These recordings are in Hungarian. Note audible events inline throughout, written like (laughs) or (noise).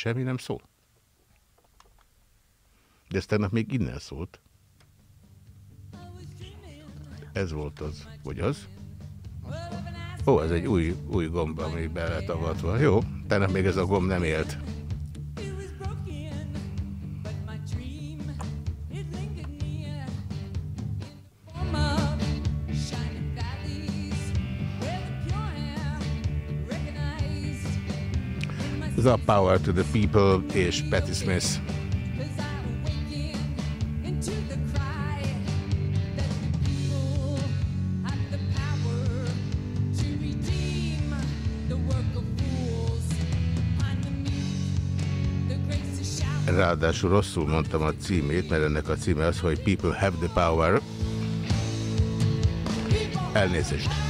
Semmi nem szól. De ez tegnap még innen szólt. Ez volt az. Vagy az? Ó, ez egy új, új gomb, ami be lett. Jó, tegnap még ez a gomb nem élt. The Power to the People és Patti Smith. Ráadásul rosszul mondtam a címét, mert ennek a címe az, hogy People Have the Power. Elnézést.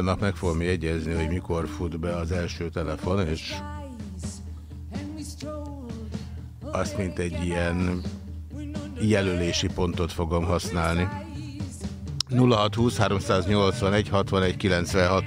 Minden nap meg fogom jegyezni, hogy mikor fut be az első telefon, és azt, mint egy ilyen jelölési pontot fogom használni. 0620 381 61 96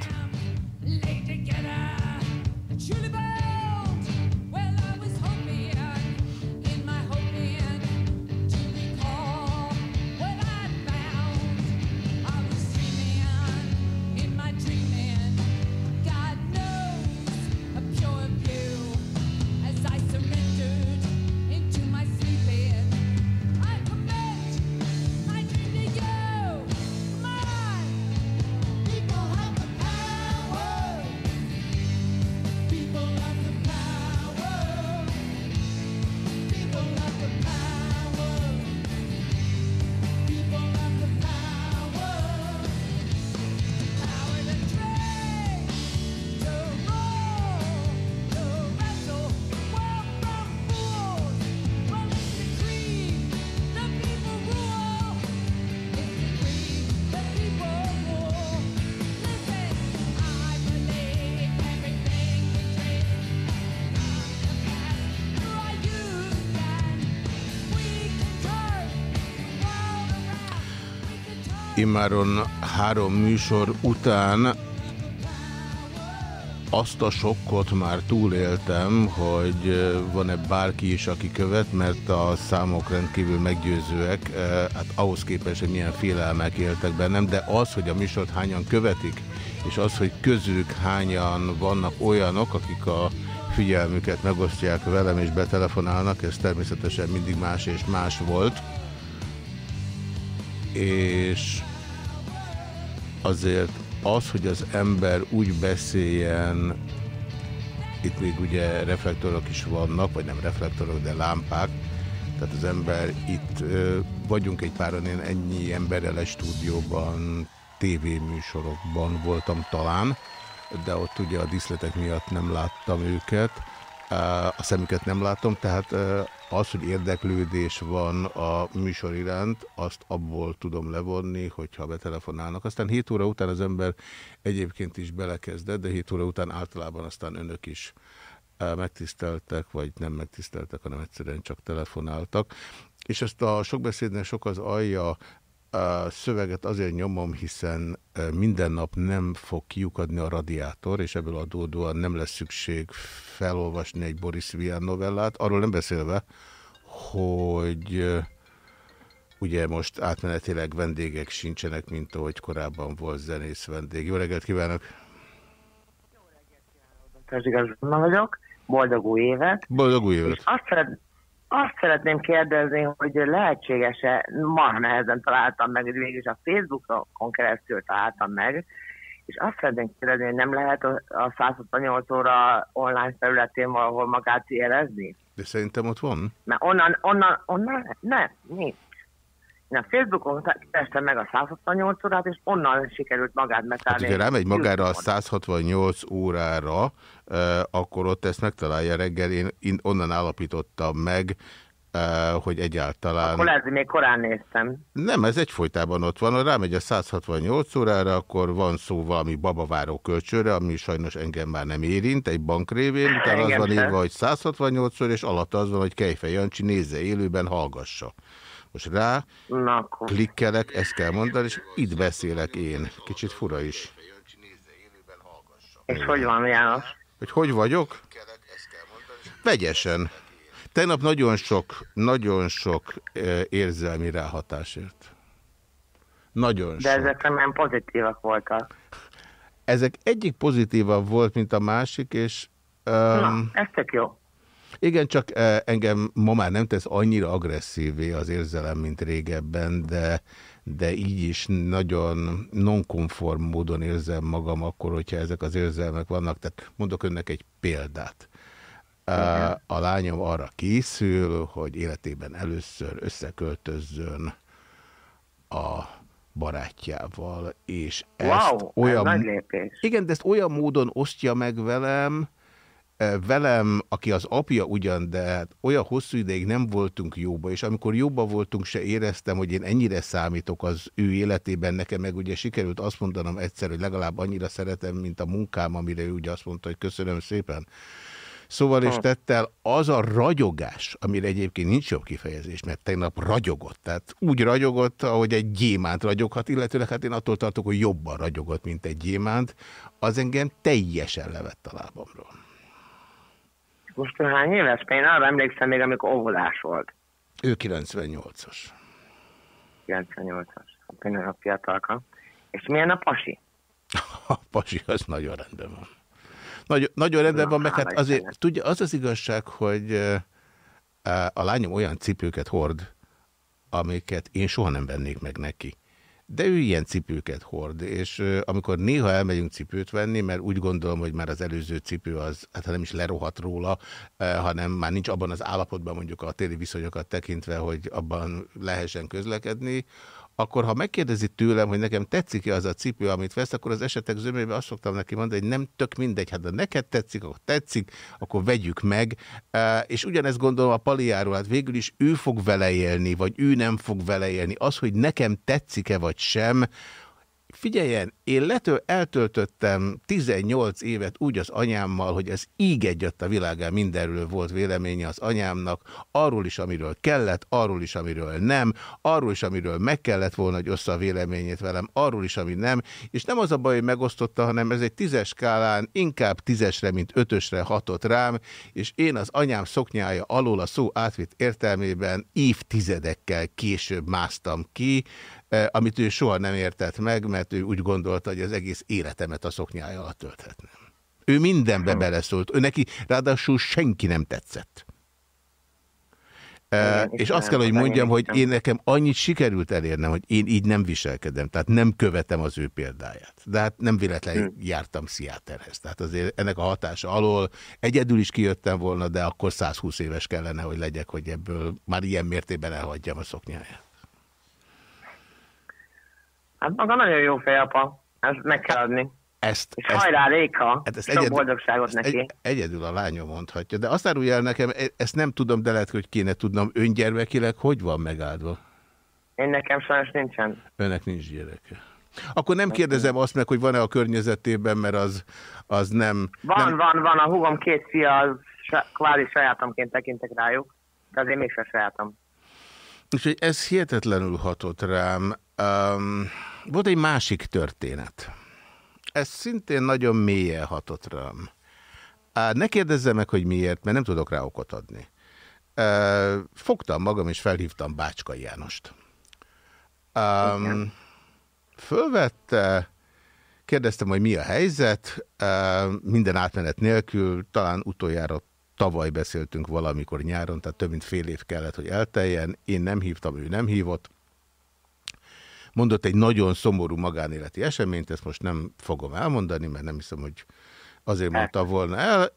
immáron három műsor után azt a sokkot már túléltem, hogy van-e bárki is, aki követ, mert a számok rendkívül meggyőzőek, hát ahhoz képest, hogy milyen félelmek éltek bennem, de az, hogy a műsort hányan követik, és az, hogy közülük hányan vannak olyanok, akik a figyelmüket megosztják velem és betelefonálnak, ez természetesen mindig más és más volt. És azért az, hogy az ember úgy beszéljen, itt még ugye reflektorok is vannak, vagy nem reflektorok, de lámpák, tehát az ember itt vagyunk egy páran, én ennyi emberrel egy stúdióban tévéműsorokban voltam talán, de ott ugye a diszletek miatt nem láttam őket, a szemüket nem látom, tehát az, hogy érdeklődés van a műsor iránt, azt abból tudom levonni, hogyha betelefonálnak. Aztán 7 óra után az ember egyébként is belekezdett, de 7 óra után általában aztán önök is megtiszteltek, vagy nem megtiszteltek, hanem egyszerűen csak telefonáltak. És ezt a sok beszédnek sok az alja, a szöveget azért nyomom, hiszen minden nap nem fog kiukadni a radiátor, és ebből adódóan nem lesz szükség felolvasni egy Boris Vian novellát. Arról nem beszélve, hogy ugye most átmenetileg vendégek sincsenek, mint ahogy korábban volt zenész vendég. Jó reggelt kívánok! Jó reggelt kívánok! vagyok, boldog új évet! Boldog új évet! És azt, azt szeretném kérdezni, hogy lehetséges-e, ma nehezen találtam meg, hogy végül is a Facebookon keresztül találtam meg, és azt szeretném kérdezni, hogy nem lehet a 168 óra online felületén valahol magát érezni? De szerintem ott van. Mert onnan, onnan, onnan, ne, nincs. Én a Facebookon kerestem meg a 168 órát, és onnan sikerült magát megtalálni. Hát, hogyha rámegy magára a 168 órára, akkor ott ezt megtalálja reggel. Én, én onnan állapítottam meg, hogy egyáltalán... Akkor lehet, még korán néztem. Nem, ez egyfolytában ott van. Ha rámegy a 168 órára, akkor van szó valami babaváró kölcsőre, ami sajnos engem már nem érint, egy bank révén, (laughs) utána az van írva, hogy 168 szor, és alatt az van, hogy Kejfe Jancsi nézze élőben, hallgassa. Most rá Na, akkor. klikkelek, ezt kell mondani, és itt beszélek én. Kicsit fura is. És hogy van, János? Hogy hogy vagyok? Vegyesen. Tegnap nagyon sok, nagyon sok érzelmi ráhatásért. Nagyon De sok. ezek nem pozitívak voltak. Ezek egyik pozitívabb volt, mint a másik, és... Um, Na, ez tök jó. Igen, csak engem ma már nem tesz annyira agresszívé az érzelem, mint régebben, de, de így is nagyon nonkonform módon érzem magam akkor, hogyha ezek az érzelmek vannak. Tehát mondok önnek egy példát. Igen. A lányom arra készül, hogy életében először összeköltözzön a barátjával, és ezt wow, olyan... Nagy lépés. Igen, de ezt olyan módon osztja meg velem, velem, aki az apja ugyan, de hát olyan hosszú ideig nem voltunk jóba, és amikor jóba voltunk, se éreztem, hogy én ennyire számítok az ő életében. Nekem meg ugye sikerült azt mondanom egyszer, hogy legalább annyira szeretem, mint a munkám, amire ő ugye azt mondta, hogy köszönöm szépen. Szóval és tettel az a ragyogás, amire egyébként nincs jobb kifejezés, mert tegnap ragyogott. Tehát úgy ragyogott, ahogy egy gyémánt ragyoghat, illetőleg hát én attól tartok, hogy jobban ragyogott, mint egy gyémánt, az engem teljesen levett a lábamról. Most hány éves? Én arra emlékszem még, amikor óvodás volt. Ő 98-as. 98-as. Hát a fiatalka. És milyen a pasi? (laughs) A pasi az nagyon rendben van. Nagy, nagyon rendben van, meg hát azért, tudja, az az igazság, hogy a lányom olyan cipőket hord, amiket én soha nem vennék meg neki. De ő ilyen cipőket hord, és amikor néha elmegyünk cipőt venni, mert úgy gondolom, hogy már az előző cipő az, hát nem is lerohat róla, hanem már nincs abban az állapotban mondjuk a téli viszonyokat tekintve, hogy abban lehessen közlekedni, akkor ha megkérdezi tőlem, hogy nekem tetszik-e az a cipő, amit vesz, akkor az esetek zömében azt szoktam neki mondani, hogy nem tök mindegy, hát ha neked tetszik, akkor tetszik, akkor vegyük meg. És ugyanezt gondolom a paliáról, hát végül is ő fog vele élni, vagy ő nem fog vele élni. Az, hogy nekem tetszik-e vagy sem, Figyeljen, én letől eltöltöttem 18 évet úgy az anyámmal, hogy ez így egyet a világán mindenről volt véleménye az anyámnak, arról is, amiről kellett, arról is, amiről nem, arról is, amiről meg kellett volna, hogy ossza a véleményét velem, arról is, ami nem, és nem az a baj, hogy megosztotta, hanem ez egy tízes skálán inkább tízesre, mint ötösre hatott rám, és én az anyám szoknyája alól a szó átvitt értelmében évtizedekkel később másztam ki, amit ő soha nem értett meg, mert ő úgy gondolta, hogy az egész életemet a szoknyája alatt tölthetne. Ő mindenbe beleszólt. Ő neki ráadásul senki nem tetszett. Igen, és azt kell, hogy mondjam, hogy én nekem annyit sikerült elérnem, hogy én így nem viselkedem, tehát nem követem az ő példáját. De hát nem véletlenül hmm. jártam sziáterhez. Tehát azért ennek a hatása alól egyedül is kijöttem volna, de akkor 120 éves kellene, hogy legyek, hogy ebből már ilyen mértében elhagyjam a szoknyáját. Hát maga nagyon jó fejapa, ezt meg kell adni. Ezt, és ezt, hajrá, Réka, hát ezt sok egyedül, boldogságot ezt neki. Egy, egyedül a lányom mondhatja, de azt árulja el nekem, e- ezt nem tudom, de lehet, hogy kéne tudnom, öngyermekileg hogy van megáldva? Én nekem sajnos nincsen. Önnek nincs gyereke. Akkor nem kérdezem azt meg, hogy van-e a környezetében, mert az, az nem... Van, nem... van, van. A hugom két fia, az kvázi sajátomként tekintek rájuk, de azért mégsem sajátom. Úgyhogy ez hihetetlenül hatott rám. Um, volt egy másik történet. Ez szintén nagyon mélyen hatott rám. Ne kérdezzem meg, hogy miért, mert nem tudok rá okot adni. Fogtam magam, és felhívtam Bácska Jánost. Um, fölvette, kérdeztem, hogy mi a helyzet, minden átmenet nélkül, talán utoljára tavaly beszéltünk valamikor nyáron, tehát több mint fél év kellett, hogy elteljen. Én nem hívtam, ő nem hívott. Mondott egy nagyon szomorú magánéleti eseményt, ezt most nem fogom elmondani, mert nem hiszem, hogy azért mondta volna el.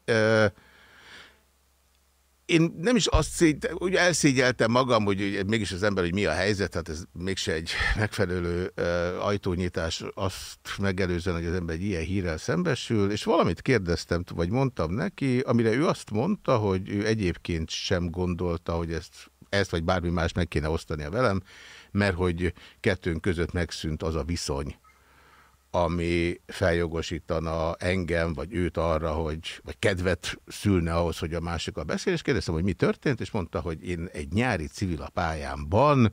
Én nem is azt szégy, ugye elszégyeltem magam, hogy mégis az ember, hogy mi a helyzet, hát ez mégse egy megfelelő uh, ajtónyitás azt megelőzően, hogy az ember egy ilyen hírrel szembesül, és valamit kérdeztem, vagy mondtam neki, amire ő azt mondta, hogy ő egyébként sem gondolta, hogy ezt, ezt vagy bármi más meg kéne osztania velem, mert hogy kettőnk között megszűnt az a viszony, ami feljogosítana engem, vagy őt arra, hogy, vagy kedvet szülne ahhoz, hogy a másikkal beszél, és kérdeztem, hogy mi történt, és mondta, hogy én egy nyári civil pályámban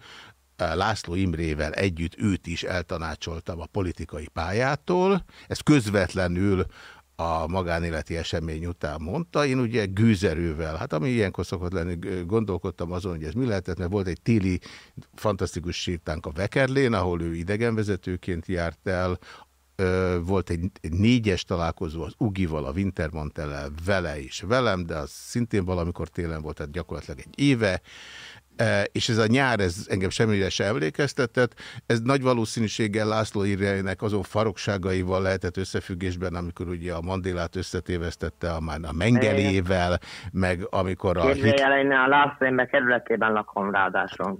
eh, László Imrével együtt őt is eltanácsoltam a politikai pályától. Ez közvetlenül a magánéleti esemény után mondta. Én ugye gőzerővel, hát ami ilyenkor szokott lenni, gondolkodtam azon, hogy ez mi lehetett, mert volt egy téli fantasztikus sírtánk a Vekerlén, ahol ő idegenvezetőként járt el, volt egy, négyes találkozó az Ugival, a Wintermantellel, vele és velem, de az szintén valamikor télen volt, tehát gyakorlatilag egy éve, és ez a nyár, ez engem semmire sem emlékeztetett. Ez nagy valószínűséggel László Irjainek azon farokságaival lehetett összefüggésben, amikor ugye a Mandélát összetévesztette a, már a Mengelével, meg amikor a... Képzeljen, a László Imre kerületében lakom ráadásul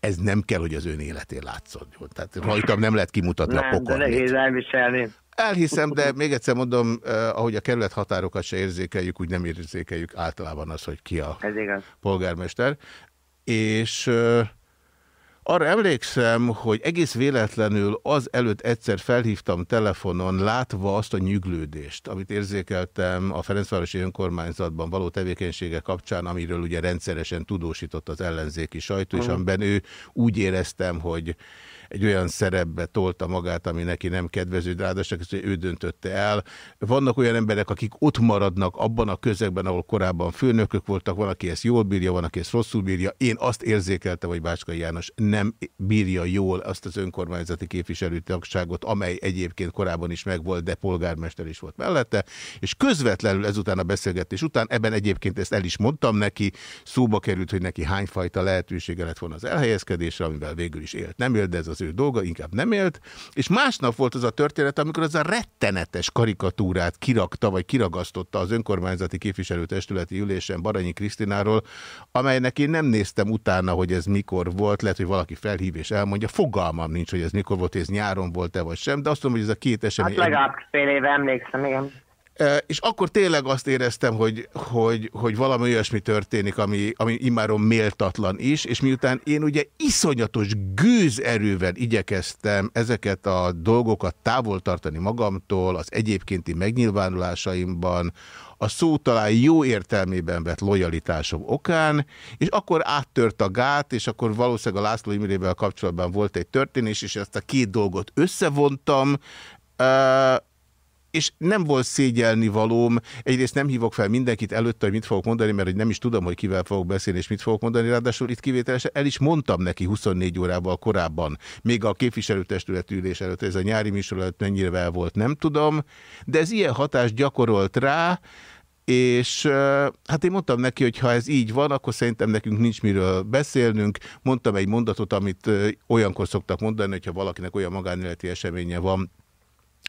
ez nem kell, hogy az ön életén látszódjon. Tehát rajtam nem lehet kimutatni nem, a pokornét. de nehéz elviselni. Elhiszem, de még egyszer mondom, eh, ahogy a kerület határokat se érzékeljük, úgy nem érzékeljük általában az, hogy ki a polgármester. És arra emlékszem, hogy egész véletlenül az előtt egyszer felhívtam telefonon, látva azt a nyüglődést, amit érzékeltem a Ferencvárosi önkormányzatban való tevékenysége kapcsán, amiről ugye rendszeresen tudósított az ellenzéki sajtó, és amiben ő úgy éreztem, hogy egy olyan szerepbe tolta magát, ami neki nem kedvező, de ráadásul ő döntötte el. Vannak olyan emberek, akik ott maradnak abban a közegben, ahol korábban főnökök voltak, van, aki ezt jól bírja, van, aki ezt rosszul bírja. Én azt érzékeltem, hogy Bácskai János nem bírja jól azt az önkormányzati képviselőtagságot, amely egyébként korábban is megvolt, de polgármester is volt mellette, és közvetlenül ezután a beszélgetés után, ebben egyébként ezt el is mondtam neki, szóba került, hogy neki hányfajta lehetősége lett volna az elhelyezkedésre, amivel végül is élt. Nem élt, de ez az ő dolga, inkább nem élt, és másnap volt az a történet, amikor az a rettenetes karikatúrát kirakta, vagy kiragasztotta az önkormányzati képviselőtestületi ülésen Baranyi Krisztináról, amelynek én nem néztem utána, hogy ez mikor volt, lehet, hogy valaki felhív és elmondja, fogalmam nincs, hogy ez mikor volt, hogy ez nyáron volt-e vagy sem, de azt mondom, hogy ez a két esemény... Hát legalább fél éve emlékszem, igen. És akkor tényleg azt éreztem, hogy, hogy, hogy valami olyasmi történik, ami, ami immáron méltatlan is, és miután én ugye iszonyatos gőzerővel igyekeztem ezeket a dolgokat távol tartani magamtól, az egyébkénti megnyilvánulásaimban, a szó talán jó értelmében vett lojalitásom okán, és akkor áttört a gát, és akkor valószínűleg a László Imrével kapcsolatban volt egy történés, és ezt a két dolgot összevontam, és nem volt szégyelni valóm. Egyrészt nem hívok fel mindenkit előtte, hogy mit fogok mondani, mert nem is tudom, hogy kivel fogok beszélni, és mit fogok mondani. Ráadásul itt kivételesen el is mondtam neki 24 órával korábban, még a képviselőtestület ülés előtt, ez a nyári műsor előtt mennyire volt, nem tudom, de ez ilyen hatást gyakorolt rá, és hát én mondtam neki, hogy ha ez így van, akkor szerintem nekünk nincs miről beszélnünk. Mondtam egy mondatot, amit olyankor szoktak mondani, hogyha valakinek olyan magánéleti eseménye van,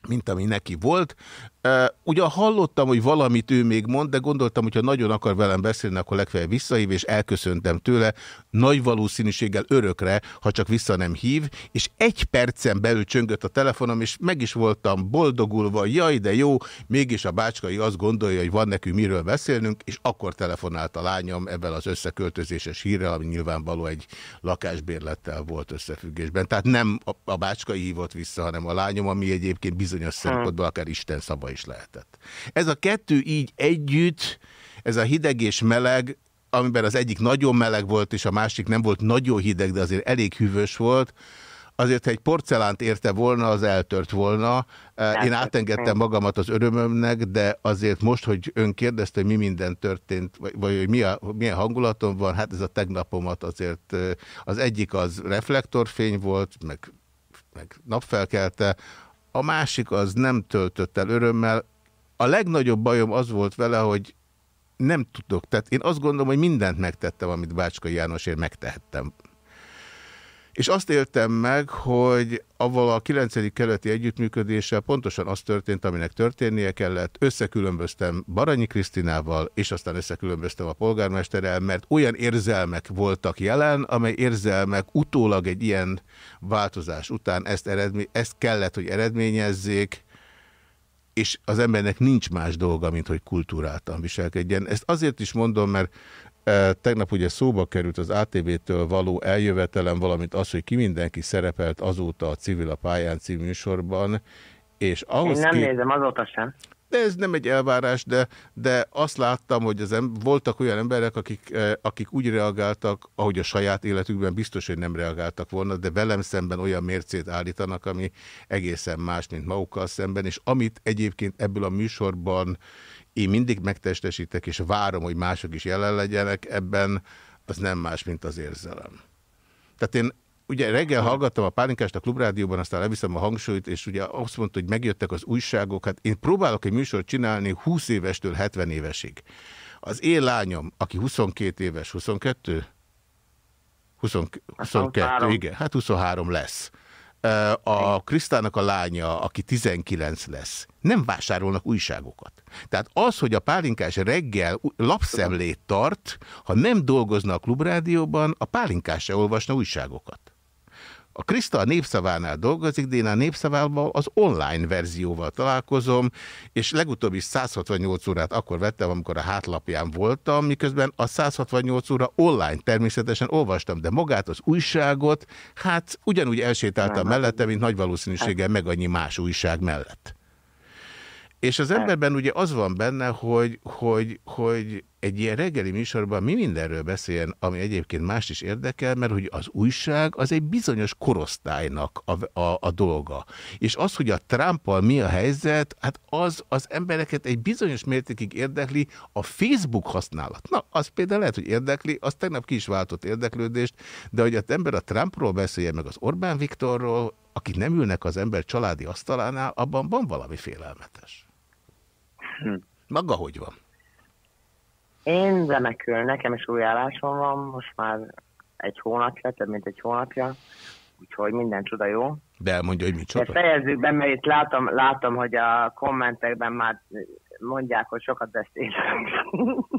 mint ami neki volt. Uh, ugyan hallottam, hogy valamit ő még mond, de gondoltam, hogy ha nagyon akar velem beszélni, akkor legfeljebb visszahív, és elköszöntem tőle, nagy valószínűséggel örökre, ha csak vissza nem hív, és egy percen belül csöngött a telefonom, és meg is voltam boldogulva, jaj, de jó, mégis a bácskai azt gondolja, hogy van nekünk miről beszélnünk, és akkor telefonált a lányom ebben az összeköltözéses hírrel, ami nyilvánvaló egy lakásbérlettel volt összefüggésben. Tehát nem a, a bácskai hívott vissza, hanem a lányom, ami egyébként bizonyos szempontból akár Isten szaba is lehetett. Ez a kettő így együtt, ez a hideg és meleg, amiben az egyik nagyon meleg volt, és a másik nem volt nagyon hideg, de azért elég hűvös volt, azért, ha egy porcelánt érte volna, az eltört volna. Én átengedtem magamat az örömömnek, de azért most, hogy ön kérdezte, hogy mi minden történt, vagy, vagy hogy milyen, milyen hangulatom van, hát ez a tegnapomat azért, az egyik az reflektorfény volt, meg, meg napfelkelte, a másik az nem töltött el örömmel. A legnagyobb bajom az volt vele, hogy nem tudok. Tehát én azt gondolom, hogy mindent megtettem, amit Bácska Jánosért megtehettem. És azt éltem meg, hogy avval a 9. keleti együttműködéssel pontosan az történt, aminek történnie kellett. Összekülönböztem Baranyi Krisztinával, és aztán összekülönböztem a polgármesterrel, mert olyan érzelmek voltak jelen, amely érzelmek utólag egy ilyen változás után ezt, eredmény, ezt kellett, hogy eredményezzék, és az embernek nincs más dolga, mint hogy kultúráltan viselkedjen. Ezt azért is mondom, mert Tegnap ugye szóba került az ATV-től való eljövetelem, valamint az, hogy ki mindenki szerepelt azóta a Civil a pályán című műsorban, és ahhoz Én nem ki... nézem azóta sem. De ez nem egy elvárás, de, de azt láttam, hogy az em voltak olyan emberek, akik, akik úgy reagáltak, ahogy a saját életükben biztos, hogy nem reagáltak volna, de velem szemben olyan mércét állítanak, ami egészen más, mint magukkal szemben, és amit egyébként ebből a műsorban én mindig megtestesítek, és várom, hogy mások is jelen legyenek ebben, az nem más, mint az érzelem. Tehát én ugye reggel hallgattam a pálinkást a klubrádióban, aztán leviszem a hangsúlyt, és ugye azt mondta, hogy megjöttek az újságok. Hát én próbálok egy műsort csinálni 20 évestől 70 évesig. Az én lányom, aki 22 éves, 22? 20, 22, igen, hát 23 lesz a Krisztának a lánya, aki 19 lesz, nem vásárolnak újságokat. Tehát az, hogy a pálinkás reggel lapszemlét tart, ha nem dolgozna a klubrádióban, a pálinkás se olvasna újságokat. A Krista a népszavánál dolgozik, de én a népszavával az online verzióval találkozom, és legutóbb is 168 órát akkor vettem, amikor a hátlapján voltam, miközben a 168 óra online természetesen olvastam, de magát az újságot, hát ugyanúgy elsétáltam mellette, mint nagy valószínűséggel meg annyi más újság mellett. És az emberben ugye az van benne, hogy, hogy, hogy egy ilyen reggeli műsorban mi mindenről beszéljen, ami egyébként más is érdekel, mert hogy az újság az egy bizonyos korosztálynak a, a, a dolga. És az, hogy a Trumpal mi a helyzet, hát az az embereket egy bizonyos mértékig érdekli a Facebook használat. Na, az például lehet, hogy érdekli, az tegnap ki is váltott érdeklődést, de hogy az ember a Trumpról beszélje, meg az Orbán Viktorról, akik nem ülnek az ember családi asztalánál, abban van valami félelmetes. Hm. Maga hogy van? Én remekül, nekem is új állásom van, most már egy hónapja, több mint egy hónapja, úgyhogy minden csoda jó. De elmondja, hogy mit csoda? Fejezzük be, mert itt látom, látom, hogy a kommentekben már mondják, hogy sokat beszélünk.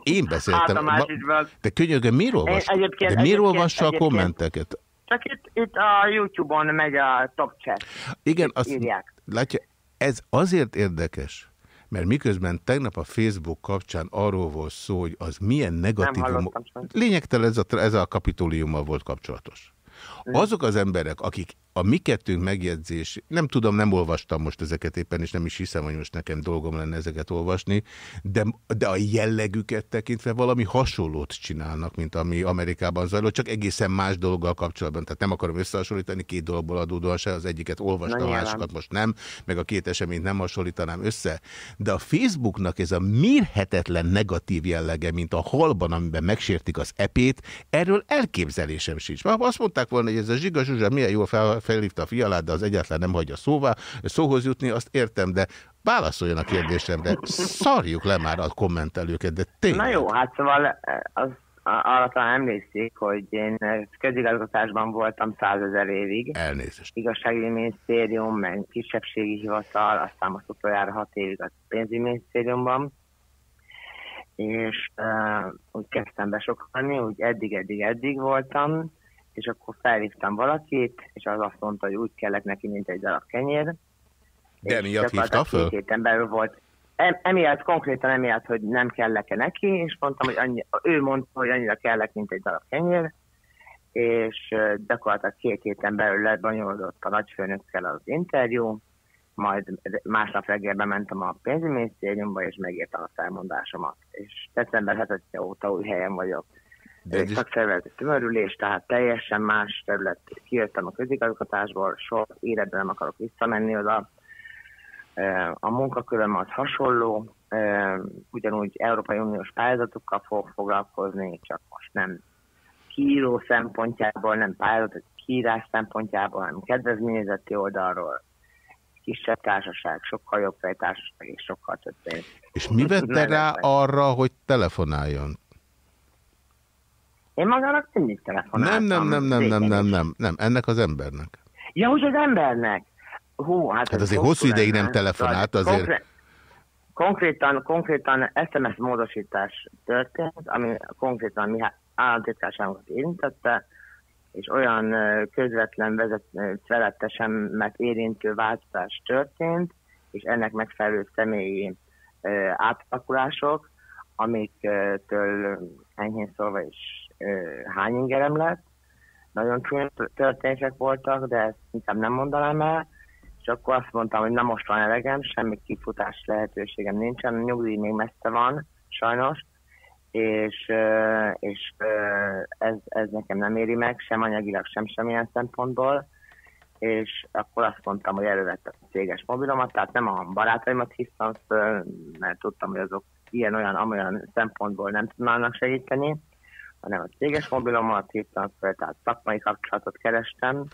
Én beszéltem. Hát Ma, de könyörgöm, miért olvas? De miért olvassa a kommenteket? Csak itt, itt a YouTube-on megy a top chat. Igen, azt írják. Látja, ez azért érdekes, mert miközben tegnap a Facebook kapcsán arról volt szó, hogy az milyen negatívum... Lényegtelen ez a, ez a kapitóliummal volt kapcsolatos. Azok az emberek, akik a mi kettőnk megjegyzés, nem tudom, nem olvastam most ezeket éppen, és nem is hiszem, hogy most nekem dolgom lenne ezeket olvasni, de, de a jellegüket tekintve valami hasonlót csinálnak, mint ami Amerikában zajlott, csak egészen más dologgal kapcsolatban. Tehát nem akarom összehasonlítani két dologból adódóan se, az egyiket olvastam, a másikat most nem, meg a két eseményt nem hasonlítanám össze. De a Facebooknak ez a mérhetetlen negatív jellege, mint a halban, amiben megsértik az epét, erről elképzelésem sincs. Ha azt mondták volna, hogy ez a zsiga zsuzsa milyen jól fel, felhívta a fialát, de az egyáltalán nem hagyja szóvá, szóhoz jutni, azt értem, de válaszoljon a kérdésemre. Szarjuk le már a kommentelőket, de tényleg. Na jó, hát szóval eh, az arra talán emlékszik, hogy én közigazgatásban voltam százezer évig. Elnézést. Igazságügyi minisztérium, meg kisebbségi hivatal, aztán most utoljára hat évig a pénzügyminisztériumban. És uh, úgy kezdtem besokalni, úgy eddig-eddig-eddig voltam, és akkor felhívtam valakit, és az azt mondta, hogy úgy kellett neki, mint egy darab kenyér. De miatt hívta föl? Két belül volt. Emiatt, konkrétan emiatt, hogy nem kellek-e neki, és mondtam, hogy annyi, ő mondta, hogy annyira kellek, mint egy darab kenyér, és gyakorlatilag két héten belül lebonyolódott a nagyfőnökkel az interjú, majd másnap reggel bementem a pénzügyminisztériumba, és megírtam a felmondásomat. És december 7 óta új helyen vagyok. De szakszervezeti tömörülés, tehát teljesen más terület. Kijöttem a közigazgatásból, soha életben nem akarok visszamenni oda. A munkaköröm az hasonló, ugyanúgy Európai Uniós pályázatokkal fog foglalkozni, csak most nem kiíró szempontjából, nem pályázat, kiírás szempontjából, hanem kedvezményezeti oldalról kisebb társaság, sokkal jobb fejtársaság és sokkal több pénz. És mi vette rá arra, hogy telefonáljon? Én magának mindig telefonáltam. Nem, nem, nem, nem, nem, nem, nem, nem, ennek az embernek. Ja, hogy az embernek? Hú, hát, hát azért hosszú ideig nem telefonált, azért... Konkré konkrétan, konkrétan SMS módosítás történt, ami konkrétan mi államtitkárságunkat érintette, és olyan közvetlen vezet, felettesemet érintő változás történt, és ennek megfelelő személyi átalakulások, amiktől enyhén szólva is hányingerem lett. Nagyon csúnya történések voltak, de ezt inkább nem mondanám el. És akkor azt mondtam, hogy nem most van elegem, semmi kifutás lehetőségem nincsen, a nyugdíj még messze van, sajnos, és, és ez, ez nekem nem éri meg, sem anyagilag, sem semmilyen szempontból, és akkor azt mondtam, hogy elővettem a céges mobilomat, tehát nem a barátaimat hívtam föl, mert tudtam, hogy azok ilyen-olyan, amolyan szempontból nem tudnának segíteni, hanem a céges mobilomat hívtam fel, tehát szakmai kapcsolatot kerestem,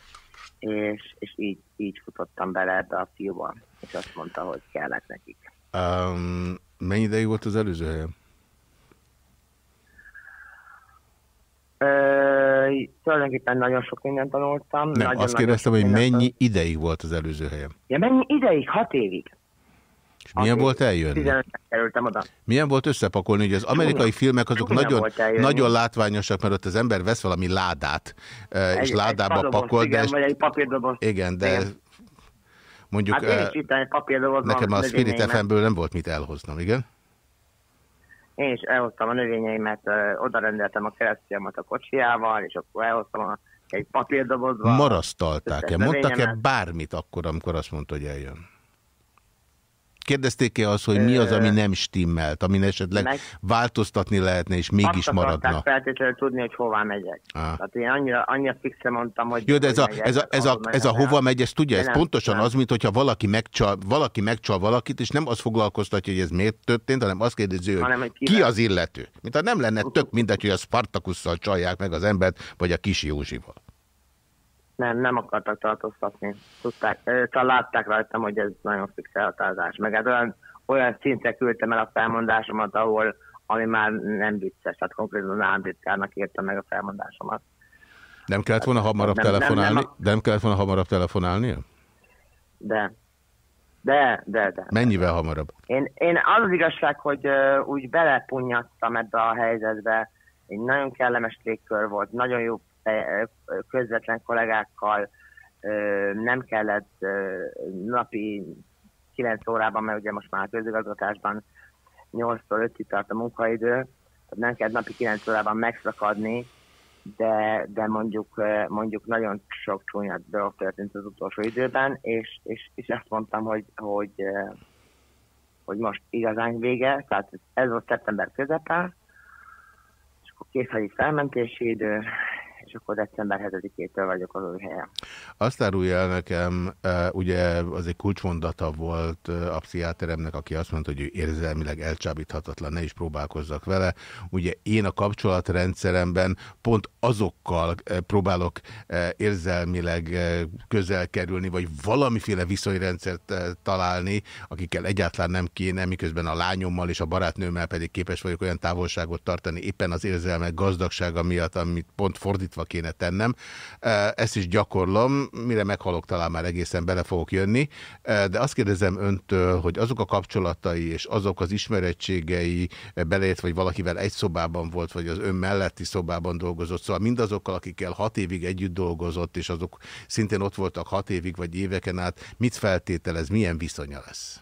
és, és így, így futottam bele ebbe a fiúba, és azt mondta, hogy kellett nekik. Um, mennyi ideig volt az előző helyen? Ö, tulajdonképpen nagyon sok mindent tanultam. Nem, nagyon, azt kérdeztem, hogy mennyi ideig volt az előző helyen? Ja, mennyi ideig? Hat évig. És milyen volt eljönni? oda. Milyen volt összepakolni? Ugye az amerikai filmek azok nagyon, nagyon látványosak, mert ott az ember vesz valami ládát, egy, és ládába egy pakol. Igen, de vagy egy papírdoboz. Igen, de igen. mondjuk hát én is nekem a Spirit FM-ből nem volt mit elhoznom, igen? Én is elhoztam a növényeimet, oda rendeltem a keresztfiamat a kocsiával, és akkor elhoztam a, egy papírdobozba. Marasztalták-e? Mondtak-e bármit akkor, amikor azt mondta, hogy eljön? Kérdezték-e az, hogy mi az, ami nem stimmelt, amin esetleg meg... változtatni lehetne, és mégis maradna? feltétlenül tudni, hogy hová megyek. Ah. Tehát én annyira, annyira fixen mondtam, hogy... Jó, de ez a, ez a, ez a, ez a hova megy, ez tudja, ez nem, pontosan nem. az, mint hogyha valaki megcsal, valaki megcsal valakit, és nem az foglalkoztatja, hogy ez miért történt, hanem azt kérdezi, hogy, hanem, hogy ki az illető. Mint ha nem lenne tök mindegy, hogy a Spartakusszal csalják meg az embert, vagy a Kisi Józsival. Nem, nem akartak tartóztatni. Tudták, talán látták rajtam, hogy ez nagyon fix elhatározás. Meg hát olyan, olyan szintre küldtem el a felmondásomat, ahol, ami már nem vicces, tehát konkrétan államtitkárnak írtam meg a felmondásomat. Nem kellett volna hamarabb nem, telefonálni? Nem, nem, nem kellett volna hamarabb telefonálnia? De. De, de, de. Mennyivel hamarabb? Én, én az az igazság, hogy uh, úgy belepunyadtam ebbe a helyzetbe. Egy nagyon kellemes légkör volt, nagyon jó közvetlen kollégákkal nem kellett napi 9 órában, mert ugye most már a közigazgatásban 8-tól 5-ig tart a munkaidő, nem kell napi 9 órában megszakadni, de, de mondjuk, mondjuk nagyon sok csúnya dolog történt az utolsó időben, és, és, és azt mondtam, hogy, hogy, hogy most igazán vége, tehát ez volt szeptember közepe, és akkor készhegyi felmentési idő, és akkor december 7-től vagyok az új helyen. Azt árulja el nekem, e, ugye az egy kulcsmondata volt e, a pszichiáteremnek, aki azt mondta, hogy ő érzelmileg elcsábíthatatlan, ne is próbálkozzak vele. Ugye én a kapcsolatrendszeremben pont azokkal e, próbálok érzelmileg közel kerülni, vagy valamiféle viszonyrendszert találni, akikkel egyáltalán nem kéne, miközben a lányommal és a barátnőmmel pedig képes vagyok olyan távolságot tartani éppen az érzelmek gazdagsága miatt, amit pont fordítva kéne tennem. Ezt is gyakorlom, mire meghalok, talán már egészen bele fogok jönni, de azt kérdezem öntől, hogy azok a kapcsolatai és azok az ismerettségei belejött, vagy valakivel egy szobában volt, vagy az ön melletti szobában dolgozott, szóval mindazokkal, akikkel hat évig együtt dolgozott, és azok szintén ott voltak hat évig, vagy éveken át, mit feltételez, milyen viszonya lesz?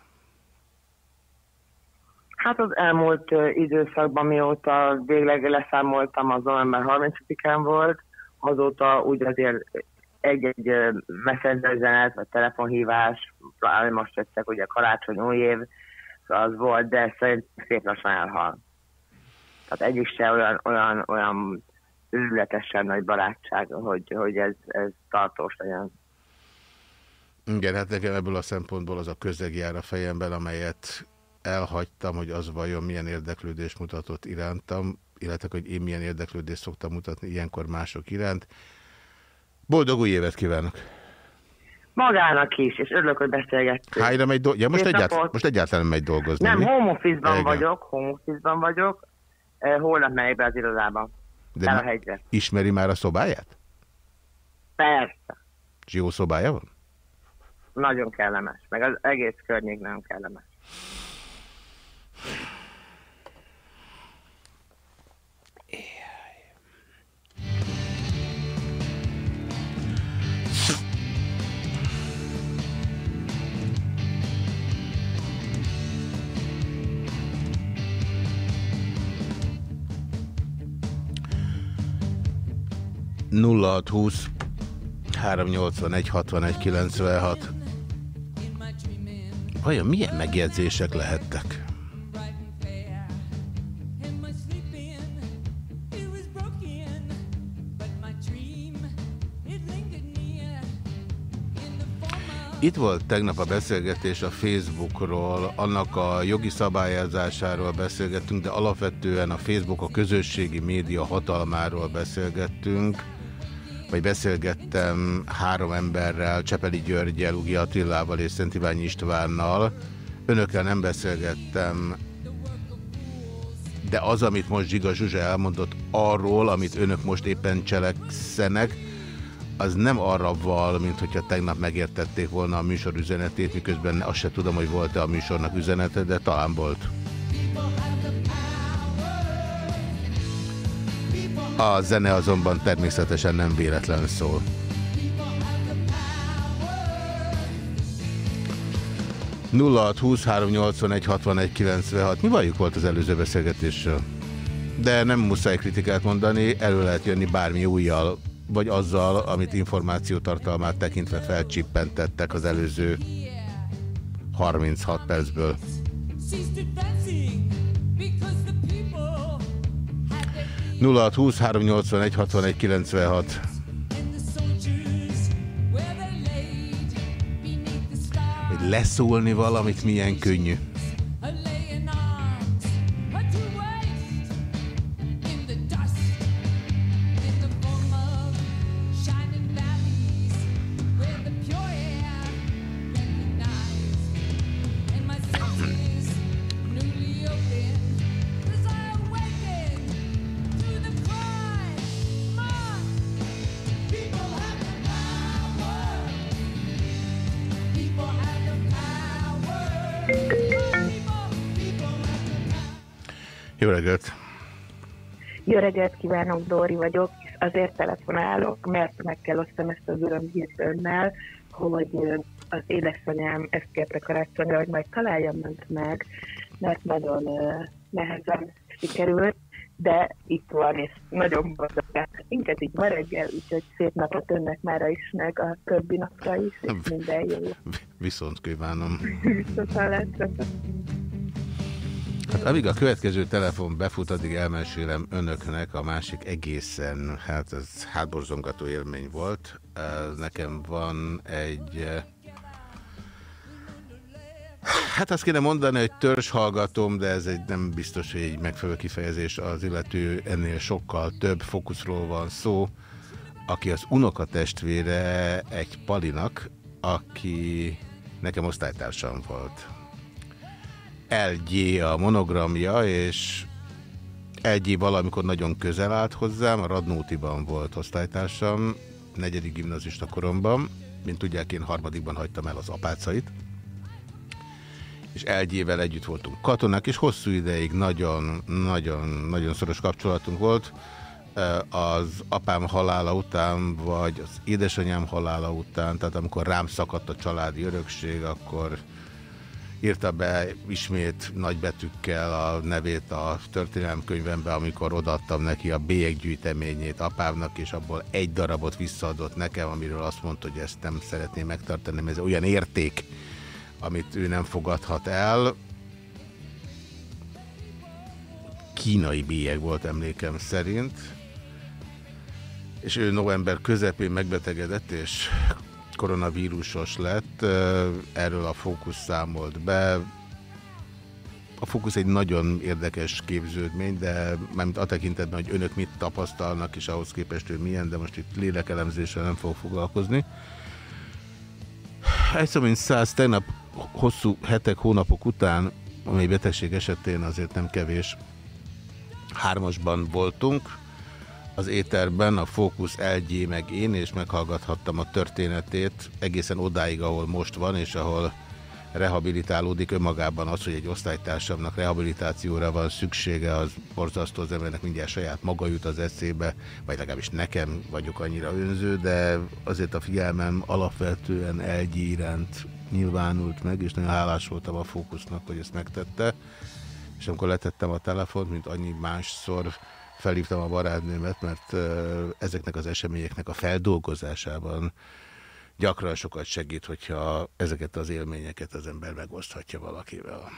Hát az elmúlt időszakban, mióta végleg leszámoltam, az november 30-án volt, azóta úgy azért egy-egy messenger üzenet, vagy telefonhívás, most jöttek ugye karácsony új év, szóval az volt, de szerintem szép lassan elhal. Tehát egyik se olyan, olyan, olyan őrületesen nagy barátság, hogy, hogy ez, ez tartós legyen. Igen, hát nekem ebből a szempontból az a közeg jár a fejemben, amelyet elhagytam, hogy az vajon milyen érdeklődés mutatott irántam, illetve hogy én milyen érdeklődést szoktam mutatni ilyenkor mások iránt. Boldog új évet kívánok! Magának is, és örülök, hogy beszélgettünk. Hányra megy ja, most, egyáltalán, most egyáltalán megy dolgozni. Nem, home office-ban vagyok, home office-ban vagyok, eh, holnap megyek be az irodában. De a hegyre. ismeri már a szobáját? Persze. És jó szobája van? Nagyon kellemes, meg az egész környék nagyon kellemes. 0620 381 61 96 Vajon milyen megjegyzések lehettek? Itt volt tegnap a beszélgetés a Facebookról, annak a jogi szabályozásáról beszélgettünk, de alapvetően a Facebook a közösségi média hatalmáról beszélgettünk, vagy beszélgettem három emberrel, Csepeli Györgyel, Ugi Attilával és Szent Iványi Istvánnal. Önökkel nem beszélgettem, de az, amit most Zsiga Zsuzsa elmondott arról, amit önök most éppen cselekszenek, az nem arra val, mint hogyha tegnap megértették volna a műsor üzenetét, miközben azt se tudom, hogy volt-e a műsornak üzenete, de talán volt. A zene azonban természetesen nem véletlen szól. 96 Mi valljuk volt az előző beszélgetésről? De nem muszáj kritikát mondani, elő lehet jönni bármi újjal vagy azzal, amit információtartalmát tekintve felcsippentettek az előző 36 percből. 0620 381 61 96 Hogy leszólni valamit milyen könnyű. Reggelt! Jó reggelt kívánok, Dóri vagyok, és azért telefonálok, mert meg kell osztam ezt az örömhírt önnel, hogy az édesanyám ezt kérte karácsonyra, hogy majd találjam ment meg, mert nagyon nehezen sikerült, de itt van, és nagyon boldog. Minket így ma reggel, úgyhogy szép napot önnek már is, meg a többi napra is, és minden jó. Viszont kívánom. (laughs) Viszont hallásra. Hát amíg a következő telefon befut, addig elmesélem önöknek a másik egészen, hát ez hátborzongató élmény volt. Nekem van egy... Hát azt kéne mondani, hogy törzs hallgatom, de ez egy nem biztos, hogy egy megfelelő kifejezés az illető ennél sokkal több fókuszról van szó, aki az unokatestvére egy palinak, aki nekem osztálytársam volt. LG a monogramja, és LG valamikor nagyon közel állt hozzám, a Radnótiban volt osztálytársam, negyedik gimnazista koromban, mint tudják, én harmadikban hagytam el az apácait, és LG-vel együtt voltunk katonák, és hosszú ideig nagyon-nagyon szoros kapcsolatunk volt. Az apám halála után, vagy az édesanyám halála után, tehát amikor rám szakadt a családi örökség, akkor írta be ismét nagybetűkkel a nevét a történelemkönyvembe, amikor odaadtam neki a bélyeggyűjteményét apámnak, és abból egy darabot visszaadott nekem, amiről azt mondta, hogy ezt nem szeretném megtartani, ez olyan érték, amit ő nem fogadhat el. Kínai bélyeg volt emlékem szerint, és ő november közepén megbetegedett, és koronavírusos lett, erről a Fókusz számolt be. A Fókusz egy nagyon érdekes képződmény, de mármint a tekintetben, hogy önök mit tapasztalnak, és ahhoz képest ő milyen, de most itt lélekelemzéssel nem fog foglalkozni. Egyszer, mint száz, tegnap hosszú hetek, hónapok után, amely betegség esetén azért nem kevés, hármasban voltunk, az éterben, a Fókusz LG meg én, és meghallgathattam a történetét egészen odáig, ahol most van, és ahol rehabilitálódik önmagában az, hogy egy osztálytársamnak rehabilitációra van szüksége, az borzasztó az embernek mindjárt saját maga jut az eszébe, vagy legalábbis nekem vagyok annyira önző, de azért a figyelmem alapvetően LG iránt nyilvánult meg, és nagyon hálás voltam a fókusznak, hogy ezt megtette, és amikor letettem a telefont, mint annyi másszor, felhívtam a barátnőmet, mert ezeknek az eseményeknek a feldolgozásában gyakran sokat segít, hogyha ezeket az élményeket az ember megoszthatja valakivel.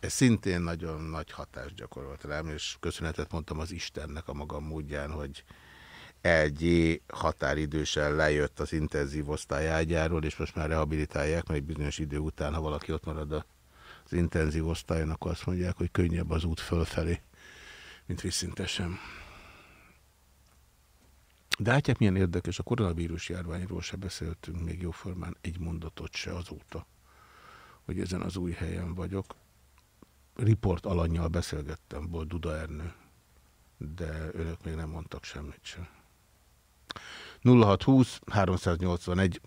Ez szintén nagyon nagy hatást gyakorolt rám, és köszönetet mondtam az Istennek a magam módján, hogy egy határidősen lejött az intenzív osztályágyáról, és most már rehabilitálják, mert bizonyos idő után, ha valaki ott marad az intenzív osztályon, akkor azt mondják, hogy könnyebb az út fölfelé mint visszintesen. De látják, milyen érdekes, a koronavírus járványról se beszéltünk még jóformán egy mondatot se azóta, hogy ezen az új helyen vagyok. Riport alanyjal beszélgettem, volt Duda Ernő, de önök még nem mondtak semmit sem. 0620 381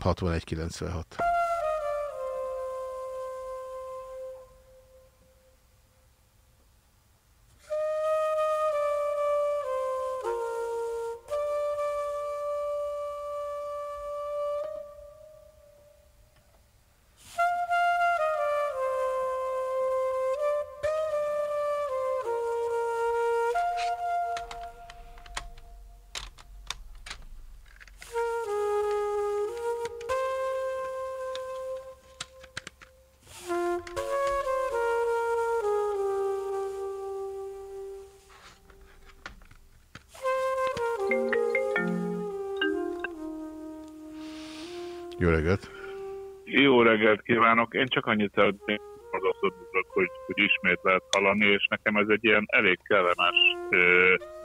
6196 kívánok! Én csak annyit szeretném odaszodulok, hogy, hogy ismét lehet hallani, és nekem ez egy ilyen elég kellemes,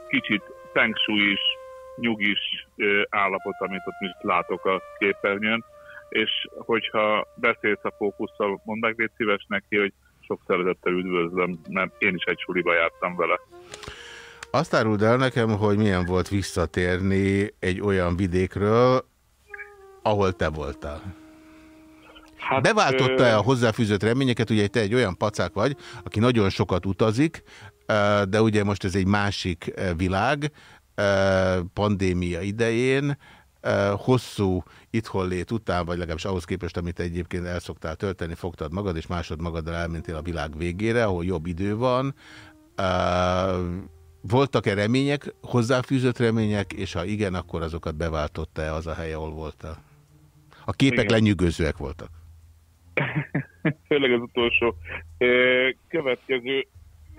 kicsit fengsúlyis, nyugis állapot, amit ott is látok a képernyőn, és hogyha beszélsz a fókusszal, mondd meg légy szíves neki, hogy sok szeretettel üdvözlöm, mert én is egy suliba jártam vele. Azt áruld el nekem, hogy milyen volt visszatérni egy olyan vidékről, ahol te voltál. Hát, Beváltotta-e a hozzáfűzött reményeket? Ugye te egy olyan pacák vagy, aki nagyon sokat utazik, de ugye most ez egy másik világ, pandémia idején, hosszú itthonlét után, vagy legalábbis ahhoz képest, amit egyébként el szoktál tölteni, fogtad magad, és másod magaddal elmentél a világ végére, ahol jobb idő van. Voltak-e remények, hozzáfűzött remények, és ha igen, akkor azokat beváltotta-e az a hely, ahol voltál? A képek igen. lenyűgözőek voltak. (laughs) főleg az utolsó. Következő,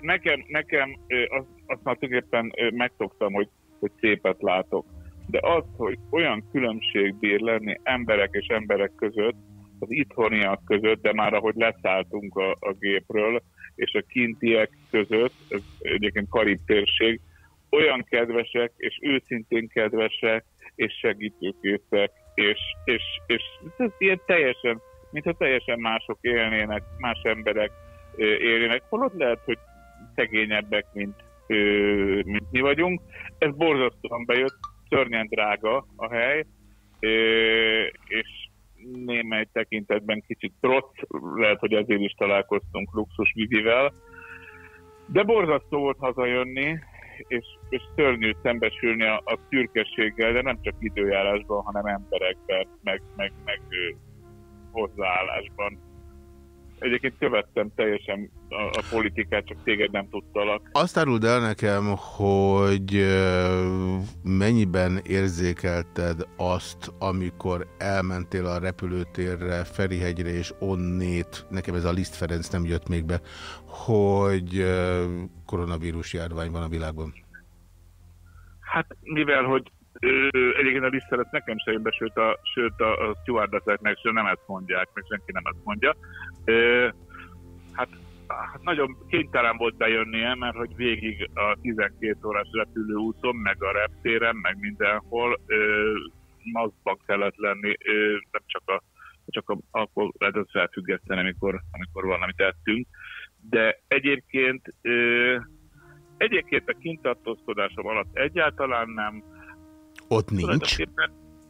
nekem, nekem azt, azt már tulajdonképpen megszoktam, hogy, hogy szépet látok. De az, hogy olyan különbség bír lenni emberek és emberek között, az itthoniak között, de már ahogy leszálltunk a, a gépről, és a kintiek között, ez egyébként Karib térség, olyan kedvesek, és őszintén kedvesek, és segítőkészek, és, és, és ez ilyen teljesen, mintha teljesen mások élnének, más emberek élnének, holott lehet, hogy szegényebbek, mint, mint mi vagyunk. Ez borzasztóan bejött, szörnyen drága a hely, és némely tekintetben kicsit trotz, lehet, hogy ezért is találkoztunk luxus vizivel, de borzasztó volt hazajönni, és, és szörnyű szembesülni a, a szürkességgel, de nem csak időjárásban, hanem emberekben, meg, meg, meg hozzáállásban. Egyébként követtem teljesen a, a politikát, csak téged nem tudtalak. Azt áruld el nekem, hogy mennyiben érzékelted azt, amikor elmentél a repülőtérre, Ferihegyre és onnét, nekem ez a Liszt Ferenc nem jött még be, hogy koronavírus járvány van a világban? Hát mivel, hogy egyébként a lisztelet nekem se jön be, sőt a, sőt a, a stewardesseknek sem nem ezt mondják, meg senki nem ezt mondja. Ö, hát, hát nagyon kénytelen volt bejönnie, mert hogy végig a 12 órás repülőúton, meg a reptéren, meg mindenhol ö, maszkban kellett lenni, ö, nem csak a csak a, akkor lehet az felfüggeszteni, amikor, amikor valamit tettünk. De egyébként ö, egyébként a kintartózkodásom alatt egyáltalán nem, ott nincs?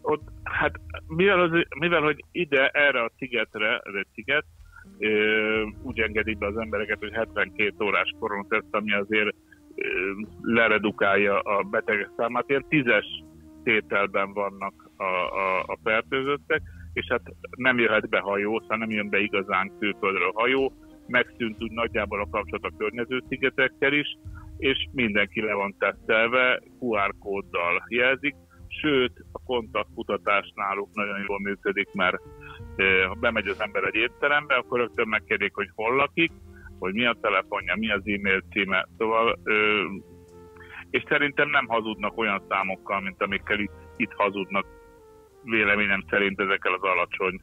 Ott, hát mivel, az, mivel, hogy ide, erre a szigetre, ez egy sziget, úgy engedik be az embereket, hogy 72 órás koronateszt, ami azért leredukálja a betegek számát. Ilyen tízes tételben vannak a, a, a fertőzöttek, és hát nem jöhet be hajó, szóval nem jön be igazán külföldről hajó, megszűnt úgy nagyjából a kapcsolat a környező szigetekkel is, és mindenki le van tesztelve, QR kóddal jelzik, sőt a kontaktkutatás náluk nagyon jól működik, mert ha bemegy az ember egy étterembe, akkor rögtön megkérdik, hogy hol lakik, hogy mi a telefonja, mi az e-mail címe, szóval és szerintem nem hazudnak olyan számokkal, mint amikkel itt, itt hazudnak. Véleményem szerint ezekkel az alacsony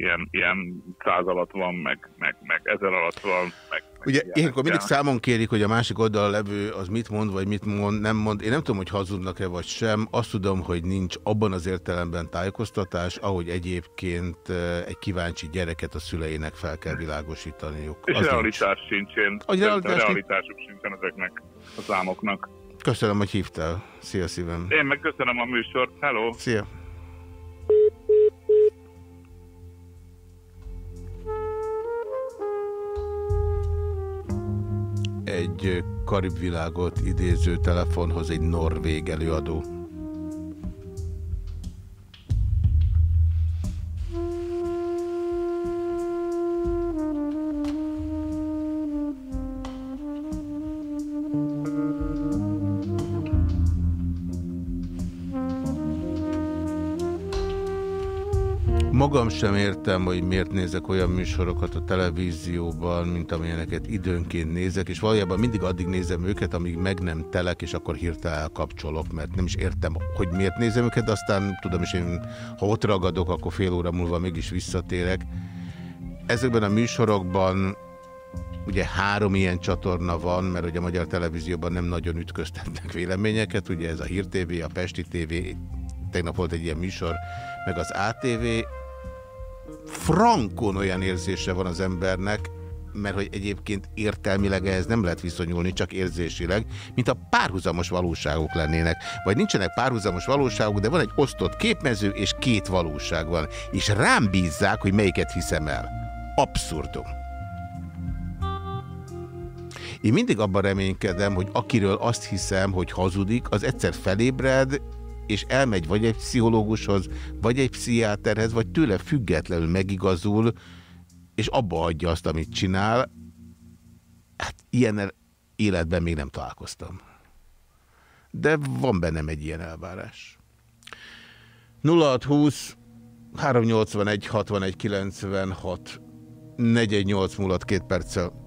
ilyen, ilyen száz alatt van, meg, meg, meg ezer alatt van, meg, Ugye ilyenkor mindig számon kérik, hogy a másik oldal levő az mit mond, vagy mit mond, nem mond. Én nem tudom, hogy hazudnak-e vagy sem. Azt tudom, hogy nincs abban az értelemben tájékoztatás, ahogy egyébként egy kíváncsi gyereket a szüleinek fel kell világosítaniuk. És az realitás nincs. sincs. Én realitás realitásuk sincsen ezeknek a számoknak. Köszönöm, hogy hívtál. Szia szívem. Én meg köszönöm a műsort. Hello. Szia. Egy karib világot idéző telefonhoz egy norvég előadó. Sem értem, hogy miért nézek olyan műsorokat a televízióban, mint amilyeneket időnként nézek, és valójában mindig addig nézem őket, amíg meg nem telek, és akkor hirtelen elkapcsolok, mert nem is értem, hogy miért nézem őket, de aztán tudom is én, ha ott ragadok, akkor fél óra múlva mégis visszatérek. Ezekben a műsorokban ugye három ilyen csatorna van, mert ugye a magyar televízióban nem nagyon ütköztetnek véleményeket, ugye ez a Hír TV, a Pesti TV, tegnap volt egy ilyen műsor, meg az ATV, frankon olyan érzése van az embernek, mert hogy egyébként értelmileg ehhez nem lehet viszonyulni, csak érzésileg, mint a párhuzamos valóságok lennének. Vagy nincsenek párhuzamos valóságok, de van egy osztott képmező, és két valóság van. És rám bízzák, hogy melyiket hiszem el. Abszurdum. Én mindig abban reménykedem, hogy akiről azt hiszem, hogy hazudik, az egyszer felébred, és elmegy vagy egy pszichológushoz, vagy egy pszichiáterhez, vagy tőle függetlenül megigazul, és abba adja azt, amit csinál. Hát ilyen életben még nem találkoztam. De van bennem egy ilyen elvárás. 0620 381 61 96 418 múlott két perccel.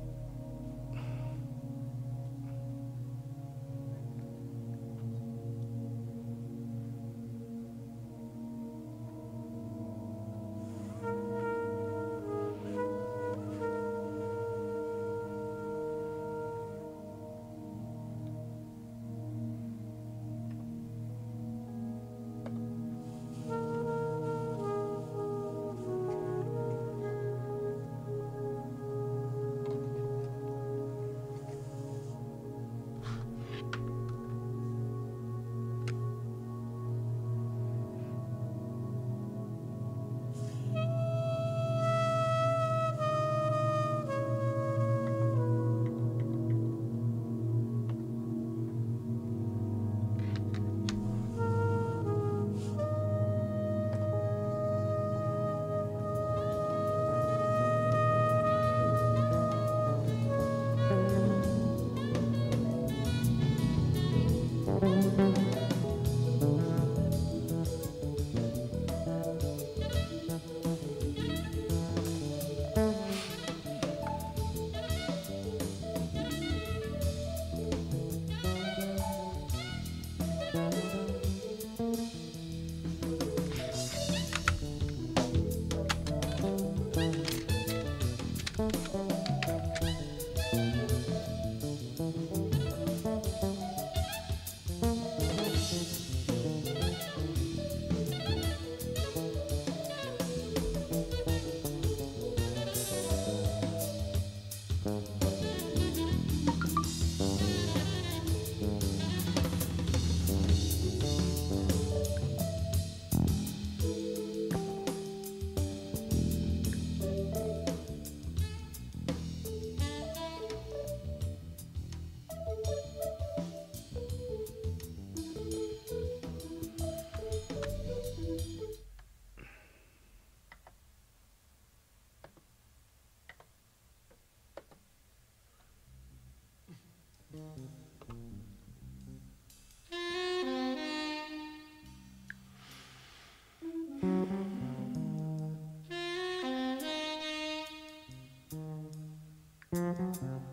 Mm-hmm.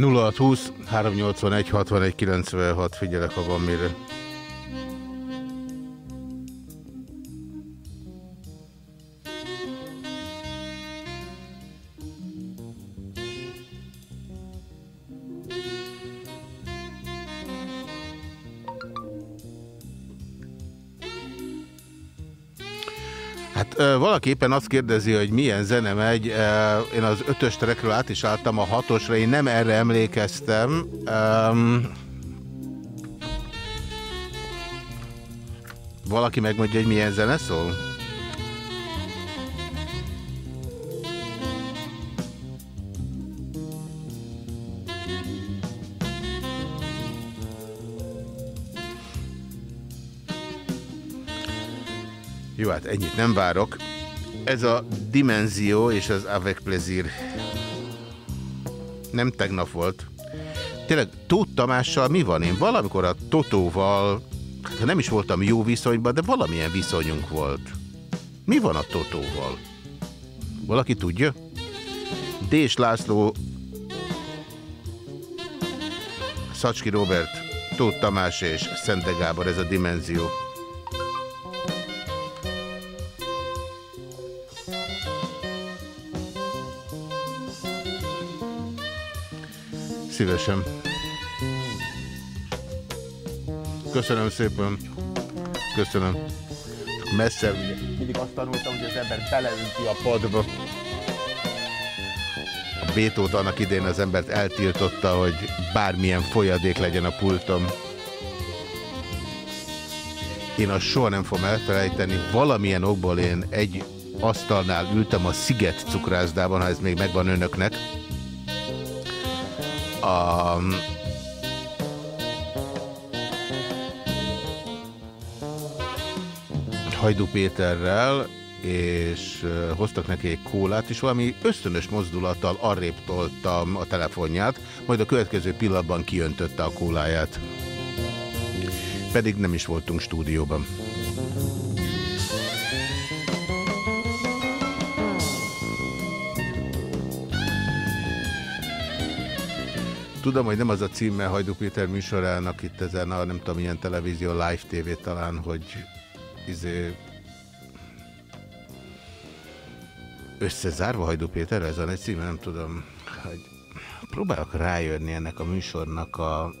0620 381 61 96 figyelek, ha van mire. Valaki éppen azt kérdezi, hogy milyen zene megy. Én az ötös trekről át is álltam a hatosra, én nem erre emlékeztem. valaki megmondja, hogy milyen zene szól? Jó, hát ennyit nem várok ez a dimenzió és az avec plaisir nem tegnap volt. Tényleg Tóth Tamással mi van? Én valamikor a Totóval, hát nem is voltam jó viszonyban, de valamilyen viszonyunk volt. Mi van a Totóval? Valaki tudja? Dés László, Szacski Robert, Tóth Tamás és Szente Gábor, ez a dimenzió. Szívesen. Köszönöm szépen. Köszönöm. Messze, mindig azt tanultam, hogy az ember beleünti a padba. A Bétót annak idén az embert eltiltotta, hogy bármilyen folyadék legyen a pultom. Én azt soha nem fogom elfelejteni, valamilyen okból én egy asztalnál ültem a Sziget cukrászdában, ha ez még megvan önöknek a Hajdú Péterrel, és hoztak neki egy kólát, és valami ösztönös mozdulattal arrébb toltam a telefonját, majd a következő pillanatban kiöntötte a kóláját. Pedig nem is voltunk stúdióban. Tudom, hogy nem az a címe Hajdú Péter műsorának itt ezen a nem tudom milyen televízió, live TV talán, hogy izé összezárva Hajdú Péter, ez a egy címe, nem tudom, hogy próbálok rájönni ennek a műsornak a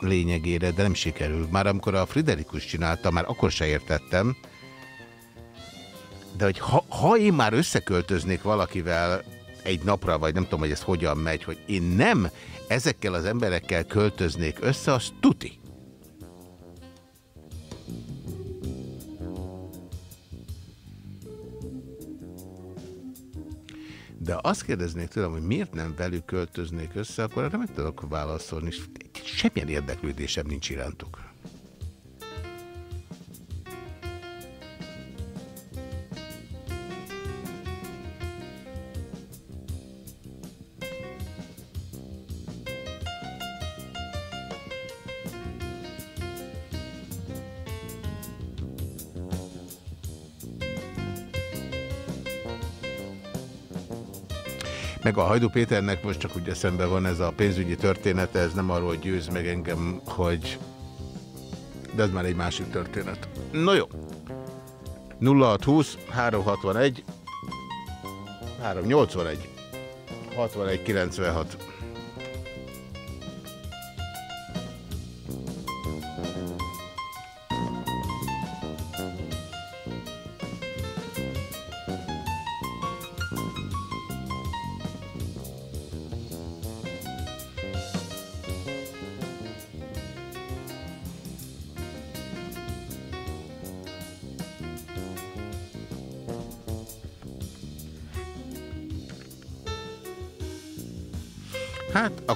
lényegére, de nem sikerül. Már amikor a Friderikus csinálta, már akkor se értettem, de hogy ha, ha én már összeköltöznék valakivel egy napra, vagy nem tudom, hogy ez hogyan megy, hogy én nem ezekkel az emberekkel költöznék össze, az tuti. De azt kérdeznék tőlem, hogy miért nem velük költöznék össze, akkor erre meg tudok válaszolni, és semmilyen érdeklődésem nincs irántuk. Meg a Hajdú Péternek most csak ugye szemben van ez a pénzügyi története, ez nem arról győz meg engem, hogy... De ez már egy másik történet. No jó. 0620 361 381 61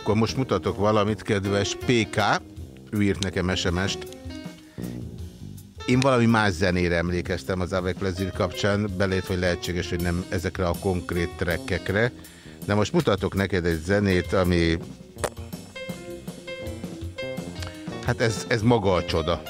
Akkor most mutatok valamit, kedves PK, ő írt nekem SMS-t. Én valami más zenére emlékeztem az Avec Plaisir kapcsán, belét, hogy lehetséges, hogy nem ezekre a konkrét trekkekre. De most mutatok neked egy zenét, ami... Hát ez, ez maga a csoda.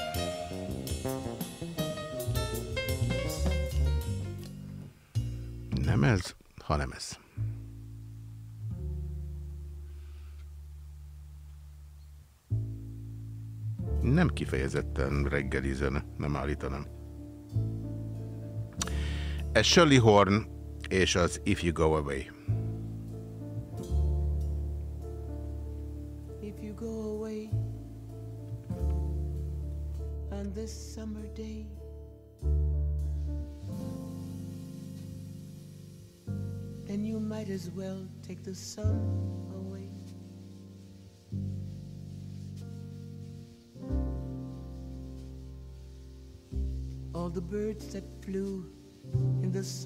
Kifejezetten reggeli zene, nem állítanám. Ez Shirley Horn és az If You Go Away.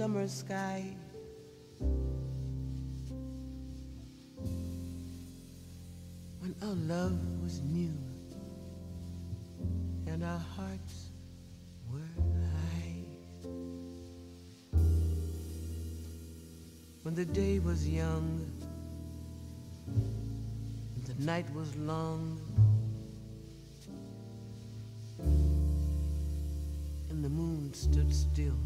Summer sky. When our love was new and our hearts were high. When the day was young and the night was long. and the moon stood still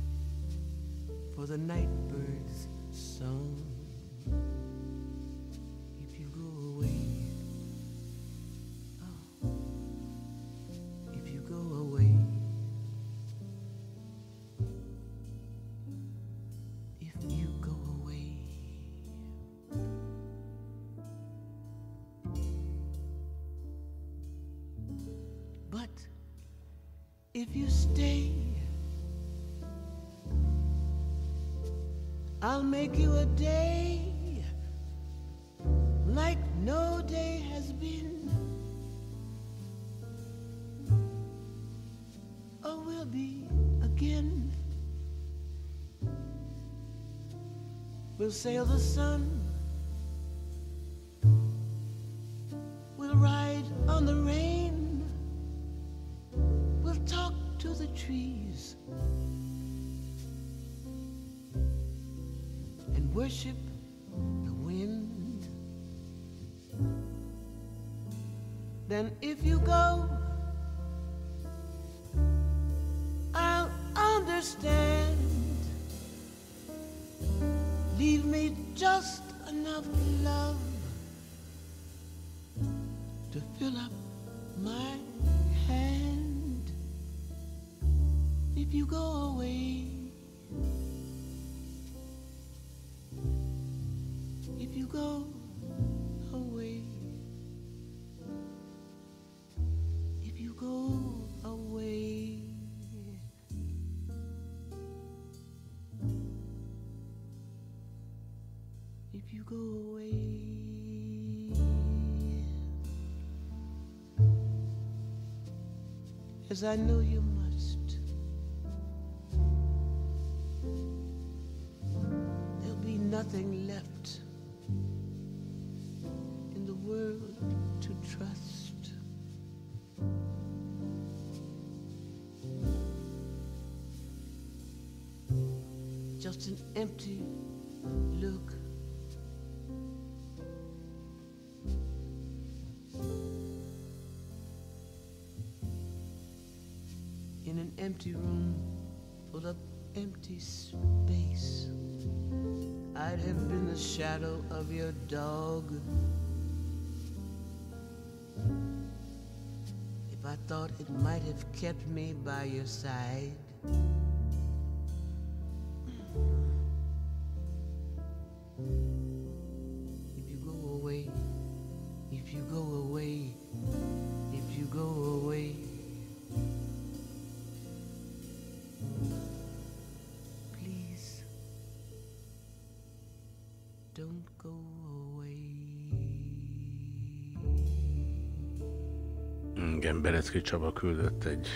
for the night bird's song. You a day like no day has been. Or will be again. We'll sail the sun you go, I'll understand. Leave me just enough love to fill up my hand. If you go away, if you go as I know you an empty room full of empty space. I'd have been the shadow of your dog if I thought it might have kept me by your side. Igen, Berecki Csaba küldött egy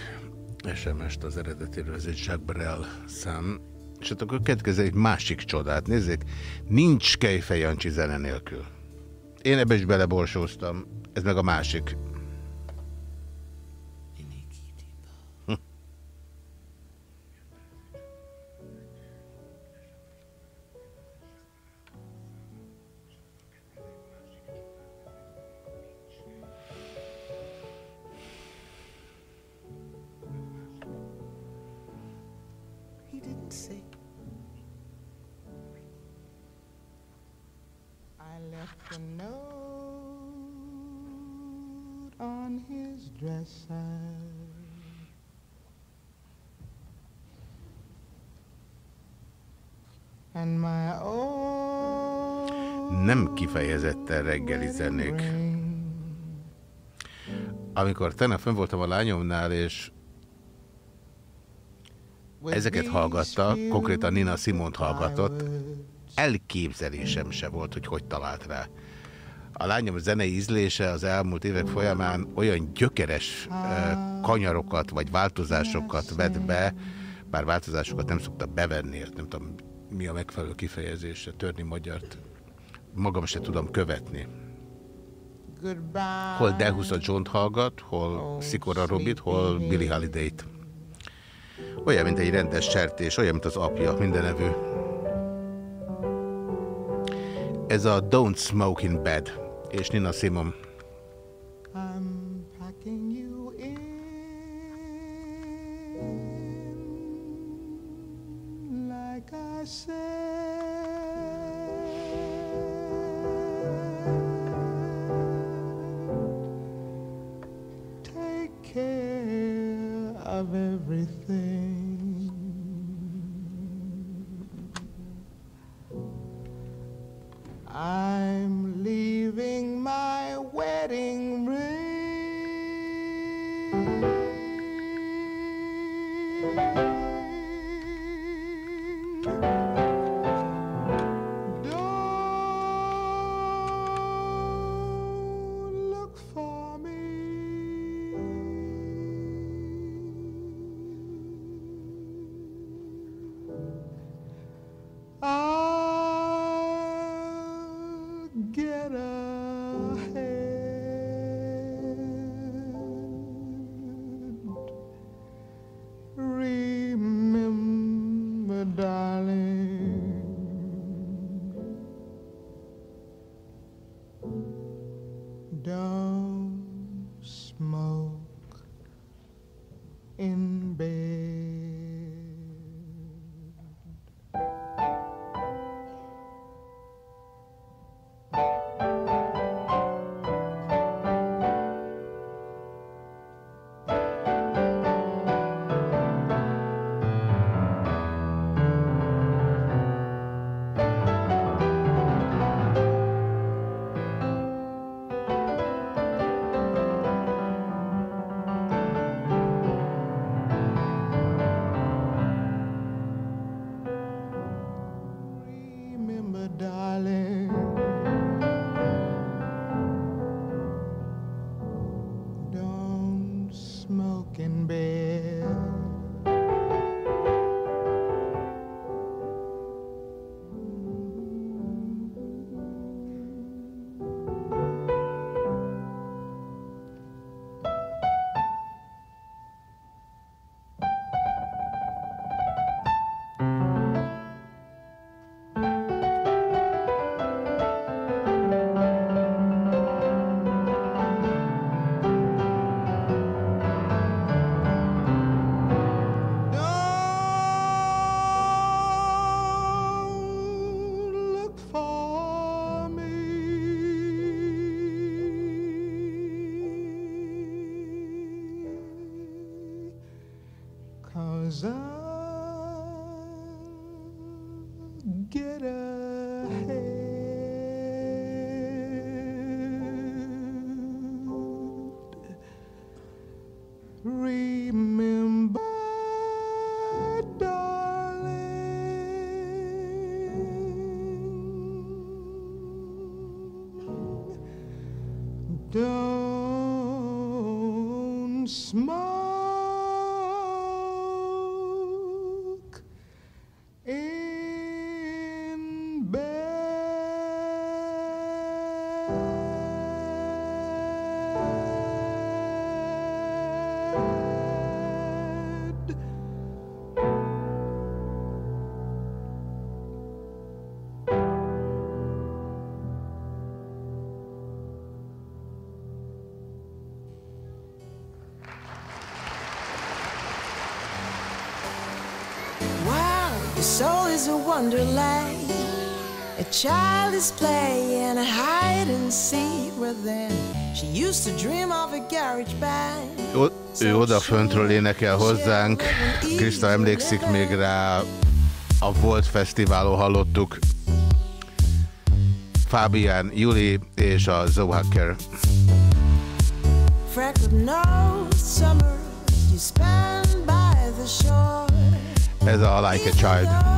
SMS-t az eredetéről, ez egy Jacques Brel szám. És hát akkor következő egy másik csodát. Nézzék, nincs Kejfej Jancsi zene nélkül. Én ebbe is beleborsóztam, ez meg a másik. Kifejezetten reggelizenék. ring. Amikor tegnap fönn voltam a lányomnál, és ezeket hallgatta, konkrétan Nina Simont hallgatott, elképzelésem se volt, hogy hogy talált rá. A lányom zenei ízlése az elmúlt évek folyamán olyan gyökeres kanyarokat vagy változásokat vett be, bár változásokat nem szokta bevenni, nem tudom mi a megfelelő kifejezése, törni magyart. Magam se tudom követni. Hol Delhusa John hallgat, hol Szikora Robit, hol Billy Holiday-t. Olyan, mint egy rendes sertés, olyan, mint az apja, mindenevő. Ez a Don't Smoke in Bed, és Nina Simon. down. is a wonderland. A child is playing a hide and seek with them. She used to dream of a garage band. O odaföntről énekel hozzánk. Krista emlékszik még rá, a Volt Fesztiválon hallottuk. Fábián, Juli és a Zohacker. Ez a Like a Child.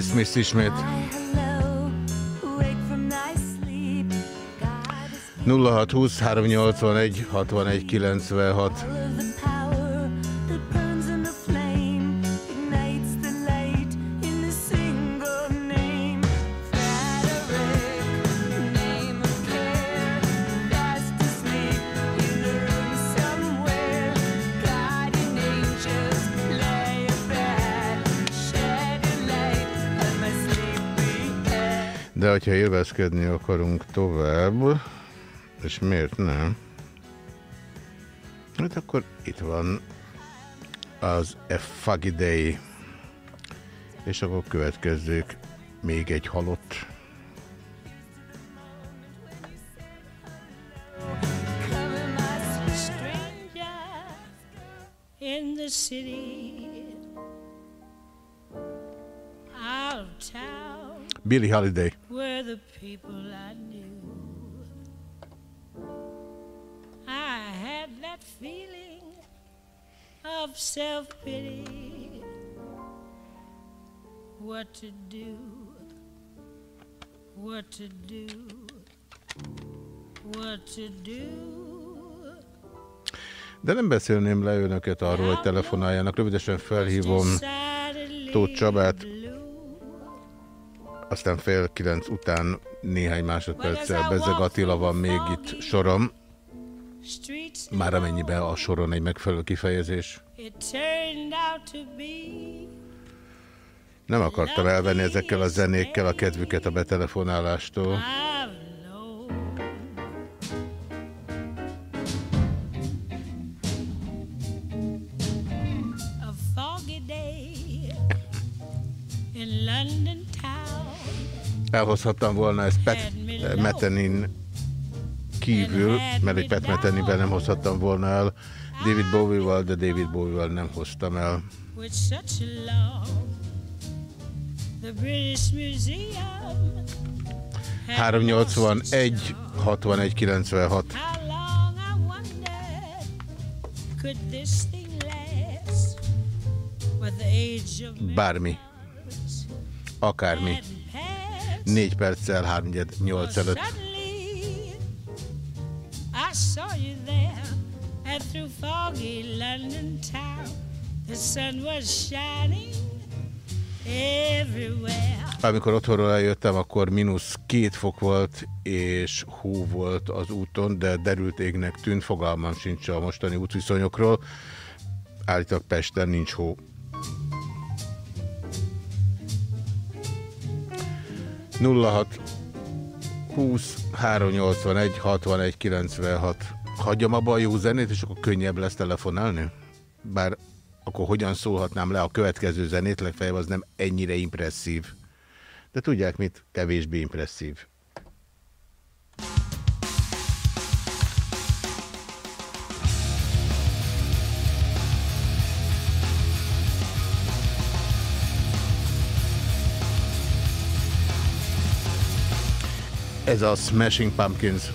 Patti Smith ismét. 0620 381 61 96 Élvezkedni akarunk tovább, és miért nem? Hát akkor itt van az Fuggy Day. És akkor következzék még egy halott. in the city, out of town, Billy Holiday. where the people I knew. I had that feeling of self pity. What to do, what to do, what to do. De nem beszélném le önöket arról, hogy telefonáljanak. Rövidesen felhívom Tóth Csabát, aztán fél kilenc után néhány másodperccel Bezeg Attila van még itt sorom, már amennyiben a soron egy megfelelő kifejezés. Nem akartam elvenni ezekkel a zenékkel a kedvüket a betelefonálástól. London. Elhozhattam volna ezt Pet Metenin kívül, mert egy Pet Metenivel nem hozhattam volna el. David Bowie-val, de David Bowie-val nem hoztam el. The British Museum. had 381 61 96. How long I wondered could this thing last? With the age of Bármi. Akármi. Négy perccel, 3-8 előtt. Suddenly, I saw you there, and through foggy London town, the sun was shining everywhere. Amikor otthonról eljöttem, akkor mínusz két fok volt, és hó volt az úton, de derült égnek tűnt, fogalmam sincs a mostani útviszonyokról. Állítólag Pesten nincs hó. nulla hat 20 381 61 96 Hagyjam abba a jó zenét, és akkor könnyebb lesz telefonálni? Bár akkor hogyan szólhatnám le a következő zenét, legfeljebb az nem ennyire impresszív. De tudják mit? Kevésbé impresszív. Ez a Smashing Pumpkins.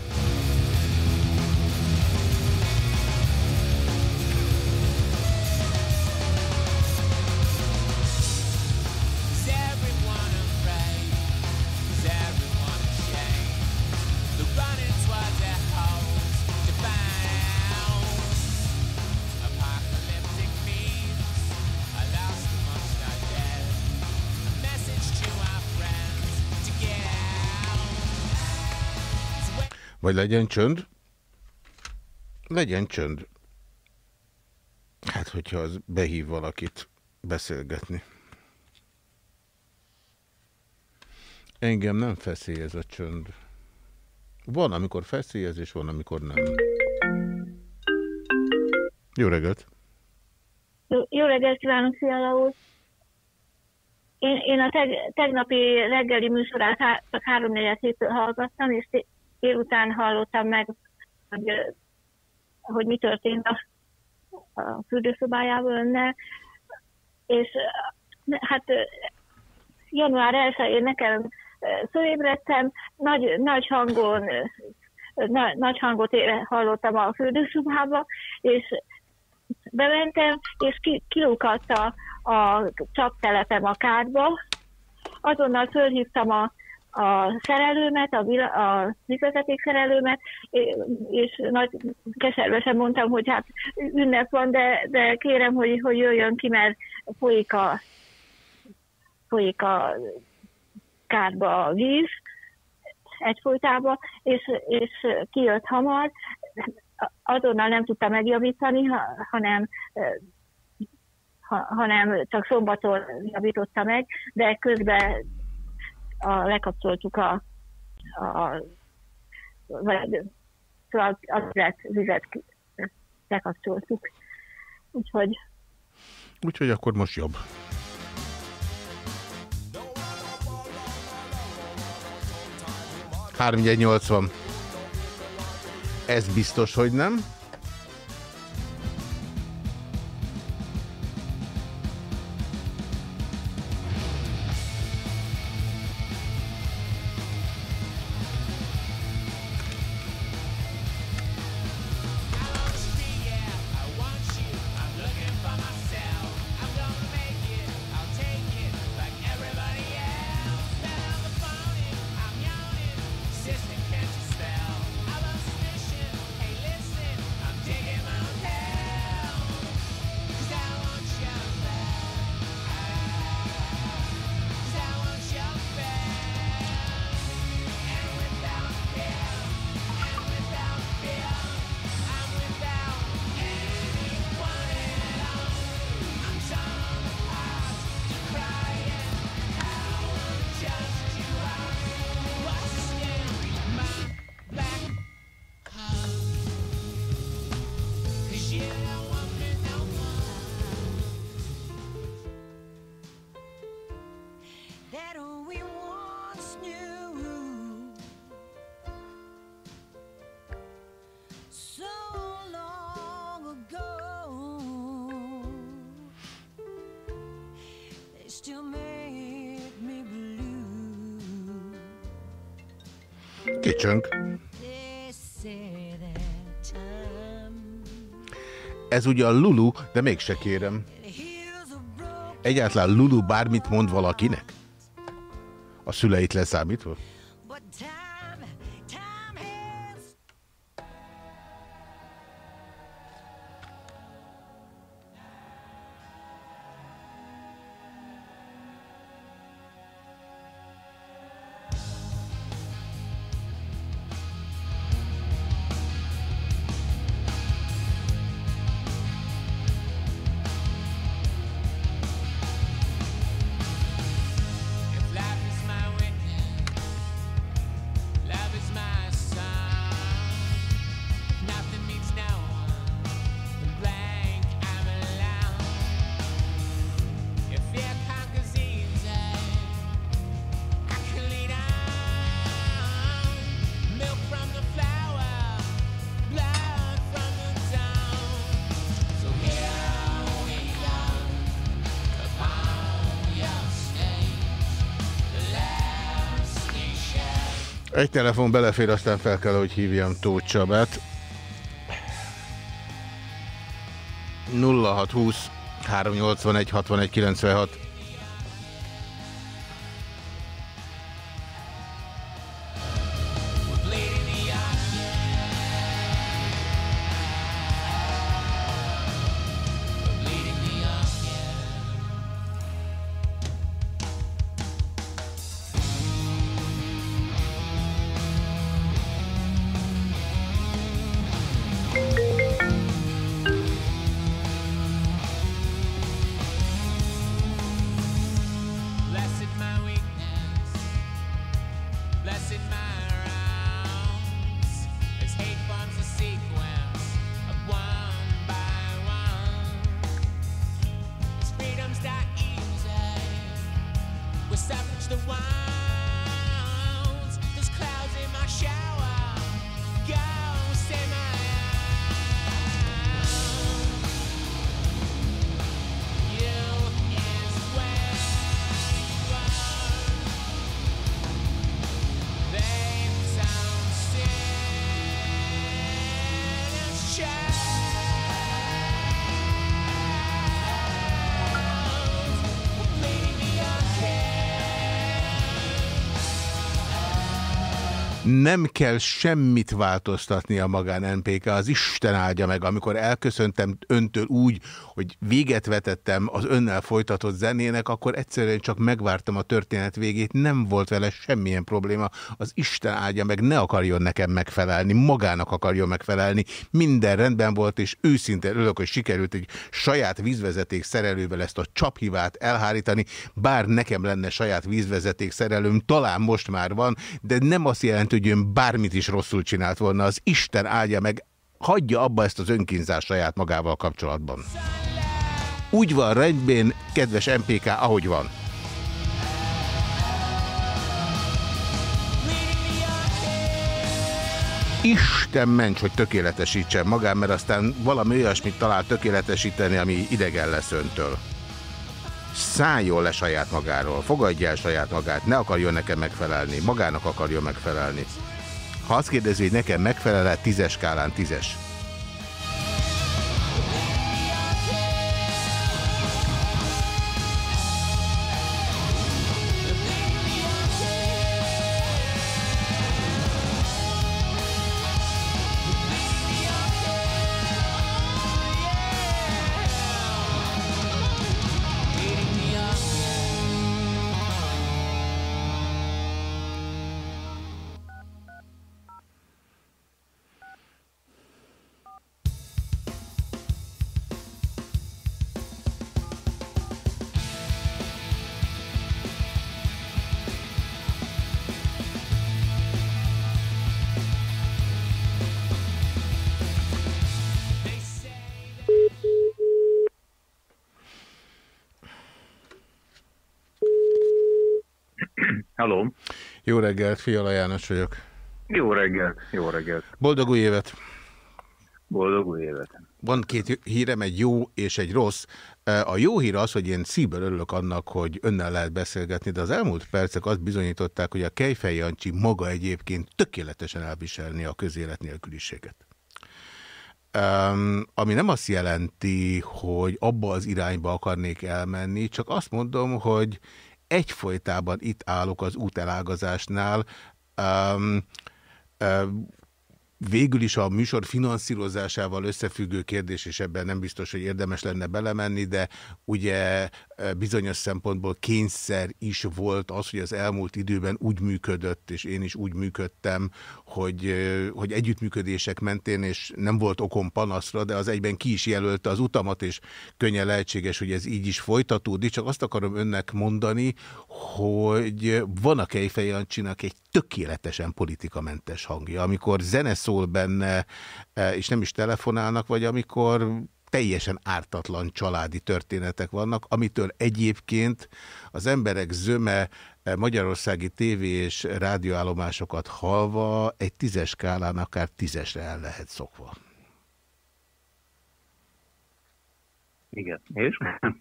Vagy legyen csönd? Legyen csönd. Hát, hogyha az behív valakit beszélgetni. Engem nem feszélyez a csönd. Van, amikor feszélyez, és van, amikor nem. Jó reggelt! Jó, jó reggelt kívánok, Fiala úr! én, én a teg, tegnapi reggeli műsorát há, csak három négyet héttől hallgattam, és délután hallottam meg, hogy, hogy mi történt a, a fürdőszobájában önnel, és hát január 1-én nekem fölébredtem, nagy, nagy hangon, na, nagy hangot ére- hallottam a fürdőszobába, és bementem, és ki, kilukadt a, a csaptelepem a kádba. Azonnal fölhívtam a, a szerelőmet, a, vila, a vízvezeték szerelőmet, és nagy keservesen mondtam, hogy hát ünnep van, de, de kérem, hogy, hogy jöjjön ki, mert folyik a, folyik a kádba a víz egyfolytában, és, és kijött hamar, azonnal nem tudta megjavítani, ha- hanem ha, hanem csak szombaton javította meg, de közben a, lekapcsoltuk a, a vagy, szóval a vizet, vizet lekapcsoltuk. Úgyhogy Úgyhogy akkor most jobb. Három van. Ez biztos, hogy nem. They still make me blue. Kicsönk. Ez ugye a Lulu, de mégse kérem. Egyáltalán Lulu bármit mond valakinek? A szüleit leszámítva? Telefon belefér, aztán fel kell, hogy hívjam Tóth Csabát. 0620 381 61 96 Nem kell semmit változtatni a magán NPK, az Isten áldja meg, amikor elköszöntem öntől úgy, hogy véget vetettem az önnel folytatott zenének, akkor egyszerűen csak megvártam a történet végét, nem volt vele semmilyen probléma. Az Isten áldja meg, ne akarjon nekem megfelelni, magának akarjon megfelelni. Minden rendben volt, és őszintén örülök, hogy sikerült egy saját vízvezeték szerelővel ezt a csaphivát elhárítani, bár nekem lenne saját vízvezeték szerelőm, talán most már van, de nem azt jelenti, hogy ön bármit is rosszul csinált volna. Az Isten áldja meg, hagyja abba ezt az önkínzást saját magával kapcsolatban. Úgy van rendben, kedves MPK, ahogy van. Isten ments, hogy tökéletesítsen magán, mert aztán valami olyasmit talál tökéletesíteni, ami idegen lesz öntől. Szálljon le saját magáról, fogadja el saját magát, ne akarjon nekem megfelelni, magának akarjon megfelelni. Ha azt kérdezi, hogy nekem megfelel-e, tízes skálán tízes. Halló. Jó reggelt, Fiala János vagyok. Jó reggelt, jó reggelt. Boldog új évet! Boldog új évet. Van két hírem, egy jó és egy rossz. A jó hír az, hogy én szívből örülök annak, hogy önnel lehet beszélgetni, de az elmúlt percek azt bizonyították, hogy a Kejfej Jancsi maga egyébként tökéletesen elviselni a közélet nélküliséget. Um, ami nem azt jelenti, hogy abba az irányba akarnék elmenni, csak azt mondom, hogy egyfolytában itt állok az útelágazásnál. Um, um, végül is a műsor finanszírozásával összefüggő kérdés, és ebben nem biztos, hogy érdemes lenne belemenni, de ugye bizonyos szempontból kényszer is volt az, hogy az elmúlt időben úgy működött, és én is úgy működtem, hogy, hogy együttműködések mentén, és nem volt okom panaszra, de az egyben ki is jelölte az utamat, és könnyen lehetséges, hogy ez így is folytatódik. Csak azt akarom önnek mondani, hogy van a Kejfej egy tökéletesen politikamentes hangja. Amikor zene szól benne, és nem is telefonálnak, vagy amikor teljesen ártatlan családi történetek vannak, amitől egyébként az emberek zöme magyarországi tévé és rádióállomásokat halva egy tízes skálán akár tízesre el lehet szokva. Igen, és?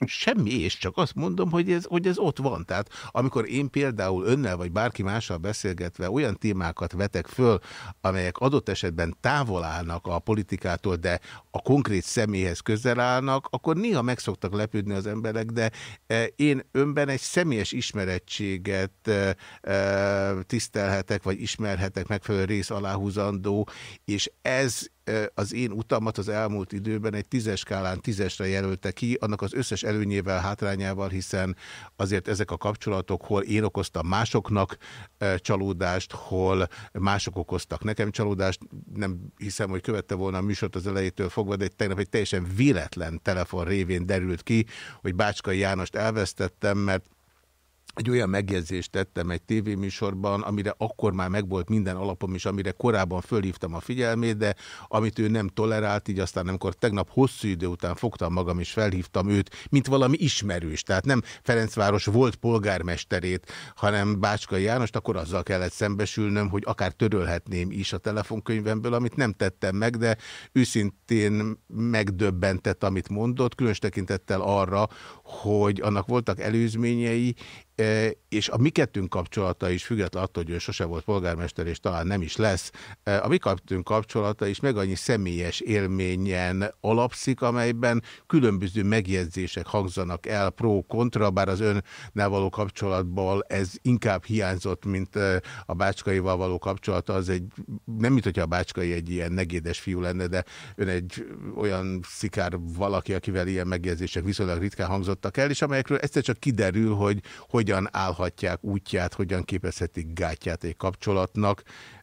Semmi és, csak azt mondom, hogy ez, hogy ez ott van. Tehát amikor én például önnel vagy bárki mással beszélgetve olyan témákat vetek föl, amelyek adott esetben távol állnak a politikától, de a konkrét személyhez közel állnak, akkor néha meg szoktak lepődni az emberek, de e, én önben egy személyes ismerettséget e, e, tisztelhetek, vagy ismerhetek megfelelő rész aláhúzandó, és ez az én utamat az elmúlt időben egy tízes skálán tízesre jelölte ki, annak az összes előnyével, hátrányával, hiszen azért ezek a kapcsolatok, hol én okoztam másoknak csalódást, hol mások okoztak nekem csalódást, nem hiszem, hogy követte volna a műsort az elejétől fogva, de egy, tegnap egy teljesen véletlen telefon révén derült ki, hogy Bácskai Jánost elvesztettem, mert egy olyan megjegyzést tettem egy tévéműsorban, amire akkor már megvolt minden alapom is, amire korábban fölhívtam a figyelmét, de amit ő nem tolerált, így aztán amikor tegnap hosszú idő után fogtam magam és felhívtam őt, mint valami ismerős, tehát nem Ferencváros volt polgármesterét, hanem Bácskai Jánost, akkor azzal kellett szembesülnöm, hogy akár törölhetném is a telefonkönyvemből, amit nem tettem meg, de őszintén megdöbbentett, amit mondott, különös tekintettel arra, hogy annak voltak előzményei, és a mi kettőnk kapcsolata is, független attól, hogy ő sose volt polgármester, és talán nem is lesz, a mi kettőnk kapcsolata is meg annyi személyes élményen alapszik, amelyben különböző megjegyzések hangzanak el pro-kontra, bár az önnel való kapcsolatból ez inkább hiányzott, mint a bácskaival való kapcsolata, az egy, nem mint hogyha a bácskai egy ilyen negédes fiú lenne, de ön egy olyan szikár valaki, akivel ilyen megjegyzések viszonylag ritkán hangzottak el, és amelyekről egyszer csak kiderül, hogy hogyan állhatják útját, hogyan képezhetik gátját egy kapcsolatnak,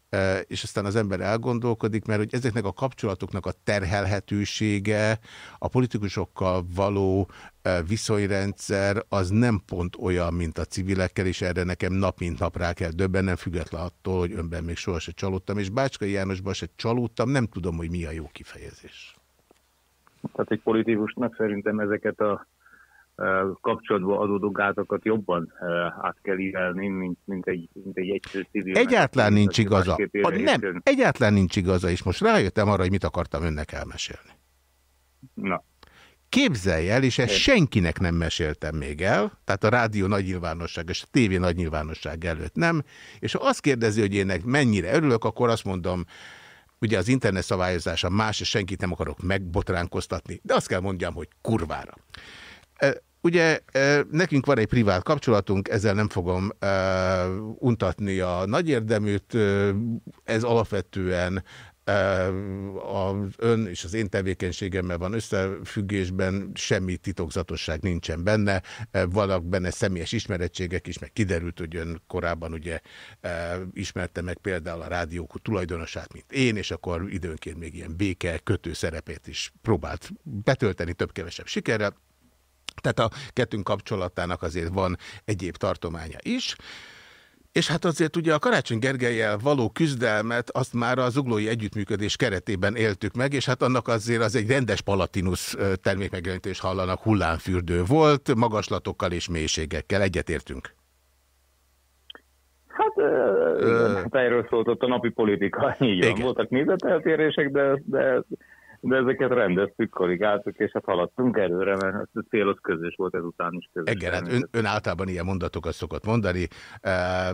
E, és aztán az ember elgondolkodik, mert hogy ezeknek a kapcsolatoknak a terhelhetősége, a politikusokkal való e, viszonyrendszer az nem pont olyan, mint a civilekkel, és erre nekem nap mint nap rá kell döbbennem, független attól, hogy önben még sohasem csalódtam, és Bácskai Jánosban se csalódtam, nem tudom, hogy mi a jó kifejezés. Tehát egy politikusnak szerintem ezeket a kapcsolatban adódó gátakat jobban át kell írni, mint, mint egy, mint egy egyszerű civil. Egyáltalán nincs igaza. A, nem, és ön- egyáltalán nincs igaza, és most rájöttem arra, hogy mit akartam önnek elmesélni. Na, Képzelj el, és ezt senkinek nem meséltem még el, tehát a rádió nagy nyilvánosság és a tévé nagy nyilvánosság előtt nem, és ha azt kérdezi, hogy énnek mennyire örülök, akkor azt mondom, ugye az internet szabályozása más, és senkit nem akarok megbotránkoztatni, de azt kell mondjam, hogy kurvára. Ugye nekünk van egy privát kapcsolatunk, ezzel nem fogom e, untatni a nagy érdeműt, ez alapvetően e, az ön és az én tevékenységemmel van összefüggésben, semmi titokzatosság nincsen benne, vannak benne személyes ismerettségek is, meg kiderült, hogy ön korábban ugye e, ismerte meg például a rádiók tulajdonosát, mint én, és akkor időnként még ilyen béke kötő szerepét is próbált betölteni több-kevesebb sikerrel. Tehát a kettőnk kapcsolatának azért van egyéb tartománya is. És hát azért ugye a Karácsony Gergelyel való küzdelmet azt már a zuglói együttműködés keretében éltük meg, és hát annak azért az egy rendes palatinus termékmegjelenítés hallanak hullámfürdő volt, magaslatokkal és mélységekkel. Egyetértünk. hát, igen, hát erről szólt ott a napi politika. (laughs) Így van. Voltak nézeteltérések, de, de, de ezeket rendeztük, korrigáltuk, és hát haladtunk előre, mert a cél az közös volt, ezután is közös. Igen, hát ön, ön általában ilyen mondatokat szokott mondani, eh,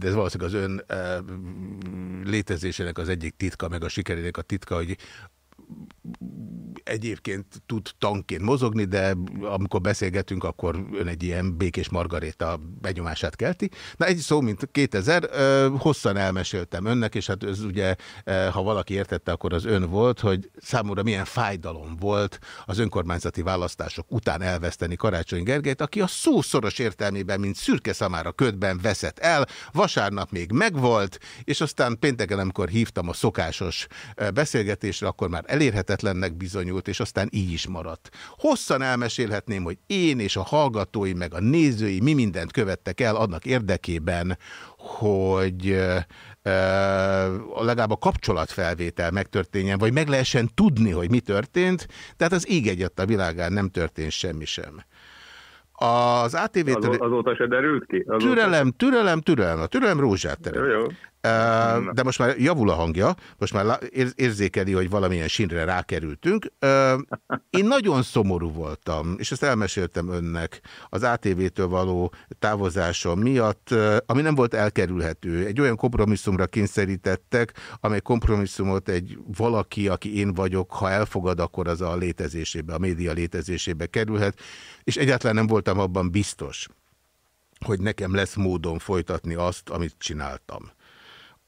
de ez valószínűleg az ön eh, létezésének az egyik titka, meg a sikerének a titka, hogy egyébként tud tankként mozogni, de amikor beszélgetünk, akkor ön egy ilyen békés margaréta benyomását kelti. Na egy szó, mint 2000, ö, hosszan elmeséltem önnek, és hát ez ugye, ha valaki értette, akkor az ön volt, hogy számomra milyen fájdalom volt az önkormányzati választások után elveszteni Karácsony Gergelyt, aki a szó szoros értelmében, mint szürke szamára ködben veszett el, vasárnap még megvolt, és aztán pénteken, amikor hívtam a szokásos beszélgetésre, akkor már elérhetetlennek bizonyult, és aztán így is maradt. Hosszan elmesélhetném, hogy én és a hallgatói, meg a nézői mi mindent követtek el annak érdekében, hogy ö, legalább a kapcsolatfelvétel megtörténjen, vagy meg lehessen tudni, hogy mi történt, tehát az ég egyet a világán nem történt semmi sem. Az ATV-től... Azó, azóta se derült ki? Azóta Türelem, türelem, türelem. A türelem rózsát Jó, terem. jó. Uh, de most már javul a hangja, most már érzékeli, hogy valamilyen sínre rákerültünk. Én nagyon szomorú voltam, és ezt elmeséltem önnek az ATV-től való távozásom miatt, ami nem volt elkerülhető. Egy olyan kompromisszumra kényszerítettek, amely kompromisszumot egy valaki, aki én vagyok, ha elfogad, akkor az a létezésébe, a média létezésébe kerülhet, és egyáltalán nem voltam abban biztos, hogy nekem lesz módon folytatni azt, amit csináltam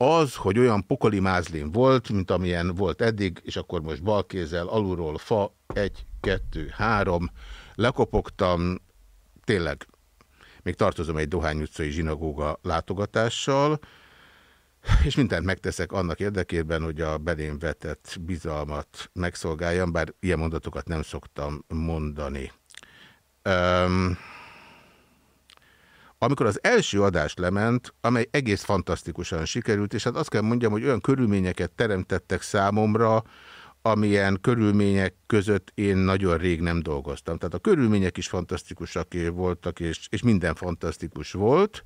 az, hogy olyan pokoli mázlin volt, mint amilyen volt eddig, és akkor most balkézzel alulról fa, egy, kettő, három, lekopogtam, tényleg, még tartozom egy Dohány utcai zsinagóga látogatással, és mindent megteszek annak érdekében, hogy a belém vetett bizalmat megszolgáljam, bár ilyen mondatokat nem szoktam mondani. Um, amikor az első adás lement, amely egész fantasztikusan sikerült, és hát azt kell mondjam, hogy olyan körülményeket teremtettek számomra, amilyen körülmények között én nagyon rég nem dolgoztam. Tehát a körülmények is fantasztikusak voltak, és, és minden fantasztikus volt.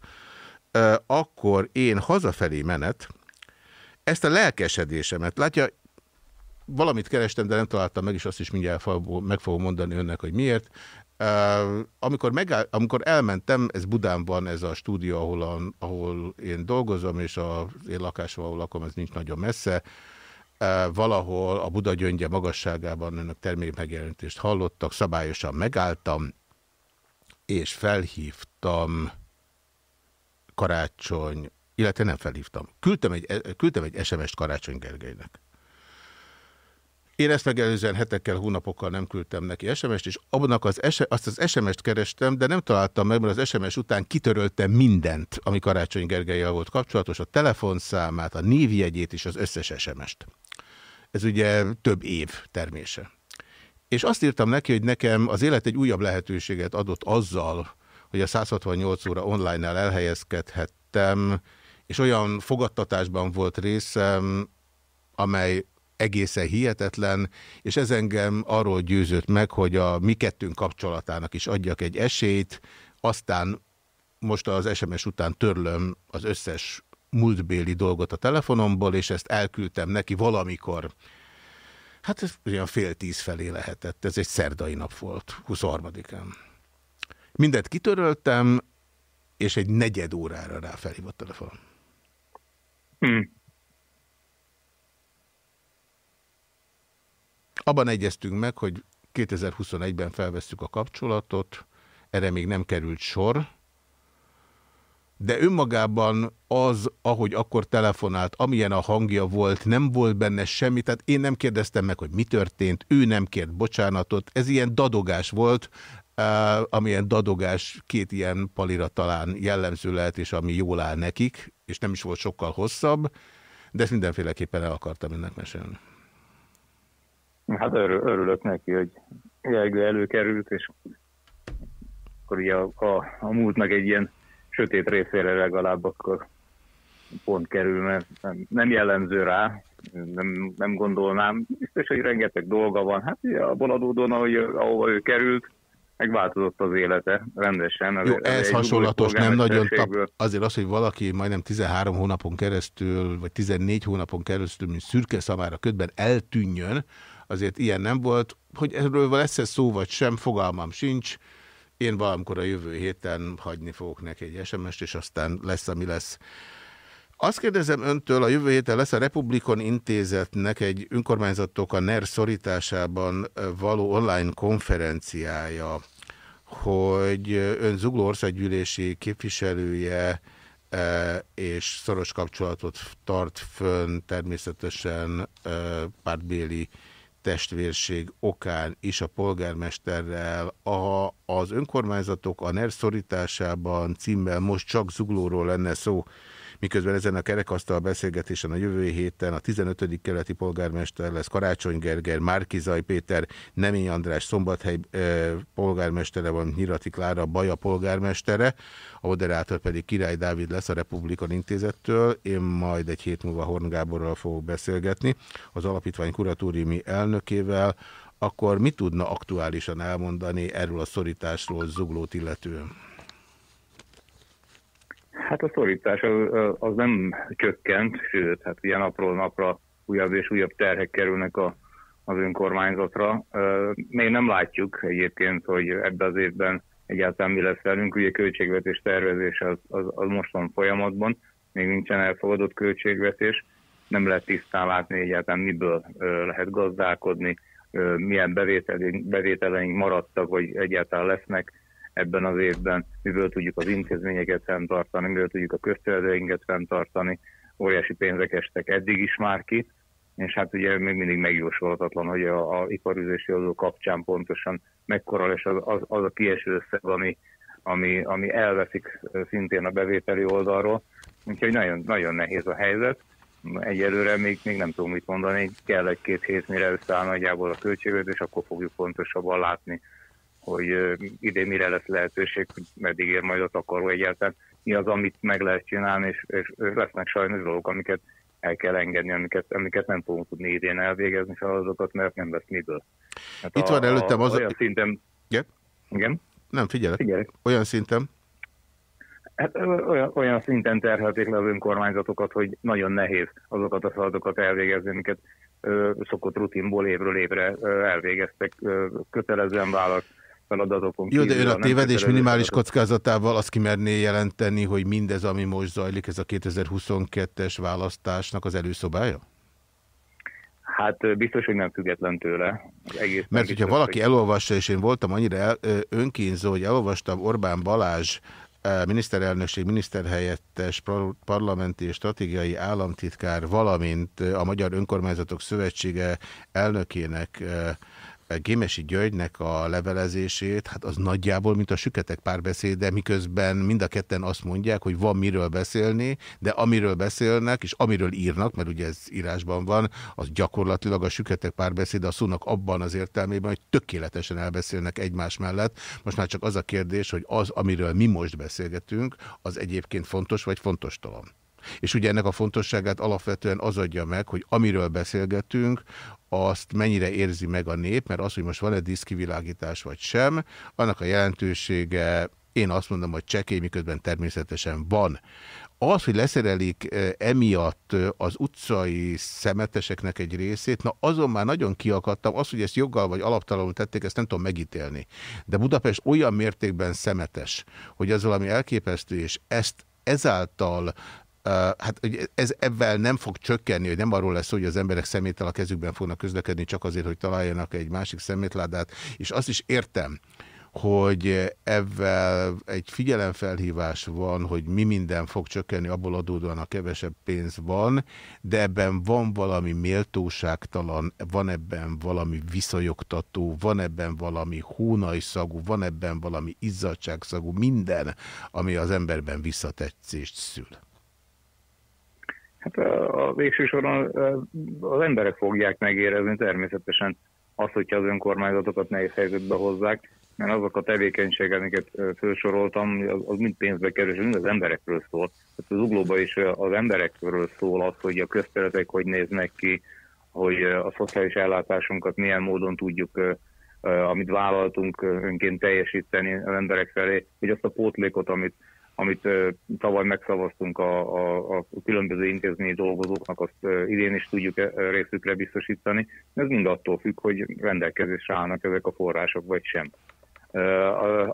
Akkor én hazafelé menet, ezt a lelkesedésemet, látja, valamit kerestem, de nem találtam meg, és azt is mindjárt meg fogom mondani önnek, hogy miért. Amikor, megáll, amikor elmentem, ez Budán van ez a stúdió, ahol, a, ahol én dolgozom, és az én lakásom, ahol lakom, ez nincs nagyon messze. Valahol a Buda gyöngye magasságában önök termék megjelentést hallottak, szabályosan megálltam, és felhívtam Karácsony, illetve nem felhívtam. Küldtem egy, küldtem egy SMS-t Karácsony Gergelynek. Én ezt megelőzően hetekkel, hónapokkal nem küldtem neki SMS-t, és abnak az azt az SMS-t kerestem, de nem találtam meg, mert az SMS után kitöröltem mindent, ami Karácsony Gergelyel volt kapcsolatos, a telefonszámát, a névjegyét és az összes SMS-t. Ez ugye több év termése. És azt írtam neki, hogy nekem az élet egy újabb lehetőséget adott azzal, hogy a 168 óra online-nál elhelyezkedhettem, és olyan fogadtatásban volt részem, amely egészen hihetetlen, és ez engem arról győzött meg, hogy a mi kettőnk kapcsolatának is adjak egy esélyt, aztán most az SMS után törlöm az összes múltbéli dolgot a telefonomból, és ezt elküldtem neki valamikor. Hát ez olyan fél tíz felé lehetett, ez egy szerdai nap volt, 23-án. Mindent kitöröltem, és egy negyed órára rá felhívott telefon. Hmm. Abban egyeztünk meg, hogy 2021-ben felvesszük a kapcsolatot, erre még nem került sor, de önmagában az, ahogy akkor telefonált, amilyen a hangja volt, nem volt benne semmi, tehát én nem kérdeztem meg, hogy mi történt, ő nem kért bocsánatot, ez ilyen dadogás volt, uh, amilyen dadogás két ilyen palira talán jellemző lehet, és ami jól áll nekik, és nem is volt sokkal hosszabb, de ezt mindenféleképpen el akartam ennek mesélni. Hát örül, örülök neki, hogy Gergő előkerült, és akkor ugye a, a, a múltnak egy ilyen sötét részére legalább akkor pont kerül, mert nem, nem jellemző rá, nem, nem gondolnám. Biztos, hogy rengeteg dolga van. Hát ugye abból adódóan, ahogy, ahova ő került, megváltozott az élete rendesen. Jó, Az- ez egy hasonlatos, nem nagyon tap, azért az, hogy valaki majdnem 13 hónapon keresztül, vagy 14 hónapon keresztül, mint szürke szamára ködben eltűnjön, azért ilyen nem volt. Hogy erről lesz-e szó, vagy sem, fogalmam sincs. Én valamikor a jövő héten hagyni fogok neki egy SMS-t, és aztán lesz, ami lesz. Azt kérdezem öntől, a jövő héten lesz a Republikon Intézetnek egy önkormányzatok a NER szorításában való online konferenciája, hogy ön Zugló országgyűlési képviselője és szoros kapcsolatot tart fönn természetesen pártbéli testvérség okán is a polgármesterrel. A, az önkormányzatok a NER szorításában címmel most csak Zuglóról lenne szó, miközben ezen a kerekasztal beszélgetésen a jövő héten a 15. keleti polgármester lesz Karácsony Gerger, Márkizaj Péter, Nemény András Szombathely polgármestere van, Nyirati Klára Baja polgármestere, a moderátor pedig Király Dávid lesz a Republikon Intézettől, én majd egy hét múlva Horn Gáborral fogok beszélgetni, az alapítvány kuratóriumi elnökével, akkor mit tudna aktuálisan elmondani erről a szorításról zuglót illetően? Hát a szorítás az, az nem csökkent, sőt, hát ilyen napról napra újabb és újabb terhek kerülnek a, az önkormányzatra. Még nem látjuk egyébként, hogy ebbe az évben egyáltalán mi lesz velünk. Ugye költségvetés tervezés az, az, az most van folyamatban, még nincsen elfogadott költségvetés, nem lehet tisztán látni egyáltalán miből lehet gazdálkodni, milyen bevételeink maradtak, vagy egyáltalán lesznek ebben az évben, miből tudjuk az intézményeket fenntartani, miből tudjuk a közterületeinket fenntartani, óriási pénzek estek eddig is már ki, és hát ugye még mindig megjósolhatatlan, hogy a, a iparüzési adó kapcsán pontosan mekkora lesz az, az, az a kieső összeg, ami, ami, ami elveszik szintén a bevételi oldalról. Úgyhogy nagyon, nagyon nehéz a helyzet. Egyelőre még, még nem tudom mit mondani, kell egy-két hét, mire összeáll nagyjából a költségvetés, akkor fogjuk pontosabban látni, hogy idén mire lesz lehetőség, hogy meddig ér majd a takaró egyáltalán, mi az, amit meg lehet csinálni, és, és lesznek sajnos dolgok, amiket el kell engedni, amiket, amiket nem fogunk tudni idén elvégezni feladatokat, mert nem lesz miből. Hát Itt van előttem az a- Olyan szinten... Igen? Igen? Nem, figyelek. Figyelek. Olyan szinten. Hát olyan, olyan szinten terhelték le az önkormányzatokat, hogy nagyon nehéz azokat a feladatokat elvégezni, amiket ö, szokott rutinból évről évre ö, elvégeztek ö, kötelezően vállalt feladatokon Jó, de ön a tévedés minimális kockázatával azt kimerné jelenteni, hogy mindez, ami most zajlik, ez a 2022-es választásnak az előszobája? Hát biztos, hogy nem független tőle. Az Egész Mert hogyha valaki hogy- elolvassa, és én voltam annyira el, önkínzó, hogy elolvastam Orbán Balázs miniszterelnökség, miniszterhelyettes, par- parlamenti és stratégiai államtitkár, valamint a Magyar Önkormányzatok Szövetsége elnökének Gémesi Györgynek a levelezését, hát az nagyjából, mint a süketek párbeszéde, miközben mind a ketten azt mondják, hogy van miről beszélni, de amiről beszélnek, és amiről írnak, mert ugye ez írásban van, az gyakorlatilag a süketek párbeszéde a szónak abban az értelmében, hogy tökéletesen elbeszélnek egymás mellett. Most már csak az a kérdés, hogy az, amiről mi most beszélgetünk, az egyébként fontos vagy fontostalan. És ugye ennek a fontosságát alapvetően az adja meg, hogy amiről beszélgetünk, azt mennyire érzi meg a nép, mert az, hogy most van-e diszkivilágítás vagy sem, annak a jelentősége, én azt mondom, hogy csekély, miközben természetesen van. Az, hogy leszerelik eh, emiatt eh, az utcai szemeteseknek egy részét, na azon már nagyon kiakadtam, az, hogy ezt joggal vagy alaptalanul tették, ezt nem tudom megítélni. De Budapest olyan mértékben szemetes, hogy az valami elképesztő, és ezt ezáltal hát ez ebben nem fog csökkenni, hogy nem arról lesz, hogy az emberek szeméttel a kezükben fognak közlekedni, csak azért, hogy találjanak egy másik szemétládát, és azt is értem, hogy ebben egy figyelemfelhívás van, hogy mi minden fog csökkenni, abból adódóan a kevesebb pénz van, de ebben van valami méltóságtalan, van ebben valami viszonyogtató, van ebben valami hónajszagú, van ebben valami izzadságszagú, minden, ami az emberben visszatetszést szül. Hát a, végső soron az emberek fogják megérezni természetesen azt, hogyha az önkormányzatokat nehéz helyzetbe hozzák, mert azok a tevékenységek, amiket felsoroltam, az, az mind pénzbe kerül, és mind az emberekről szól. Tehát az uglóban is az emberekről szól az, hogy a közterületek hogy néznek ki, hogy a szociális ellátásunkat milyen módon tudjuk, amit vállaltunk önként teljesíteni az emberek felé, hogy azt a pótlékot, amit amit tavaly megszavaztunk a, a, a különböző intézményi dolgozóknak, azt idén is tudjuk részükre biztosítani. Ez mind attól függ, hogy rendelkezésre állnak ezek a források, vagy sem.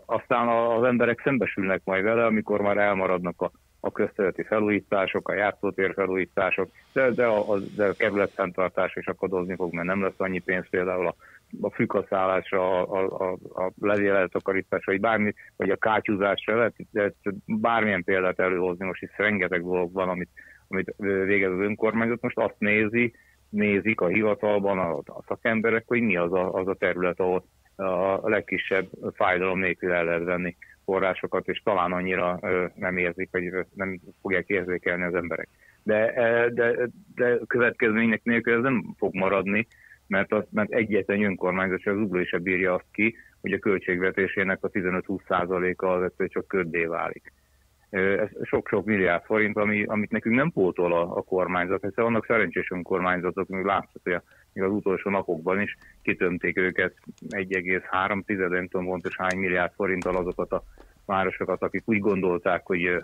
Aztán az emberek szembesülnek majd vele, amikor már elmaradnak a, a közterületi felújítások, a játszótér felújítások, de, de, a, de a kerületfenntartás is akadozni fog, mert nem lesz annyi pénz például a, a fűkaszálásra, a, a, a, a levéleltakarításra, vagy bármi, vagy a kátyúzásra, lehet, lehet bármilyen példát előhozni, most is rengeteg dolog van, amit, amit végez az önkormányzat, most azt nézi, nézik a hivatalban a, a szakemberek, hogy mi az a, az a terület, ahol a legkisebb fájdalom nélkül el lehet venni forrásokat, és talán annyira nem érzik, vagy nem fogják érzékelni az emberek. De, de, de következménynek nélkül ez nem fog maradni, mert, az, mert egyetlen önkormányzat, az ugló is bírja azt ki, hogy a költségvetésének a 15-20%-a az egyszerűen csak köddé válik. Ez sok-sok milliárd forint, ami, amit nekünk nem pótol a, a kormányzat, hiszen vannak szerencsés önkormányzatok, még látszott, hogy a, még az utolsó napokban is kitömték őket 1,3, nem tudom pontosan hány milliárd forinttal azokat a városokat, akik úgy gondolták, hogy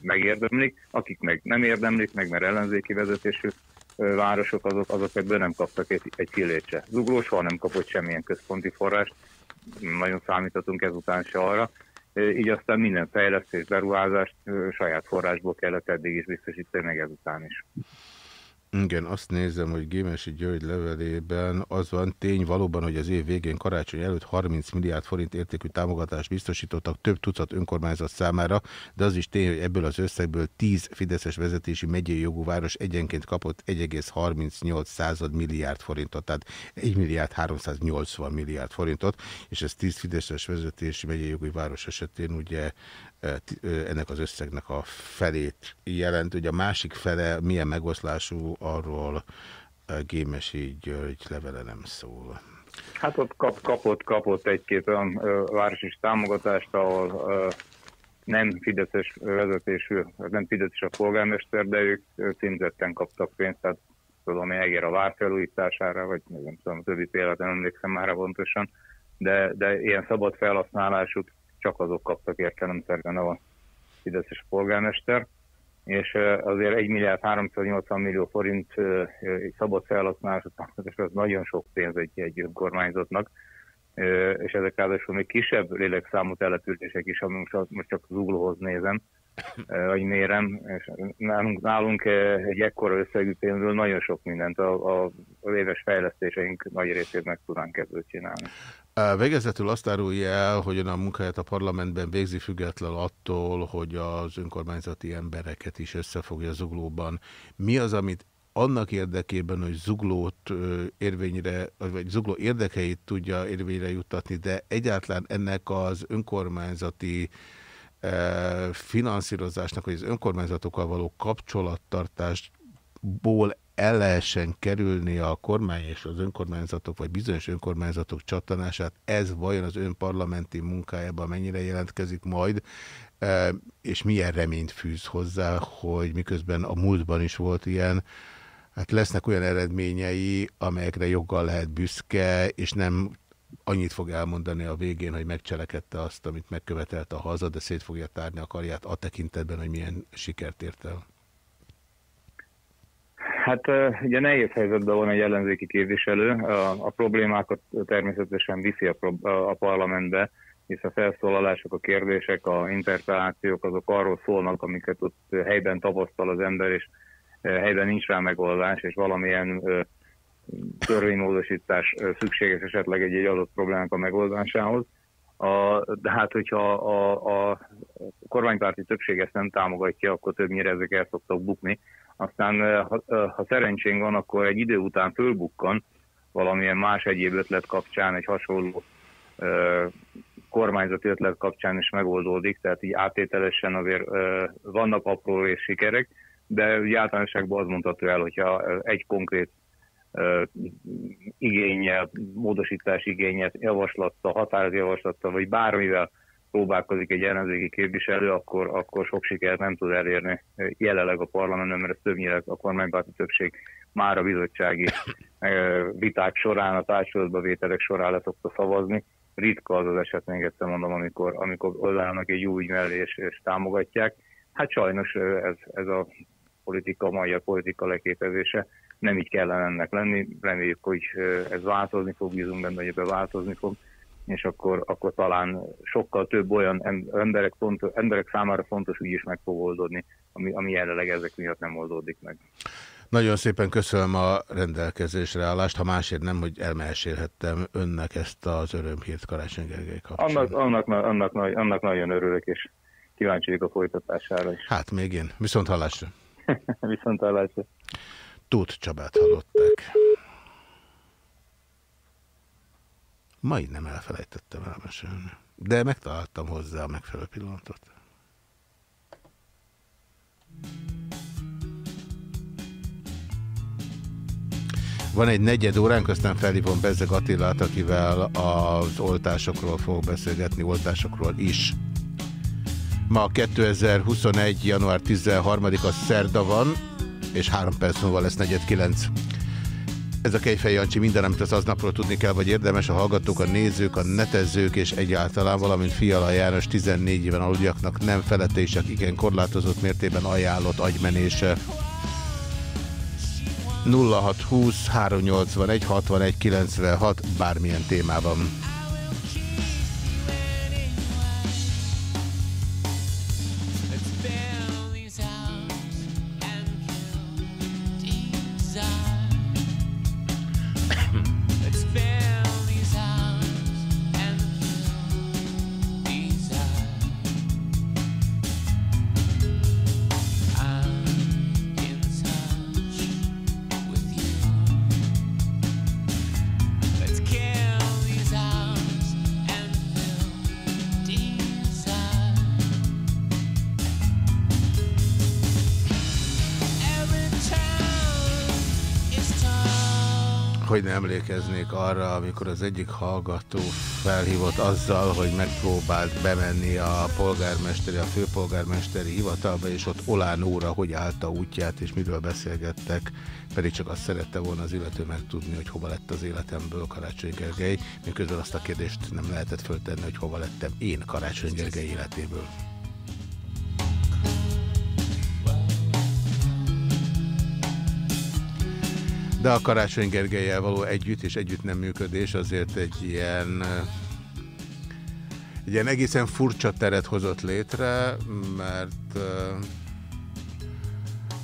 megérdemlik, akik meg nem érdemlik, meg mert ellenzéki vezetésű városok, azok, azok ebből nem kaptak egy, egy fillét se. Zugló soha nem kapott semmilyen központi forrást, nagyon számíthatunk ezután se arra, így aztán minden fejlesztés, beruházást saját forrásból kellett eddig is biztosítani, meg ezután is. Igen, azt nézem, hogy Gémesi György levelében az van tény valóban, hogy az év végén karácsony előtt 30 milliárd forint értékű támogatást biztosítottak több tucat önkormányzat számára, de az is tény, hogy ebből az összegből 10 Fideszes vezetési megyei jogú város egyenként kapott 1,38 század milliárd forintot, tehát 1 milliárd 380 milliárd forintot, és ez 10 Fideszes vezetési megyei jogú város esetén ugye ennek az összegnek a felét jelent. Ugye a másik fele milyen megoszlású, arról Gémesi György levele nem szól. Hát ott kap, kapott, kapott egy-két olyan ö, városi támogatást, ahol ö, nem Fideszes vezetésű, nem Fideszes a polgármester, de ők címzetten kaptak pénzt, tehát tudom, én a vár felújítására, vagy nem tudom, többi példát nem emlékszem már pontosan, de, de ilyen szabad felhasználásút csak azok kaptak értelemszerűen a Fideszes polgármester. és azért 1 milliárd 380 millió forint szabad felhasználásra támogatás az nagyon sok pénz egy, egy önkormányzatnak, és ezek ráadásul még kisebb lélekszámú települések is, ami most, most csak zuglóhoz nézem, ö, vagy mérem, és nálunk, nálunk ö, egy ekkora összegű pénzből nagyon sok mindent a, a, az éves fejlesztéseink nagy részét meg tudnánk ebből csinálni. Ö, Végezetül azt árulja el, hogy ön a munkáját a parlamentben végzi független attól, hogy az önkormányzati embereket is összefogja zuglóban. Mi az, amit annak érdekében, hogy zuglót érvényre, vagy zugló érdekeit tudja érvényre juttatni, de egyáltalán ennek az önkormányzati ö, finanszírozásnak, vagy az önkormányzatokkal való kapcsolattartásból el lehessen kerülni a kormány és az önkormányzatok, vagy bizonyos önkormányzatok csattanását, ez vajon az ön parlamenti munkájában mennyire jelentkezik majd, e, és milyen reményt fűz hozzá, hogy miközben a múltban is volt ilyen, hát lesznek olyan eredményei, amelyekre joggal lehet büszke, és nem annyit fog elmondani a végén, hogy megcselekedte azt, amit megkövetelt a haza, de szét fogja tárni a karját a tekintetben, hogy milyen sikert ért el. Hát ugye nehéz helyzetben van egy ellenzéki képviselő, a, a problémákat természetesen viszi a, a parlamentbe, hisz a felszólalások, a kérdések, a interpellációk azok arról szólnak, amiket ott helyben tapasztal az ember, és helyben nincs rá megoldás, és valamilyen törvénymódosítás szükséges esetleg egy, egy adott problémák a megoldásához. A, de hát, hogyha a, a kormánypárti többség ezt nem támogatja, akkor többnyire ezek el szoktak bukni. Aztán, ha, ha szerencsénk van, akkor egy idő után fölbukkan valamilyen más egyéb ötlet kapcsán, egy hasonló ö, kormányzati ötlet kapcsán is megoldódik, tehát így átételesen azért ö, vannak apró és sikerek, de általánosságban az mondható el, hogyha egy konkrét igényel, módosítás igényel, javaslattal, határozattal, vagy bármivel próbálkozik egy ellenzéki képviselő, akkor, akkor sok sikert nem tud elérni jelenleg a parlamentben, mert ez többnyire a kormánypárti többség már a bizottsági viták során, a társadalmi vételek során le szokta szavazni. Ritka az az eset, még egyszer mondom, amikor, amikor odállnak egy ügy mellé és, és támogatják. Hát sajnos ez, ez a politika, a magyar politika leképezése nem így kellene ennek lenni. Reméljük, hogy ez változni fog, bízunk benne, hogy ebbe változni fog és akkor, akkor talán sokkal több olyan em- emberek, fontos, emberek számára fontos ügy is meg fog oldódni, ami, ami jelenleg ezek miatt nem oldódik meg. Nagyon szépen köszönöm a rendelkezésre állást, ha másért nem, hogy elmesélhettem önnek ezt az örömhírt Karácsony Gergely. Annak, annak, na- annak, annak nagyon örülök, és kíváncsi a folytatására is. Hát még én. Viszont hallásra. (laughs) Viszont hallásra. Tóth Csabát hallották. Majdnem elfelejtettem elmesélni. De megtaláltam hozzá a megfelelő pillanatot. Van egy negyed óránk, aztán felhívom Bezzeg Attilát, akivel az oltásokról fogok beszélgetni, oltásokról is. Ma 2021. január 13-a szerda van, és három perc múlva lesz negyed kilenc. Ez a Kejfej Jancsi minden, amit az aznapról tudni kell, vagy érdemes a hallgatók, a nézők, a netezők és egyáltalán, valamint Fiala János 14 éven aludjaknak nem felette és igen korlátozott mértében ajánlott agymenése. 0620 381 61 96 bármilyen témában. Emlékeznék arra, amikor az egyik hallgató felhívott azzal, hogy megpróbált bemenni a polgármesteri, a főpolgármesteri hivatalba, és ott Olán óra hogy állta útját, és miről beszélgettek, pedig csak azt szerette volna az illető megtudni, hogy hova lett az életemből Karácsony Gergely, miközben azt a kérdést nem lehetett föltenni, hogy hova lettem én Karácsony Gergely életéből. De a Karácsony Gergelyel való együtt és együtt nem működés azért egy ilyen, egy ilyen egészen furcsa teret hozott létre, mert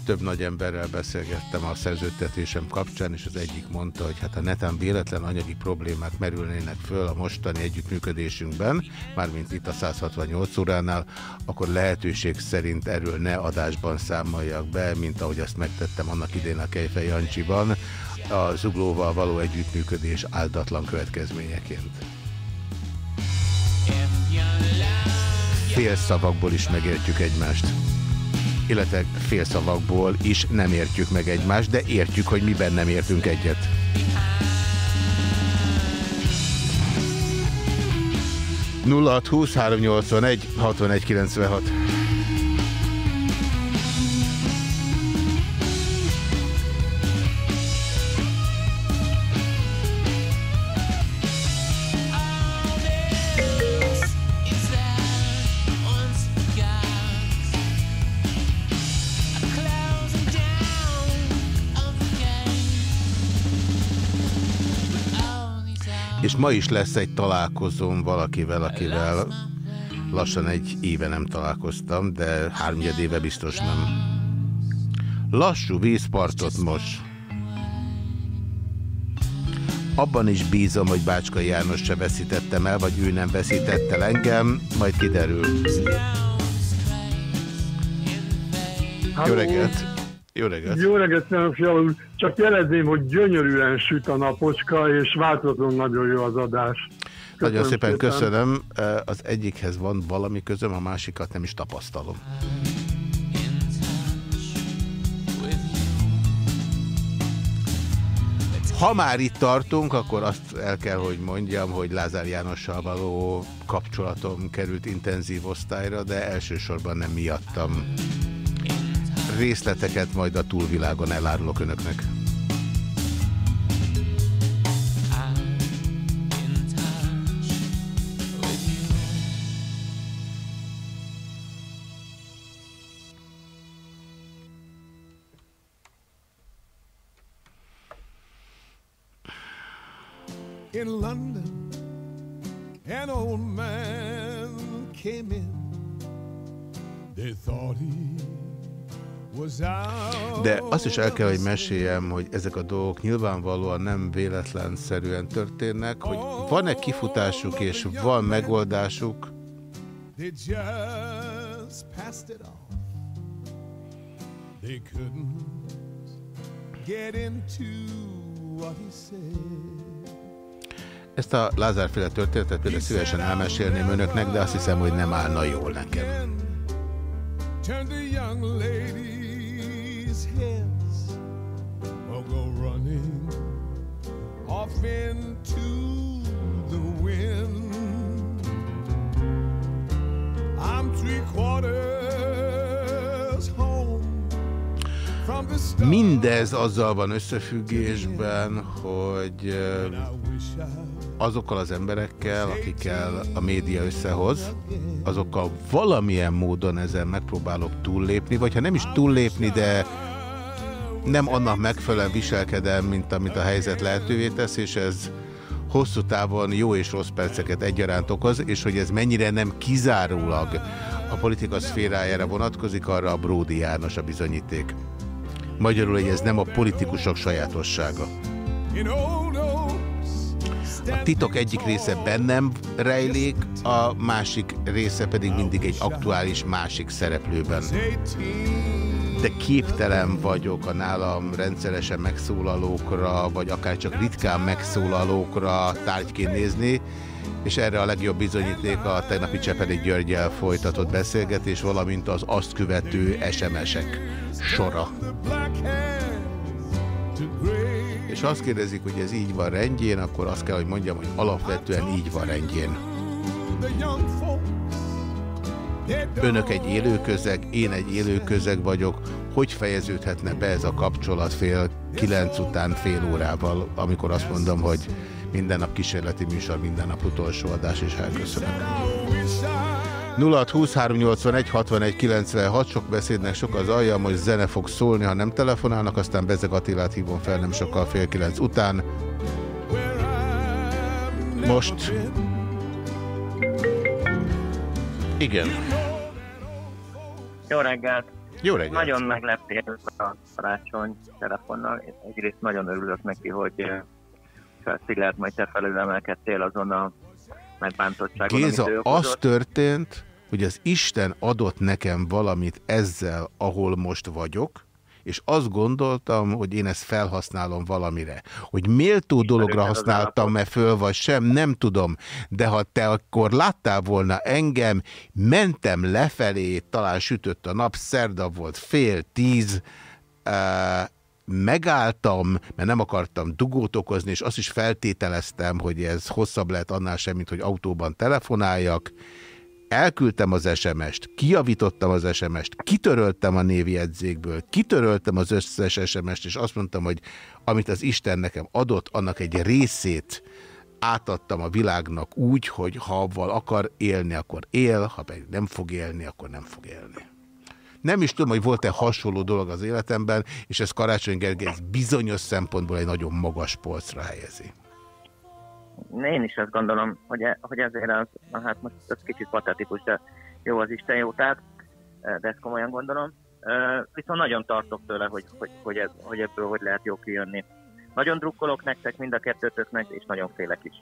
több nagy emberrel beszélgettem a szerződtetésem kapcsán, és az egyik mondta, hogy hát ha netán véletlen anyagi problémák merülnének föl a mostani együttműködésünkben, mármint itt a 168 óránál, akkor lehetőség szerint erről ne adásban számoljak be, mint ahogy azt megtettem annak idén a Kejfej Jancsiban, a zuglóval való együttműködés áldatlan következményeként. Fél szavakból is megértjük egymást illetve félszavakból is nem értjük meg egymást, de értjük, hogy miben nem értünk egyet. nulla 381 6196 És ma is lesz egy találkozóm valakivel, akivel lassan egy éve nem találkoztam, de háromnyed éve biztos nem. Lassú vízpartot most. Abban is bízom, hogy Bácska János se veszítettem el, vagy ő nem veszített el engem, majd kiderül. Jó reggelt! Jó reggelt! Jó reggelt, nem úr. Csak jelezném, hogy gyönyörűen süt a napocska, és változatlanul nagyon jó az adás. Nagyon szépen köszönöm. Az egyikhez van valami közöm, a másikat nem is tapasztalom. Ha már itt tartunk, akkor azt el kell, hogy mondjam, hogy Lázár Jánossal való kapcsolatom került intenzív osztályra, de elsősorban nem miattam. Részleteket majd a túlvilágon elárulok önöknek. In London, an old man came in. They thought he. De azt is el kell, hogy meséljem, hogy ezek a dolgok nyilvánvalóan nem véletlenszerűen történnek, hogy van-e kifutásuk és van megoldásuk, ezt a Lázárféle történetet például szívesen elmesélném önöknek, de azt hiszem, hogy nem állna jól nekem. Turn the young ladies' heads or go running off into the wind. I'm three quarters Mindez azzal van összefüggésben, hogy azokkal az emberekkel, akikkel a média összehoz, azokkal valamilyen módon ezen megpróbálok túllépni, vagy ha nem is túllépni, de nem annak megfelelően viselkedem, mint amit a helyzet lehetővé tesz, és ez hosszú távon jó és rossz perceket egyaránt okoz, és hogy ez mennyire nem kizárólag a politika szférájára vonatkozik, arra a Bródi János a bizonyíték. Magyarul, hogy ez nem a politikusok sajátossága. A titok egyik része bennem rejlik, a másik része pedig mindig egy aktuális másik szereplőben. De képtelen vagyok a nálam rendszeresen megszólalókra, vagy akár csak ritkán megszólalókra tárgyként nézni, és erre a legjobb bizonyíték a tegnapi Csepeli Györgyel folytatott beszélgetés, valamint az azt követő SMS-ek sora. És ha azt kérdezik, hogy ez így van rendjén, akkor azt kell, hogy mondjam, hogy alapvetően így van rendjén. Önök egy élő közeg, én egy élő közeg vagyok. Hogy fejeződhetne be ez a kapcsolat fél kilenc után fél órával, amikor azt mondom, hogy minden nap kísérleti műsor, minden nap utolsó adás, és elköszönök. I wish I 062381 61 96, sok beszédnek sok az alja, most zene fog szólni, ha nem telefonálnak, aztán Bezeg Attilát hívom fel nem sokkal fél kilenc után. Most. Igen. Jó reggelt! Jó reggelt! Nagyon megleptél a karácsony telefonnal. Én Egyrészt nagyon örülök neki, hogy eh, Szilárd, majd te felülemelkedtél azon a megbántottságon, Géza, az történt, hogy az Isten adott nekem valamit ezzel, ahol most vagyok, és azt gondoltam, hogy én ezt felhasználom valamire. Hogy méltó dologra használtam-e föl, vagy sem, nem tudom. De ha te akkor láttál volna engem, mentem lefelé, talán sütött a nap, szerda volt fél tíz, eh, megálltam, mert nem akartam dugót okozni, és azt is feltételeztem, hogy ez hosszabb lehet annál sem, mint hogy autóban telefonáljak. Elküldtem az SMS-t, kijavítottam az SMS-t, kitöröltem a névjegyzékből, kitöröltem az összes SMS-t, és azt mondtam, hogy amit az Isten nekem adott, annak egy részét átadtam a világnak úgy, hogy ha avval akar élni, akkor él, ha pedig nem fog élni, akkor nem fog élni. Nem is tudom, hogy volt-e hasonló dolog az életemben, és ez Karácsony Gergely bizonyos szempontból egy nagyon magas polcra helyezi. Én is azt gondolom, hogy, e- hogy ezért az, hát most ez kicsit patetikus, de jó az Isten jótát, eh, de ezt komolyan gondolom. Eh, Viszont nagyon tartok tőle, hogy, hogy, hogy, ez, hogy ebből hogy lehet jó kijönni. Nagyon drukkolok nektek, mind a kettőtöknek, és nagyon félek is.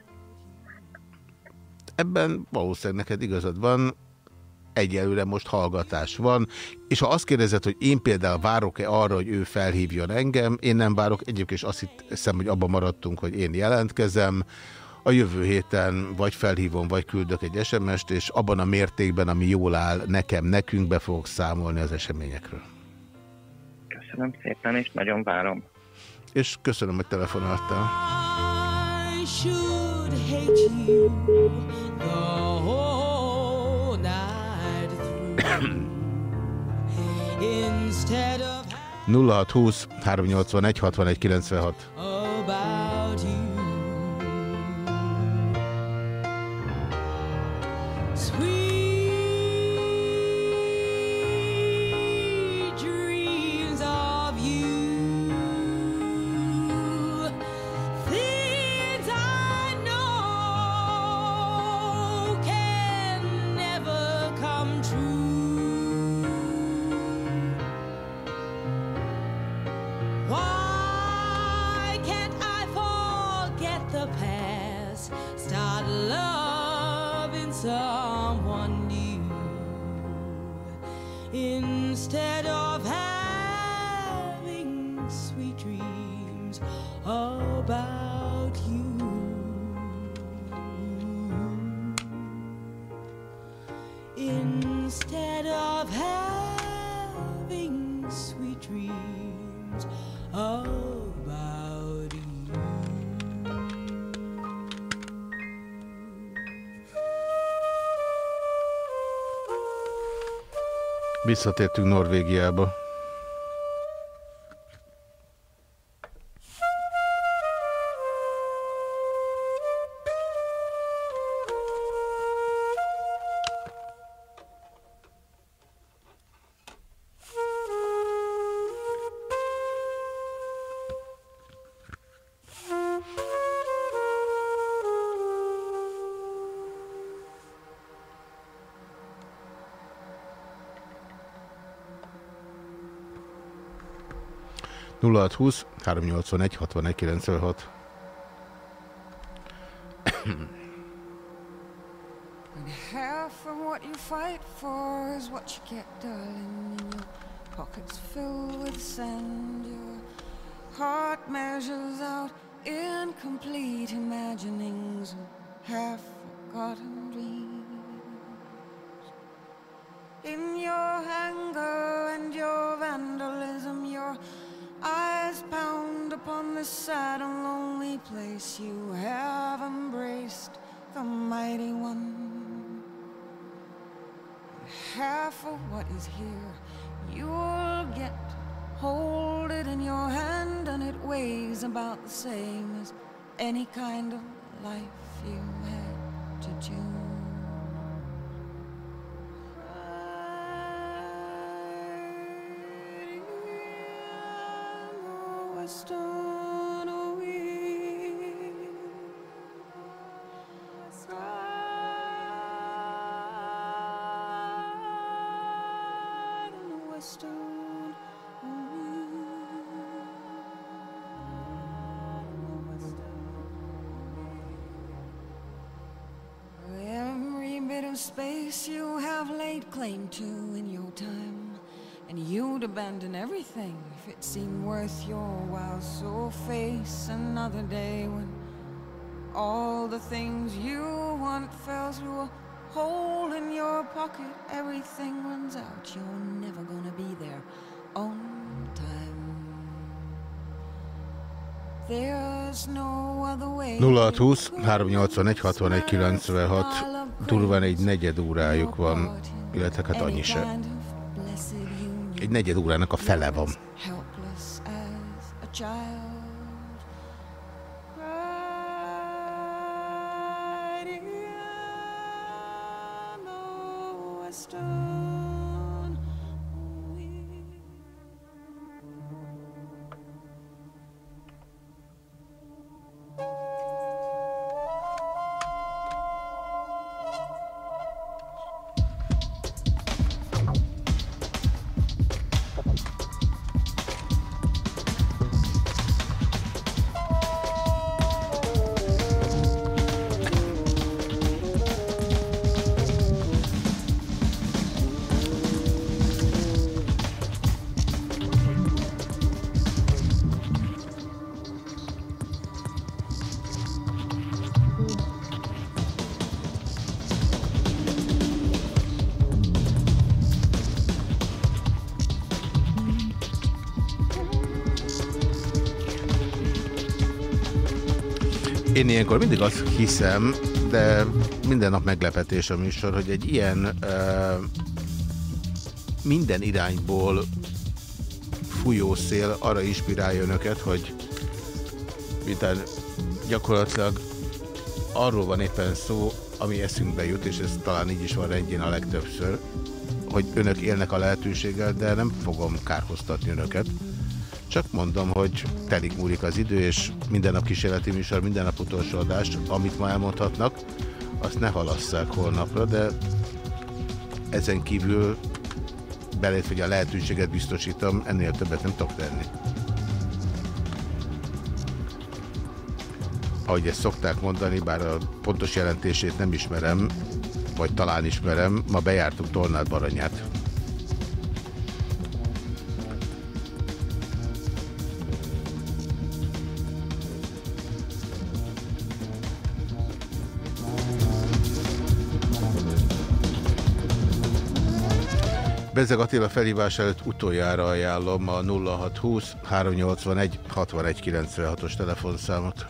Ebben valószínűleg neked igazad van, egyelőre most hallgatás van, és ha azt kérdezed, hogy én például várok-e arra, hogy ő felhívjon engem, én nem várok, egyébként azt hiszem, hogy abban maradtunk, hogy én jelentkezem, a jövő héten vagy felhívom, vagy küldök egy SMS-t, és abban a mértékben, ami jól áll nekem, nekünk be fogok számolni az eseményekről. Köszönöm szépen, és nagyon várom. És köszönöm, hogy telefonáltál. (coughs) Instead of 0620 381 61 96. Sweet Visszatértünk Norvégiába. Nulla hat húsz három nyolcvanegy hatvanegy kilencvenhat. And half of what you fight for is what you get, darling. And your pockets fill with sand. Your heart measures out incomplete imaginings half forgotten is here you'll get. Hold it in your hand, and it weighs about the same as any kind of life you had to choose. Abandon everything if it seemed worth your while. So face another day when all the things you want fell through a hole in your pocket. Everything runs out. You're never gonna be there on time. There's no other way. 0620 381 61 96 durván egy negyed órájuk van, illetve hát annyi se. Egy negyed órának a fele van. Ilyenkor mindig azt hiszem, de minden nap meglepetés a műsor, hogy egy ilyen uh, minden irányból fújó szél arra inspirálja önöket, hogy miután gyakorlatilag arról van éppen szó, ami eszünkbe jut, és ez talán így is van rendjén a legtöbbször, hogy önök élnek a lehetőséggel, de nem fogom kárhoztatni önöket. Csak mondom, hogy telik múlik az idő, és minden nap kísérleti műsor, minden nap utolsó adás, amit ma elmondhatnak, azt ne halasszák holnapra, de ezen kívül belét, hogy a lehetőséget biztosítom, ennél többet nem tudok tenni. Ahogy ezt szokták mondani, bár a pontos jelentését nem ismerem, vagy talán ismerem, ma bejártuk Tornád Baranyát. Bezeg Attila felhívás előtt utoljára ajánlom a 0620 381 6196-os telefonszámot.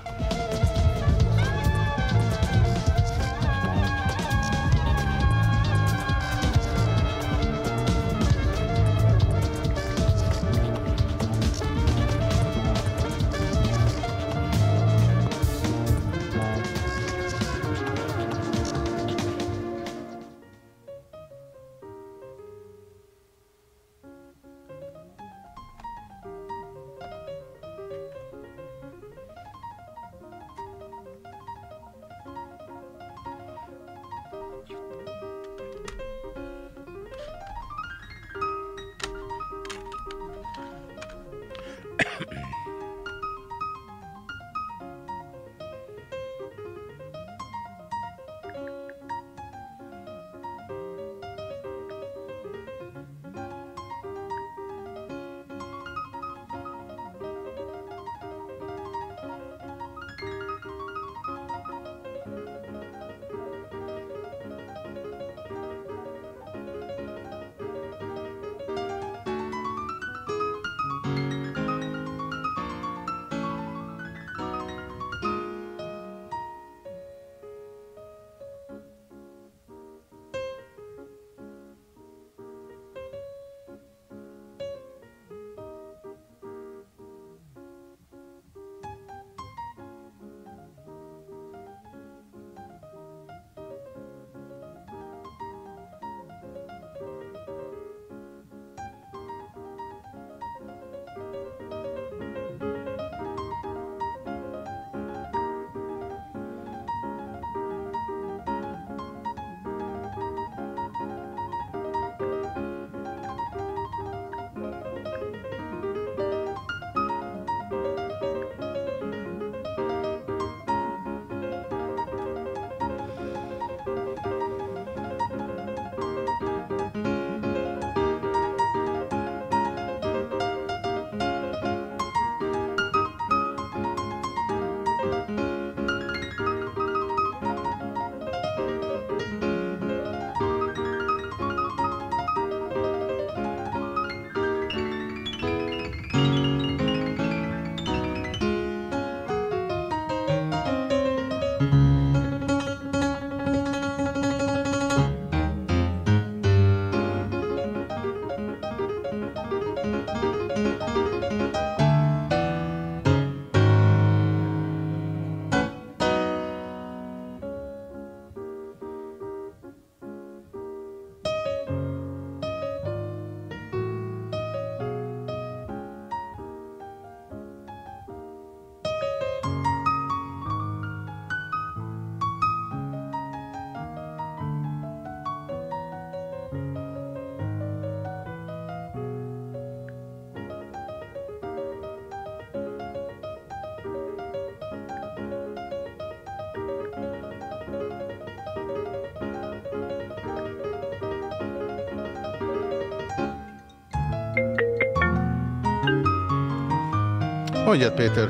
Mondjad, Péter.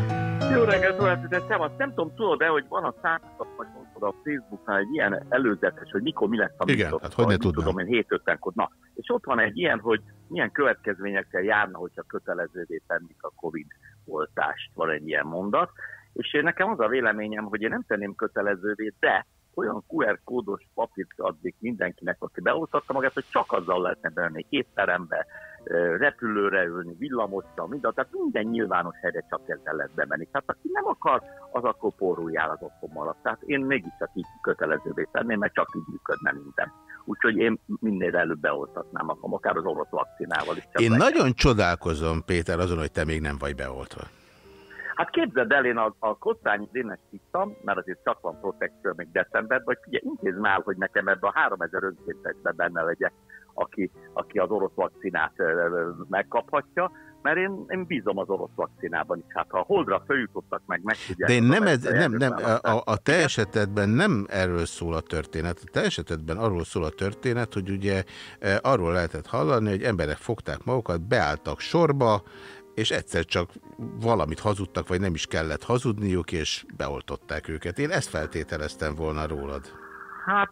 Jó reggelt, de szevasz. Nem tudom, tudod-e, hogy van a számított, vagy a Facebooknál egy ilyen előzetes, hogy mikor mi lesz a Igen, műsor. hát hogy ne tudnám. Tudom én, 7 5 kor Na, és ott van egy ilyen, hogy milyen következményekkel járna, hogyha kötelezővé tennék a Covid oltást. Van egy ilyen mondat. És én nekem az a véleményem, hogy én nem tenném kötelezővé, de olyan QR kódos papírt adnék mindenkinek, aki beoltatta magát, hogy csak azzal lehetne bemenni étterembe, repülőre ülni, villamosra, minden, tehát minden nyilvános helyre csak ezzel lehet bemenni. Tehát aki nem akar, az akkor porruljál az otthon maradt. Tehát én mégiscsak így kötelezővé tenném, mert csak így működne minden. Úgyhogy én minél előbb beoltatnám akár az orosz vakcinával is. Én le- nagyon csodálkozom, Péter, azon, hogy te még nem vagy beoltva. Hát képzeld el, én a, a Kosztányi Dénes ittam, mert azért csak van protekció még decemberben, hogy figyelj, intézd már, hogy nekem ebben a 3000 önkéntesben benne legyek, aki, aki az orosz vakcinát megkaphatja, mert én, én bízom az orosz vakcinában is. Hát ha a holdra följutottak meg, megfigyelni. De én nem, ez, nem, nem a, a te esetedben nem erről szól a történet. A te esetedben arról szól a történet, hogy ugye e, arról lehetett hallani, hogy emberek fogták magukat, beálltak sorba, és egyszer csak valamit hazudtak, vagy nem is kellett hazudniuk, és beoltották őket. Én ezt feltételeztem volna rólad. Hát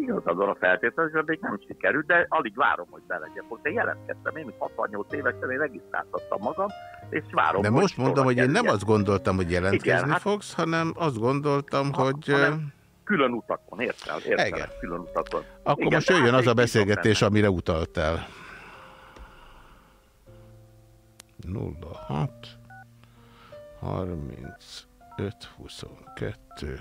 igazad van a feltétel, hogy még nem sikerült, de alig várom, hogy belegyek. Most én jelentkeztem, én 68 évesen, én regisztráltattam magam, és várom, De hogy most mondom, hogy én nem azt gondoltam, hogy jelentkezni Igen, hát- fogsz, hanem azt gondoltam, hogy... e, hanem külön utakon? Értem, Igen. külön utakon. Akkor Igen, most jöjjön hát az a beszélgetés, amire utaltál. 06 35 22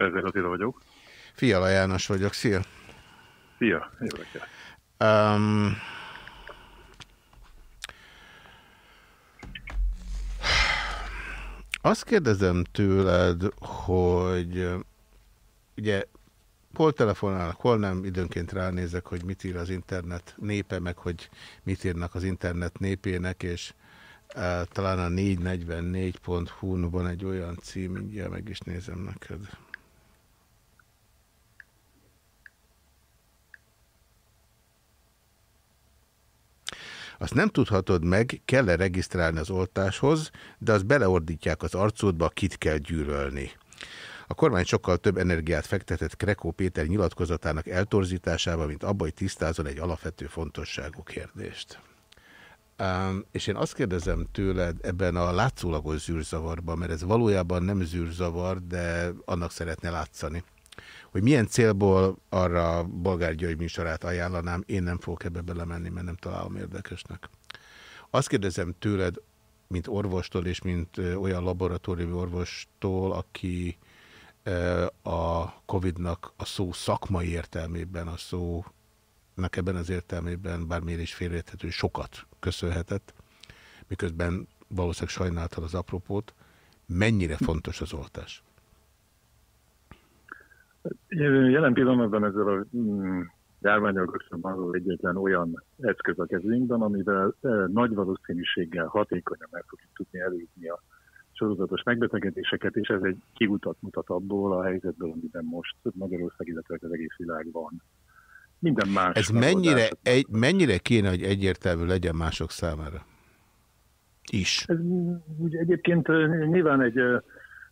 Bezer Attila vagyok. Fiala János vagyok, szia! Szia, reggelt. Um, azt kérdezem tőled, hogy ugye hol telefonálnak, hol nem, időnként ránézek, hogy mit ír az internet népe, meg hogy mit írnak az internet népének, és uh, talán a 444.hu-n van egy olyan cím, mindjárt meg is nézem neked. Azt nem tudhatod meg, kell-e regisztrálni az oltáshoz, de azt beleordítják az arcodba, kit kell gyűlölni. A kormány sokkal több energiát fektetett Krekó Péter nyilatkozatának eltorzításába, mint abba, hogy tisztázol egy alapvető fontosságú kérdést. Um, és én azt kérdezem tőled ebben a látszólagos zűrzavarban, mert ez valójában nem zűrzavar, de annak szeretne látszani, hogy milyen célból arra Bolgár György műsorát ajánlanám, én nem fogok ebbe belemenni, mert nem találom érdekesnek. Azt kérdezem tőled, mint orvostól és mint olyan laboratóriumi orvostól, aki a Covid-nak a szó szakmai értelmében, a szó ebben az értelmében bármilyen is félreérthető sokat köszönhetett, miközben valószínűleg sajnáltad az apropót. Mennyire fontos az oltás? Jelen pillanatban ezzel a mm, járványal kapcsolatban az egyetlen olyan eszköz a kezünkben, amivel eh, nagy valószínűséggel hatékonyan meg fogjuk tudni előzni a sorozatos megbetegedéseket, és ez egy kiutat mutat abból a helyzetből, amiben most Magyarország, illetve az egész világ van. Minden más. Ez mennyire, egy, mennyire kéne, hogy egyértelmű legyen mások számára? Is. Ez úgy egyébként ö, nyilván egy ö,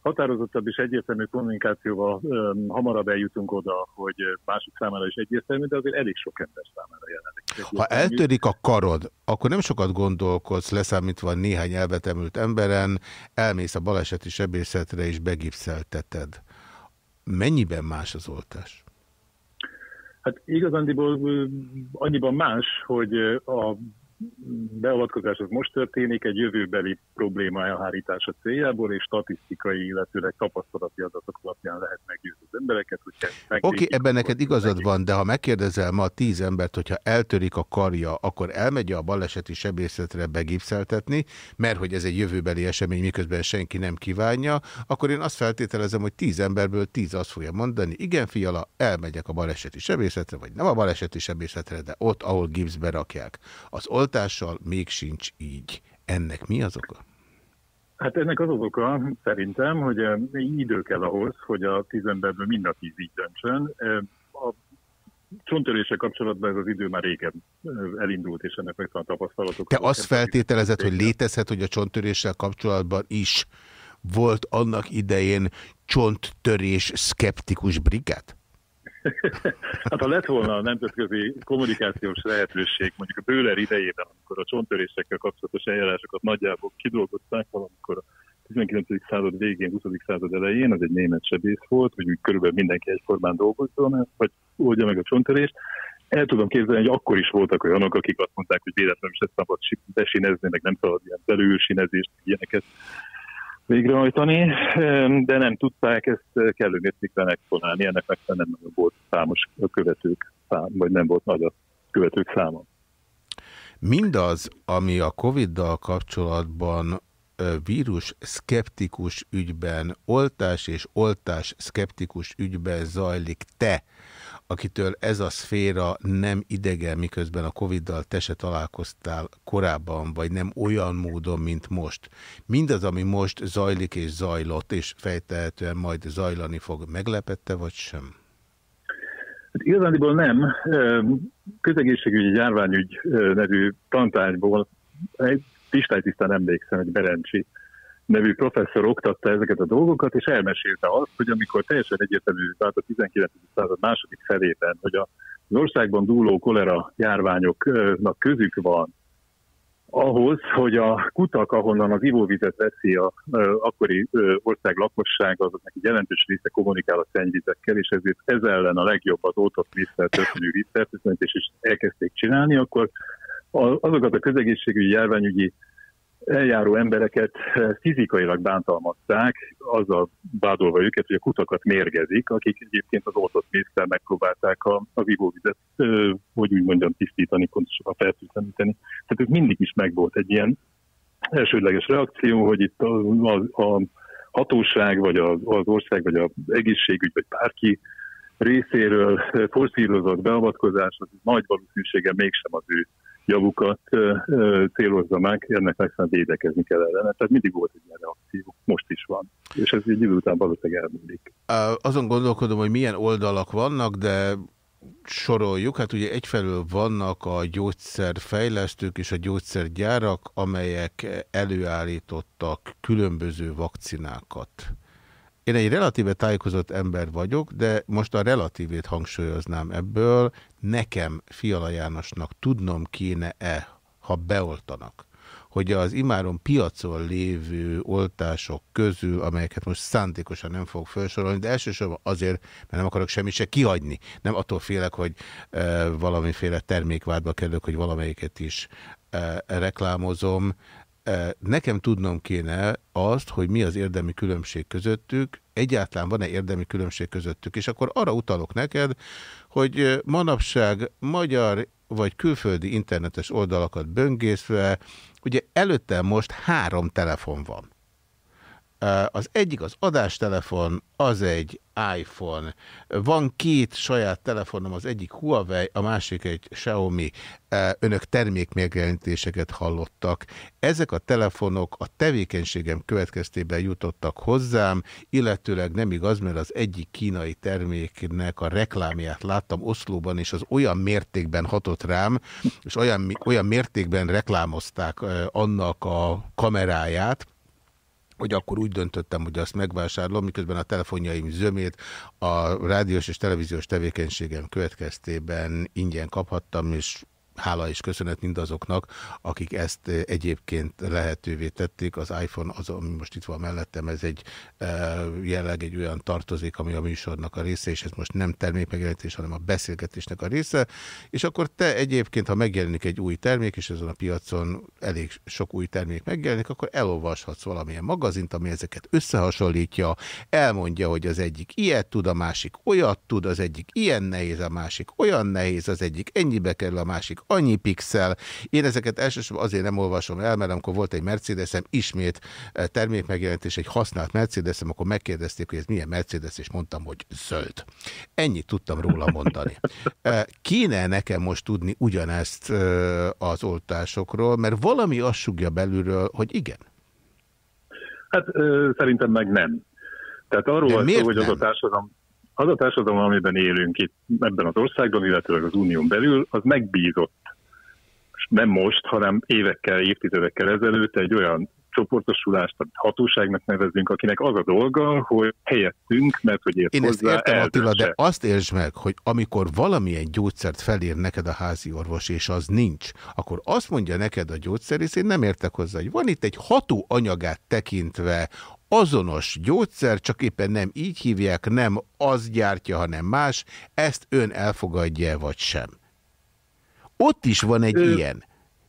határozottabb és egyértelmű kommunikációval ö, hamarabb eljutunk oda, hogy mások számára is egyértelmű, de azért elég sok ember számára jelenleg. Ha eltörik a karod, akkor nem sokat gondolkodsz, leszámítva néhány elvetemült emberen, elmész a baleseti sebészetre és begipszelteted. Mennyiben más az oltás? Hát igazándiból annyiban más, hogy a beavatkozás az most történik egy jövőbeli probléma elhárítása céljából, és statisztikai, illetőleg tapasztalati adatok alapján lehet meggyőzni az embereket, Oké, okay, ebben neked igazad van, de ha megkérdezel ma tíz embert, hogyha eltörik a karja, akkor elmegy a baleseti sebészetre begipszeltetni, mert hogy ez egy jövőbeli esemény, miközben senki nem kívánja, akkor én azt feltételezem, hogy tíz emberből tíz azt fogja mondani, igen fiala, elmegyek a baleseti sebészetre, vagy nem a baleseti sebészetre, de ott, ahol gipszbe rakják. Az oltással még sincs így. Ennek mi az oka? Hát ennek az az oka szerintem, hogy eh, idő kell ahhoz, hogy a tíz emberből mind a tíz így döntsön. Eh, A csonttörése kapcsolatban ez az idő már régen eh, elindult, és ennek megvan tapasztalatok. Te azt feltételezed, hogy létezhet, hogy a csonttöréssel kapcsolatban is volt annak idején csonttörés szkeptikus brigád? (laughs) Hát ha lett volna a nemzetközi kommunikációs lehetőség, mondjuk a Bőler idejében, amikor a csonttörésekkel kapcsolatos eljárásokat nagyjából kidolgozták valamikor a 19. század végén, 20. század elején, az egy német sebész volt, hogy úgy körülbelül mindenki egyformán dolgozzon, vagy oldja meg a csonttörést. El tudom képzelni, hogy akkor is voltak olyanok, akik azt mondták, hogy véletlenül se szabad si- besinezni, meg nem szabad ilyen belülsinezést, ilyeneket végrehajtani, de nem tudták ezt kellő mértékben exponálni, ennek megfelelően nem volt számos követők szám, vagy nem volt nagy a követők száma. Mindaz, ami a Covid-dal kapcsolatban vírus szkeptikus ügyben, oltás és oltás szkeptikus ügyben zajlik, te, akitől ez a szféra nem idegen, miközben a Covid-dal te se találkoztál korábban, vagy nem olyan módon, mint most. Mindaz, ami most zajlik és zajlott, és fejtehetően majd zajlani fog, meglepette vagy sem? Hát igazándiból nem. Közegészségügyi járványügy nevű tantárgyból egy kristálytisztán emlékszem, egy Berencsi nevű professzor oktatta ezeket a dolgokat, és elmesélte azt, hogy amikor teljesen egyértelmű, tehát a 19. század második felében, hogy az országban dúló kolera járványoknak közük van ahhoz, hogy a kutak, ahonnan az ivóvizet veszi a akkori ország lakossága, azoknak egy jelentős része kommunikál a szennyvizekkel, és ezért ez ellen a legjobb az oltott vízzel történő vízfertőtlenítés, és elkezdték csinálni, akkor a- azokat a közegészségügyi járványügyi eljáró embereket eh, fizikailag bántalmazták, azzal vádolva őket, hogy a kutakat mérgezik, akik egyébként az oltott vízzel megpróbálták a, az ivóvizet, ö, hogy úgy mondjam, tisztítani, pontosabban fertőtleníteni. Tehát ez mindig is megvolt egy ilyen elsődleges reakció, hogy itt a, a, a hatóság, vagy az, az ország, vagy az egészségügy, vagy bárki részéről forszírozott beavatkozás, az nagy valószínűséggel mégsem az ő javukat célozza meg, ennek megfelelően védekezni kell ellene. Tehát mindig volt egy ilyen reakció, most is van. És ez egy idő után valószínűleg elmúlik. Azon gondolkodom, hogy milyen oldalak vannak, de soroljuk. Hát ugye egyfelől vannak a gyógyszerfejlesztők és a gyógyszergyárak, amelyek előállítottak különböző vakcinákat. Én egy relatíve tájékozott ember vagyok, de most a relatívét hangsúlyoznám ebből. Nekem, Fiala Jánosnak tudnom kéne-e, ha beoltanak, hogy az imáron piacon lévő oltások közül, amelyeket most szándékosan nem fogok felsorolni, de elsősorban azért, mert nem akarok semmit se kihagyni. Nem attól félek, hogy e, valamiféle termékvádba kerülök, hogy valamelyiket is e, reklámozom. Nekem tudnom kéne azt, hogy mi az érdemi különbség közöttük, egyáltalán van-e érdemi különbség közöttük, és akkor arra utalok neked, hogy manapság magyar vagy külföldi internetes oldalakat böngészve, ugye előtte most három telefon van. Az egyik az adástelefon, az egy iPhone. Van két saját telefonom, az egyik Huawei, a másik egy Xiaomi. Önök termékmegjelenítéseket hallottak. Ezek a telefonok a tevékenységem következtében jutottak hozzám, illetőleg nem igaz, mert az egyik kínai terméknek a reklámját láttam Oszlóban, és az olyan mértékben hatott rám, és olyan, olyan mértékben reklámozták annak a kameráját, hogy akkor úgy döntöttem, hogy azt megvásárolom, miközben a telefonjaim zömét a rádiós és televíziós tevékenységem következtében ingyen kaphattam, és hála és köszönet mindazoknak, akik ezt eh, egyébként lehetővé tették. Az iPhone, az, ami most itt van mellettem, ez egy eh, jelleg egy olyan tartozik, ami a műsornak a része, és ez most nem termékmegjelenítés, hanem a beszélgetésnek a része. És akkor te egyébként, ha megjelenik egy új termék, és ezen a piacon elég sok új termék megjelenik, akkor elolvashatsz valamilyen magazint, ami ezeket összehasonlítja, elmondja, hogy az egyik ilyet tud, a másik olyat tud, az egyik ilyen nehéz, a másik olyan nehéz, az egyik ennyibe kerül, a másik annyi pixel. Én ezeket elsősorban azért nem olvasom el, mert amikor volt egy Mercedesem, ismét eh, termékmegjelenítés, egy használt Mercedesem, akkor megkérdezték, hogy ez milyen Mercedes, és mondtam, hogy zöld. Ennyit tudtam róla mondani. (laughs) Eh, Kéne nekem most tudni ugyanezt eh, az oltásokról, mert valami azt sugja belülről, hogy igen. Hát ö, szerintem meg nem. Tehát arról van szó, hogy az a társadalom, az a társadalom, amiben élünk itt ebben az országban, illetve az unión belül, az megbízott, nem most, hanem évekkel, évtizedekkel ezelőtt egy olyan csoportosulást, amit hatóságnak nevezünk, akinek az a dolga, hogy helyettünk, mert hogy ért Én ezt hozzá, értem, Attila, de eldöntse. azt értsd meg, hogy amikor valamilyen gyógyszert felír neked a házi orvos, és az nincs, akkor azt mondja neked a gyógyszerész, én nem értek hozzá, hogy van itt egy ható anyagát tekintve azonos gyógyszer, csak éppen nem így hívják, nem az gyártja, hanem más, ezt ön elfogadja vagy sem. Ott is van egy Ö, ilyen.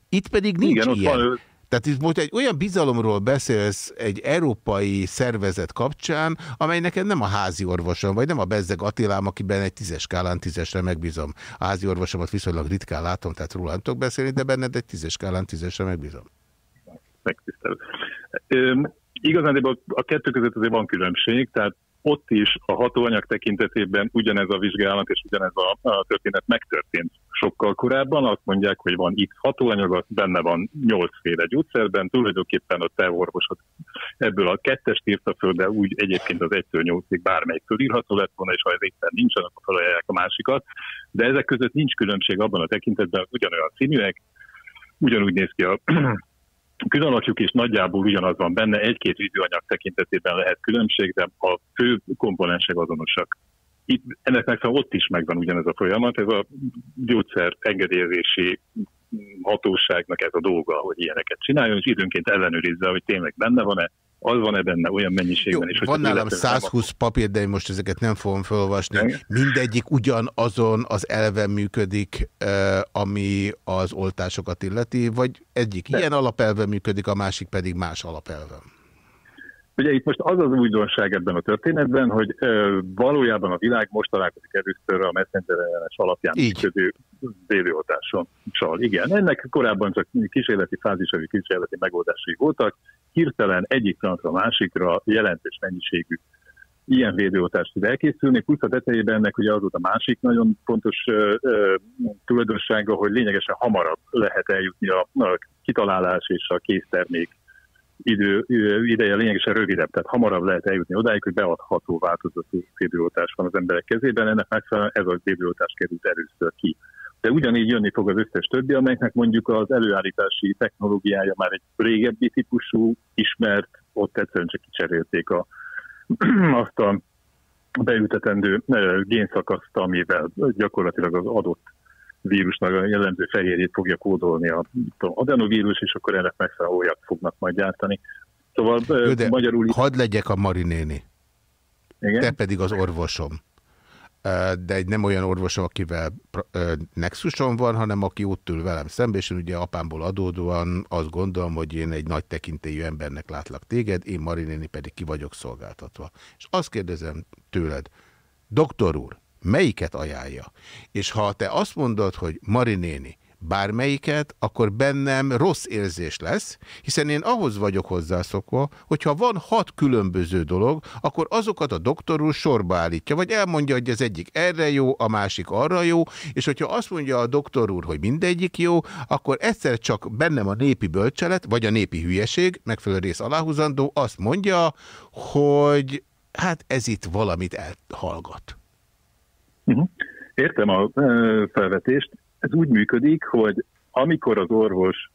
Itt pedig nincs igen, ilyen. van, Tehát itt most egy olyan bizalomról beszélsz egy európai szervezet kapcsán, amely neked nem a házi orvosom, vagy nem a Bezzeg Attilám, akiben egy tízes skálán tízesre megbízom. A házi orvosomat viszonylag ritkán látom, tehát róla nem tudok beszélni, de benned egy tízes skálán tízesre megbízom. megtisztelő. Igazán a kettő között azért van különbség, tehát ott is a hatóanyag tekintetében ugyanez a vizsgálat és ugyanez a, történet megtörtént sokkal korábban. Azt mondják, hogy van X hatóanyag, benne van nyolcféle gyógyszerben, tulajdonképpen a te orvosod ebből a kettest írta föl, de úgy egyébként az 1-től 8-ig bármelyik fölírható lett volna, és ha ez éppen nincsen, akkor felajánlják a másikat. De ezek között nincs különbség abban a tekintetben, hogy ugyanolyan színűek, ugyanúgy néz ki a Különalakjuk is nagyjából ugyanaz van benne, egy-két videóanyag tekintetében lehet különbség, de a fő komponensek azonosak. Itt, ennek megfelelően ott is megvan ugyanez a folyamat, ez a gyógyszer engedélyezési hatóságnak ez a dolga, hogy ilyeneket csináljon, és időnként ellenőrizze, hogy tényleg benne van-e, az van-e benne olyan mennyiségben. Jó, és van nálam illetve nem 120 papír, de én most ezeket nem fogom felolvasni. Mindegyik ugyanazon az elven működik, ami az oltásokat illeti, vagy egyik ilyen alapelven működik, a másik pedig más alapelven. Ugye itt most az az újdonság ebben a történetben, hogy ö, valójában a világ most találkozik először a messenger ellenes alapján működő védőoltással. Igen, ennek korábban csak kísérleti fázisai, kísérleti megoldásai voltak. Hirtelen egyik pillanatra a másikra jelentős mennyiségű ilyen védőoltást tud elkészülni, plusz a tetejében ennek ugye az volt a másik nagyon fontos ö, ö, tulajdonsága, hogy lényegesen hamarabb lehet eljutni a, a kitalálás és a késztermék idő, ideje lényegesen rövidebb, tehát hamarabb lehet eljutni odáig, hogy beadható változatú védőoltás van az emberek kezében, ennek megfelelően ez a védőoltás került először ki. De ugyanígy jönni fog az összes többi, amelyeknek mondjuk az előállítási technológiája már egy régebbi típusú, ismert, ott egyszerűen csak kicserélték a, (clears throat) azt a beültetendő génszakaszt, amivel gyakorlatilag az adott vírusnak a jellemző fehérjét fogja kódolni a tudom, adenovírus, és akkor ennek megfelelően olyat fognak majd gyártani. Szóval Jó, de magyarul hadd legyek a Marinéni. Igen? Te pedig az orvosom. De egy nem olyan orvosom, akivel nexusom van, hanem aki ott ül velem szembe, és én ugye apámból adódóan azt gondolom, hogy én egy nagy tekintélyű embernek látlak téged, én Marinéni pedig ki vagyok szolgáltatva. És azt kérdezem tőled, doktor úr, melyiket ajánlja? És ha te azt mondod, hogy Marinéni, bármelyiket, akkor bennem rossz érzés lesz, hiszen én ahhoz vagyok hozzászokva, hogyha van hat különböző dolog, akkor azokat a doktor úr sorba állítja, vagy elmondja, hogy az egyik erre jó, a másik arra jó, és hogyha azt mondja a doktor úr, hogy mindegyik jó, akkor egyszer csak bennem a népi bölcselet, vagy a népi hülyeség, megfelelő rész aláhúzandó, azt mondja, hogy hát ez itt valamit elhallgat. Uh-huh. Értem a felvetést. Ez úgy működik, hogy amikor az orvos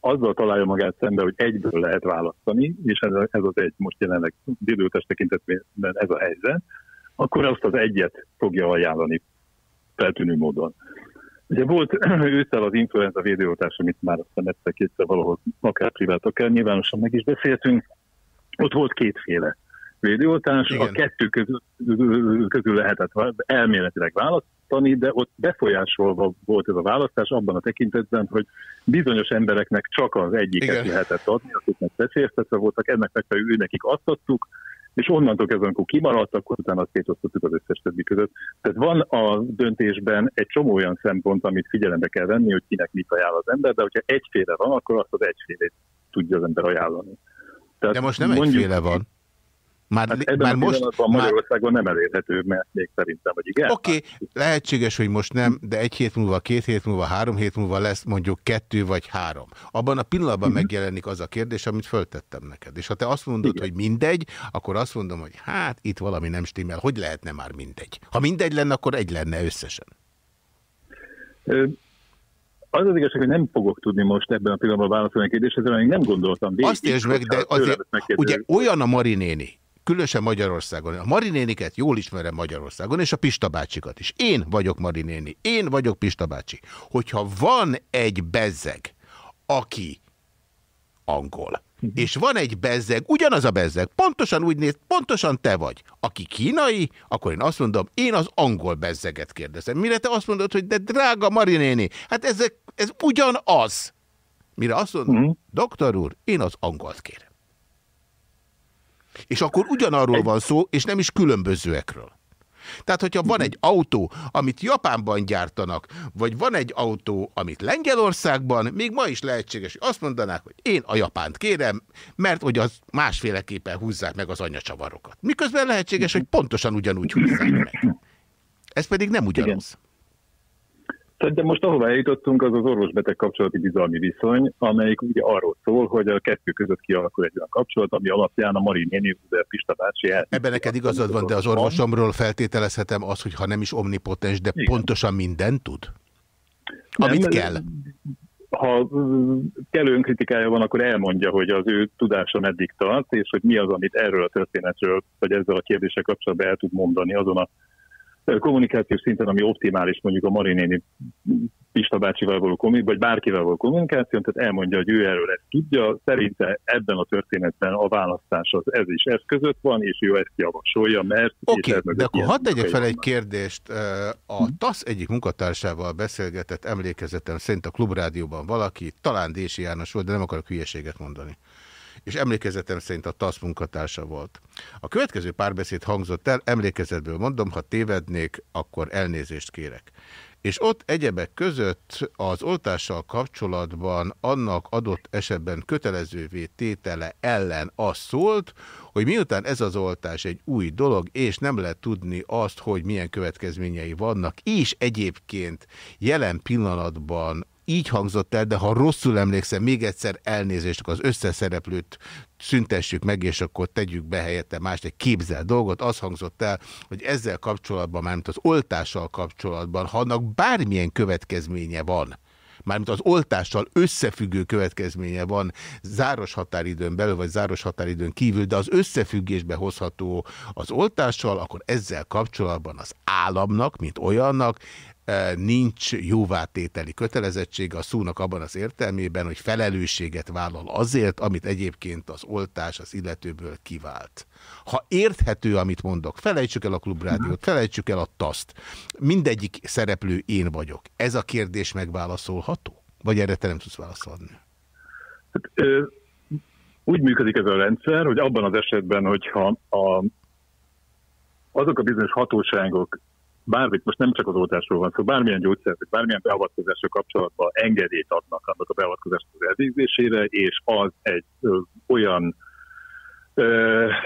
azzal találja magát szembe, hogy egyből lehet választani, és ez, ez az egy most jelenleg védőtes tekintetben ez a helyzet, akkor azt az egyet fogja ajánlani feltűnő módon. Ugye volt (clears throat) ősszel az influenza védőoltás, amit már aztán egyszer-kétszer valahol akár privát, akár nyilvánosan meg is beszéltünk. Ott volt kétféle védőoltás, a kettő közül, közül lehetett elméletileg választani, de ott befolyásolva volt ez a választás abban a tekintetben, hogy bizonyos embereknek csak az egyiket Igen. lehetett adni, akiknek veszélyeztetve voltak, ennek megfelelő ő nekik azt adtuk, és onnantól kezdve, amikor kimaradt, akkor utána azt szétosztottuk az összes többi között. Tehát van a döntésben egy csomó olyan szempont, amit figyelembe kell venni, hogy kinek mit ajánl az ember, de hogyha egyféle van, akkor azt az egyfélét tudja az ember ajánlani. Tehát De most nem egyféle van. Már, Hát ebben már most, pillanatban már, Magyarországon nem elérhető, mert még szerintem, hogy igen. Oké, okay, lehetséges, hogy most nem, de egy hét múlva, két hét múlva, három hét múlva lesz mondjuk kettő vagy három. Abban a pillanatban Mhm. megjelenik az a kérdés, amit föltettem neked. És ha te azt mondod, hogy mindegy, akkor azt mondom, hogy hát itt valami nem stimmel. Hogy lehetne már mindegy? Ha mindegy lenne, akkor egy lenne összesen. Ö, Az az igazság, hogy nem fogok tudni most ebben a pillanatban válaszolni a kérdésre, még nem gondoltam végig. Azt értsd meg, de azért, ugye olyan a Marinéni, különösen Magyarországon. A Marinéniket jól ismerem Magyarországon, és a Pista bácsikat is. Én vagyok Marinéni, én vagyok Pista bácsi. Hogyha van egy bezzeg, aki angol, és van egy bezzeg, ugyanaz a bezzeg, pontosan úgy néz, pontosan te vagy, aki kínai, akkor én azt mondom, én az angol bezzeget kérdezem. Mire te azt mondod, hogy de drága Marinéni, hát ezek, ez ugyanaz. Mire azt mondom, doktor úr, én az angolt kérem. És akkor ugyanarról van szó, és nem is különbözőekről. Tehát, hogyha van egy autó, amit Japánban gyártanak, vagy van egy autó, amit Lengyelországban, még ma is lehetséges, hogy azt mondanák, hogy én a Japánt kérem, mert hogy az másféleképpen húzzák meg az anyacsavarokat. Miközben lehetséges, hogy pontosan ugyanúgy húzzák meg. Ez pedig nem ugyanaz. Szerintem most ahová eljutottunk, az az orvos-beteg kapcsolati bizalmi viszony, amelyik ugye arról szól, hogy a kettő között kialakul egy olyan kapcsolat, ami alapján a Mari néni, de Pista bácsi el. Ebben neked igazad van, de az orvosomról feltételezhetem azt, hogy ha nem is omnipotens, de Igen. pontosan mindent tud? Amit Nem, kell. Ha kellő önkritikája van, akkor elmondja, hogy az ő tudása meddig tart, és hogy mi az, amit erről a történetről, vagy ezzel a kérdéssel kapcsolatban el tud mondani azon a kommunikációs szinten, ami optimális mondjuk a Marinéni Pista bácsival való kommunikáció, vagy bárkivel való kommunikáció, tehát elmondja, hogy ő erről ezt tudja. Szerinte ebben a történetben a választás az ez is ez között van, és ő ezt javasolja, mert... Oké, okay, de akkor hadd tegyek fel egy kérdést. A TASZ egyik munkatársával beszélgetett, emlékezetem szerint a Klubrádióban valaki, talán Dési János volt, de nem akarok hülyeséget mondani. És emlékezetem szerint a TASZ munkatársa volt. A következő párbeszéd hangzott el, emlékezetből mondom, ha tévednék, akkor elnézést kérek. És ott egyebek között az oltással kapcsolatban annak adott esetben kötelezővé tétele ellen az szólt, hogy miután ez az oltás egy új dolog, és nem lehet tudni azt, hogy milyen következményei vannak, és egyébként jelen pillanatban így hangzott el, de ha rosszul emlékszem, még egyszer elnézést, az összes szereplőt szüntessük meg, és akkor tegyük be helyette más egy képzel dolgot. Az hangzott el, hogy ezzel kapcsolatban, mármint az oltással kapcsolatban, ha annak bármilyen következménye van, mármint az oltással összefüggő következménye van záros határidőn belül, vagy záros határidőn kívül, de az összefüggésbe hozható az oltással, akkor ezzel kapcsolatban az államnak, mint olyannak, nincs jóvátételi kötelezettsége a szónak abban az értelmében, hogy felelősséget vállal azért, amit egyébként az oltás az illetőből kivált. Ha érthető, amit mondok, felejtsük el a klubrádiót, felejtsük el a taszt. Mindegyik szereplő én vagyok. Ez a kérdés megválaszolható? Vagy erre te nem tudsz válaszolni? Ö, úgy működik ez a rendszer, hogy abban az esetben, hogyha a, azok a bizonyos hatóságok, bármit, most nem csak az oltásról van szó, szóval bármilyen gyógyszer, vagy bármilyen beavatkozásra kapcsolatban engedélyt adnak annak a beavatkozásnak az elvégzésére, és az egy ö, olyan ö,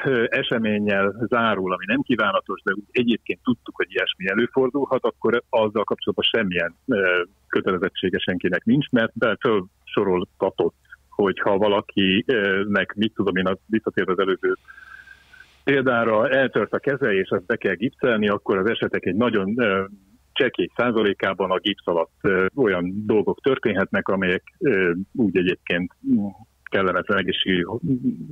ö, eseménnyel zárul, ami nem kívánatos, de egyébként tudtuk, hogy ilyesmi előfordulhat, akkor azzal kapcsolatban semmilyen ö, kötelezettsége senkinek nincs, mert felsoroltatott, hogyha valakinek, mit tudom én, visszatérve az előző példára eltört a keze, és azt be kell gipszelni, akkor az esetek egy nagyon csekély százalékában a gipsz alatt olyan dolgok történhetnek, amelyek úgy egyébként kellemetlen egészségügyi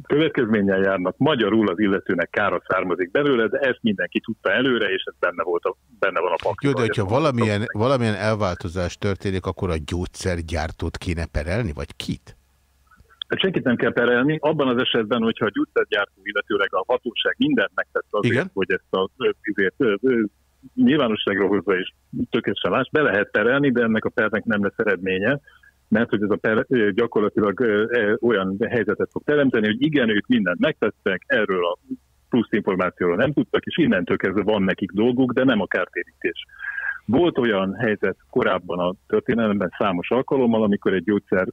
következménnyel járnak. Magyarul az illetőnek kára származik belőle, de ezt mindenki tudta előre, és ez benne, volt a, benne van a Jó, pakliban. de hogyha valamilyen, valamilyen elváltozás történik, akkor a gyógyszergyártót kéne perelni, vagy kit? Hát senkit nem kell perelni. Abban az esetben, hogyha a gyógyszergyártó, illetőleg a hatóság mindent megtesz azért, Igen? hogy ezt a ö, nyilvánosságra hozza és tökéletesen láss, be lehet perelni, de ennek a pernek nem lesz eredménye, mert hogy ez a per gyakorlatilag olyan helyzetet fog teremteni, hogy igen, ők mindent megtettek, erről a plusz információról nem tudtak, és innentől kezdve van nekik dolguk, de nem a kártérítés. Volt olyan helyzet korábban a történelemben számos alkalommal, amikor egy gyógyszer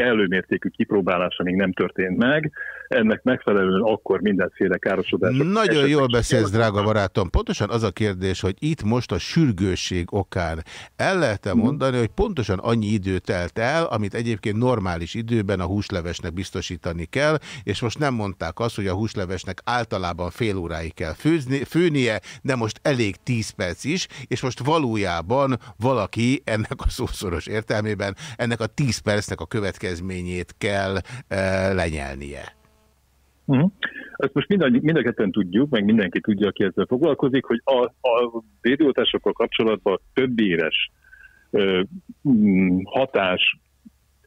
kellő mértékű kipróbálása még nem történt meg, ennek megfelelően akkor mindenféle károsodás. Nagyon jól beszélsz, drága barátom. Pontosan az a kérdés, hogy itt most a sürgősség okán el lehet-e mondani, hogy pontosan annyi idő telt el, amit egyébként normális időben a húslevesnek biztosítani kell, és most nem mondták azt, hogy a húslevesnek általában fél óráig kell főzni, főnie, de most elég 10 perc is, és most valójában valaki ennek a szószoros értelmében ennek a 10 percnek a következményét kell e, lenyelnie. Uh-huh. Ezt most mind, mind a ketten tudjuk, meg mindenki tudja, aki ezzel foglalkozik, hogy a, a védőoltásokkal kapcsolatban több éves ö, mm, hatás,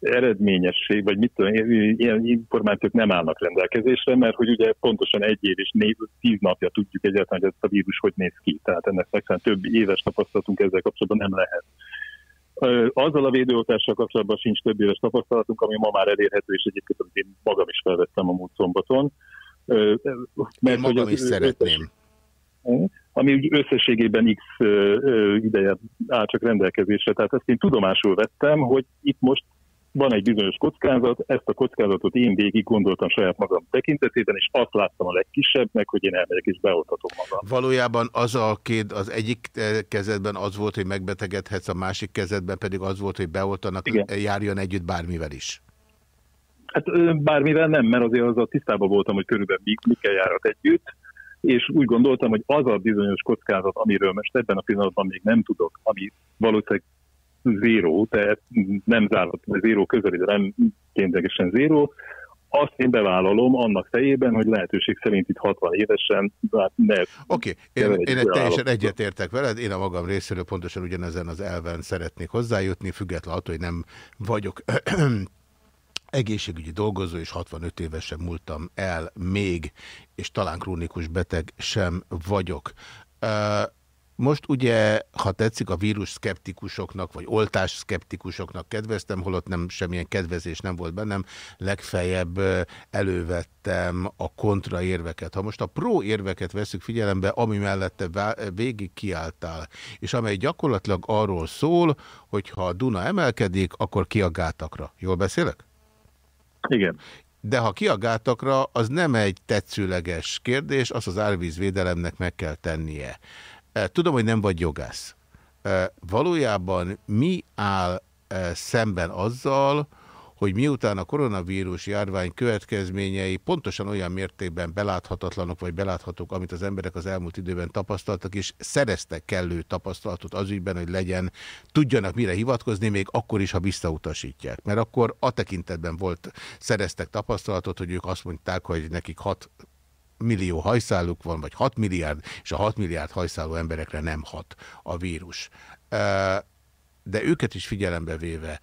eredményesség, vagy mit tudom, ilyen információk nem állnak rendelkezésre, mert hogy ugye pontosan egy év és négy, tíz napja tudjuk egyáltalán, hogy ez a vírus hogy néz ki. Tehát ennek megfelelően több éves tapasztalatunk ezzel kapcsolatban nem lehet. Azzal a védőoltással kapcsolatban sincs több éves tapasztalatunk, ami ma már elérhető, és egyébként amit én magam is felvettem a múlt szombaton. Mert, én magam is szeretném. Ami úgy összességében x ideje áll csak rendelkezésre. Tehát ezt én tudomásul vettem, hogy itt most van egy bizonyos kockázat, ezt a kockázatot én végig gondoltam saját magam tekintetében, és azt láttam a legkisebbnek, hogy én elmegyek és beoltatom magam. Valójában az a két, az egyik kezedben az volt, hogy megbetegedhetsz, a másik kezedben pedig az volt, hogy beoltanak, Igen. járjon együtt bármivel is. Hát bármivel nem, mert azért az a tisztában voltam, hogy körülbelül mi, mikkel járat együtt, és úgy gondoltam, hogy az a bizonyos kockázat, amiről most ebben a pillanatban még nem tudok, ami valószínűleg zéró, tehát nem zárt, zéró közeli, de nem ténylegesen zéró, azt én bevállalom annak fejében, hogy lehetőség szerint itt 60 évesen hát ne... Oké, okay. én, én egy teljesen egyetértek veled, én a magam részéről pontosan ugyanezen az elven szeretnék hozzájutni, függetlenül attól, hogy nem vagyok (clears throat) egészségügyi dolgozó, és 65 évesen múltam el még, és talán krónikus beteg sem vagyok. Most ugye, ha tetszik, a vírus szkeptikusoknak, vagy oltás szkeptikusoknak kedveztem, holott nem semmilyen kedvezés nem volt bennem, legfeljebb elővettem a kontraérveket. Ha most a pro érveket veszük figyelembe, ami mellette végig kiálltál, és amely gyakorlatilag arról szól, hogy ha a Duna emelkedik, akkor ki a gátakra. Jól beszélek? Igen. De ha ki a gátakra, az nem egy tetszőleges kérdés, azt az árvízvédelemnek meg kell tennie. Tudom, hogy nem vagy jogász. Valójában mi áll szemben azzal, hogy miután a koronavírus járvány következményei pontosan olyan mértékben beláthatatlanok vagy beláthatók, amit az emberek az elmúlt időben tapasztaltak, és szereztek kellő tapasztalatot az ügyben, hogy legyen, tudjanak mire hivatkozni, még akkor is, ha visszautasítják. Mert akkor a tekintetben volt, szereztek tapasztalatot, hogy ők azt mondták, hogy nekik hat millió hajszáluk van, vagy 6 milliárd, és a 6 milliárd hajszáló emberekre nem hat a vírus. De őket is figyelembe véve,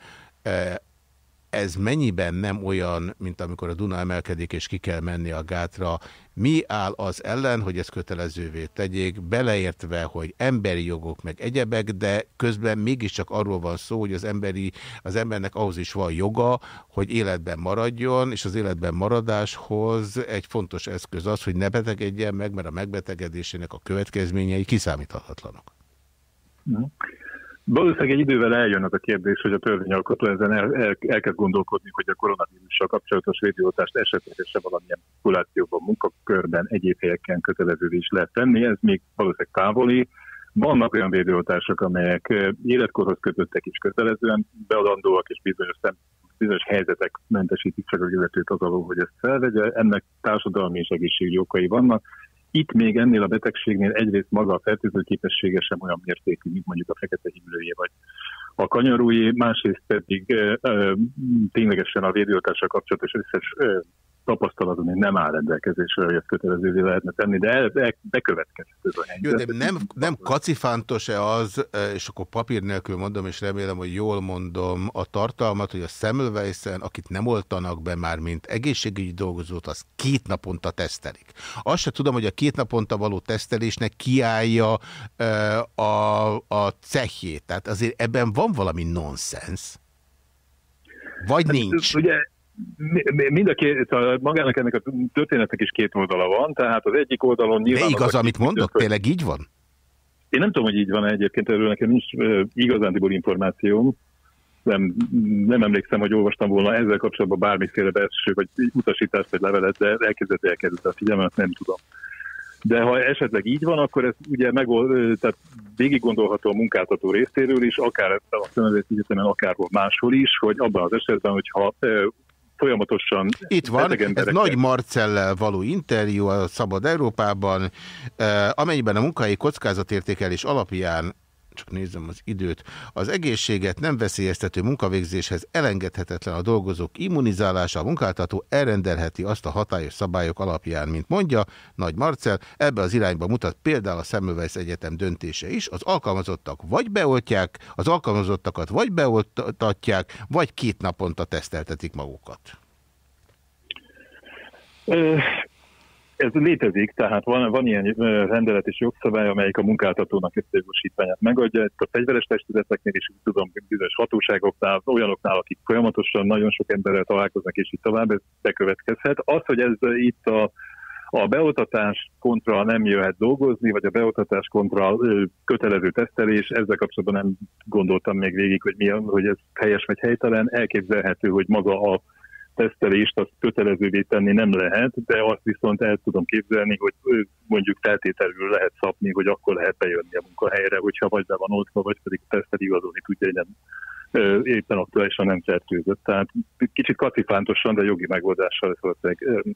ez mennyiben nem olyan, mint amikor a Duna emelkedik, és ki kell menni a gátra. Mi áll az ellen, hogy ezt kötelezővé tegyék, beleértve, hogy emberi jogok meg egyebek, de közben mégiscsak arról van szó, hogy az, emberi, az embernek ahhoz is van joga, hogy életben maradjon, és az életben maradáshoz egy fontos eszköz az, hogy ne betegedjen meg, mert a megbetegedésének a következményei kiszámíthatatlanok. Mm. Valószínűleg egy idővel eljön az a kérdés, hogy a törvényalkotó ezen el, el, elkezd gondolkodni, hogy a koronavírussal kapcsolatos védőoltást esetlegesen valamilyen populációban, munkakörben, egyéb helyeken kötelező is lehet tenni. Ez még valószínűleg távoli. Vannak olyan védőoltások, amelyek életkorhoz kötöttek is kötelezően beadandóak, és bizonyos, szem, bizonyos helyzetek mentesítik csak a illetőt az alól, hogy ezt felvegye. Ennek társadalmi és egészségügyi okai vannak itt még ennél a betegségnél egyrészt maga a fertőző képessége sem olyan mértékű, mint mondjuk a fekete himlőjé vagy a kanyarújé, másrészt pedig e, e, ténylegesen a védőoltással kapcsolatos összes e, tapasztalatom még nem áll rendelkezésre, hogy ezt kötelezővé lehetne tenni, de el, el, bekövetkezett ez a helyzet. Jó, de nem, nem kacifántos-e az, és akkor papír nélkül mondom, és remélem, hogy jól mondom a tartalmat, hogy a Semmelweisen, akit nem oltanak be már, mint egészségügyi dolgozót, az két naponta tesztelik. Azt se tudom, hogy a két naponta való tesztelésnek kiállja a, a cehjét. Tehát azért ebben van valami nonsens. Vagy hát, nincs. Ugye mind a két, a magának ennek a történetnek is két oldala van, tehát az egyik oldalon nyilván... De igaz, az, amit mondok, hogy... tényleg így van? Én nem tudom, hogy így van -e egyébként, erről nekem nincs igazándiból információm. nem, nem emlékszem, hogy olvastam volna ezzel kapcsolatban bármiféle belső vagy utasítást vagy levelet, de elkezdett elkerült a figyelmet, nem tudom. De ha esetleg így van, akkor ez ugye megold, tehát végig gondolható a munkáltató részéről is, akár a Szemezeti Egyetemen, akárhol máshol is, hogy abban az esetben, hogyha folyamatosan Itt van, ez Nagy Marcellel való interjú a Szabad Európában, eh, amennyiben a munkahelyi kockázatértékelés alapján csak nézem az időt. Az egészséget nem veszélyeztető munkavégzéshez elengedhetetlen a dolgozók immunizálása, a munkáltató elrendelheti azt a hatályos szabályok alapján, mint mondja Nagy Marcel, ebbe az irányba mutat például a Semmelweis Egyetem döntése is. Az alkalmazottak vagy beoltják, az alkalmazottakat vagy beoltatják, vagy két naponta teszteltetik magukat. Ez létezik, tehát van, van ilyen rendelet és jogszabály, amelyik a munkáltatónak ezt a jogosítványát megadja. Ezt a fegyveres testületeknél is tudom, bizonyos hatóságoknál, olyanoknál, akik folyamatosan nagyon sok emberrel találkoznak, és így tovább, ez bekövetkezhet. Az, hogy ez itt a, a beoltatás kontra nem jöhet dolgozni, vagy a beoltatás kontra kötelező tesztelés, ezzel kapcsolatban nem gondoltam még végig, hogy, mi, hogy ez helyes vagy helytelen. Elképzelhető, hogy maga a tesztelést azt kötelezővé tenni nem lehet, de azt viszont el tudom képzelni, hogy mondjuk feltételül lehet szabni, hogy akkor lehet bejönni a munkahelyre, hogyha vagy be van oltva, vagy pedig a tesztel igazolni tudja, hogy nem éppen aktuálisan nem fertőzött. Tehát kicsit kacifántosan, de jogi megoldással valószínűleg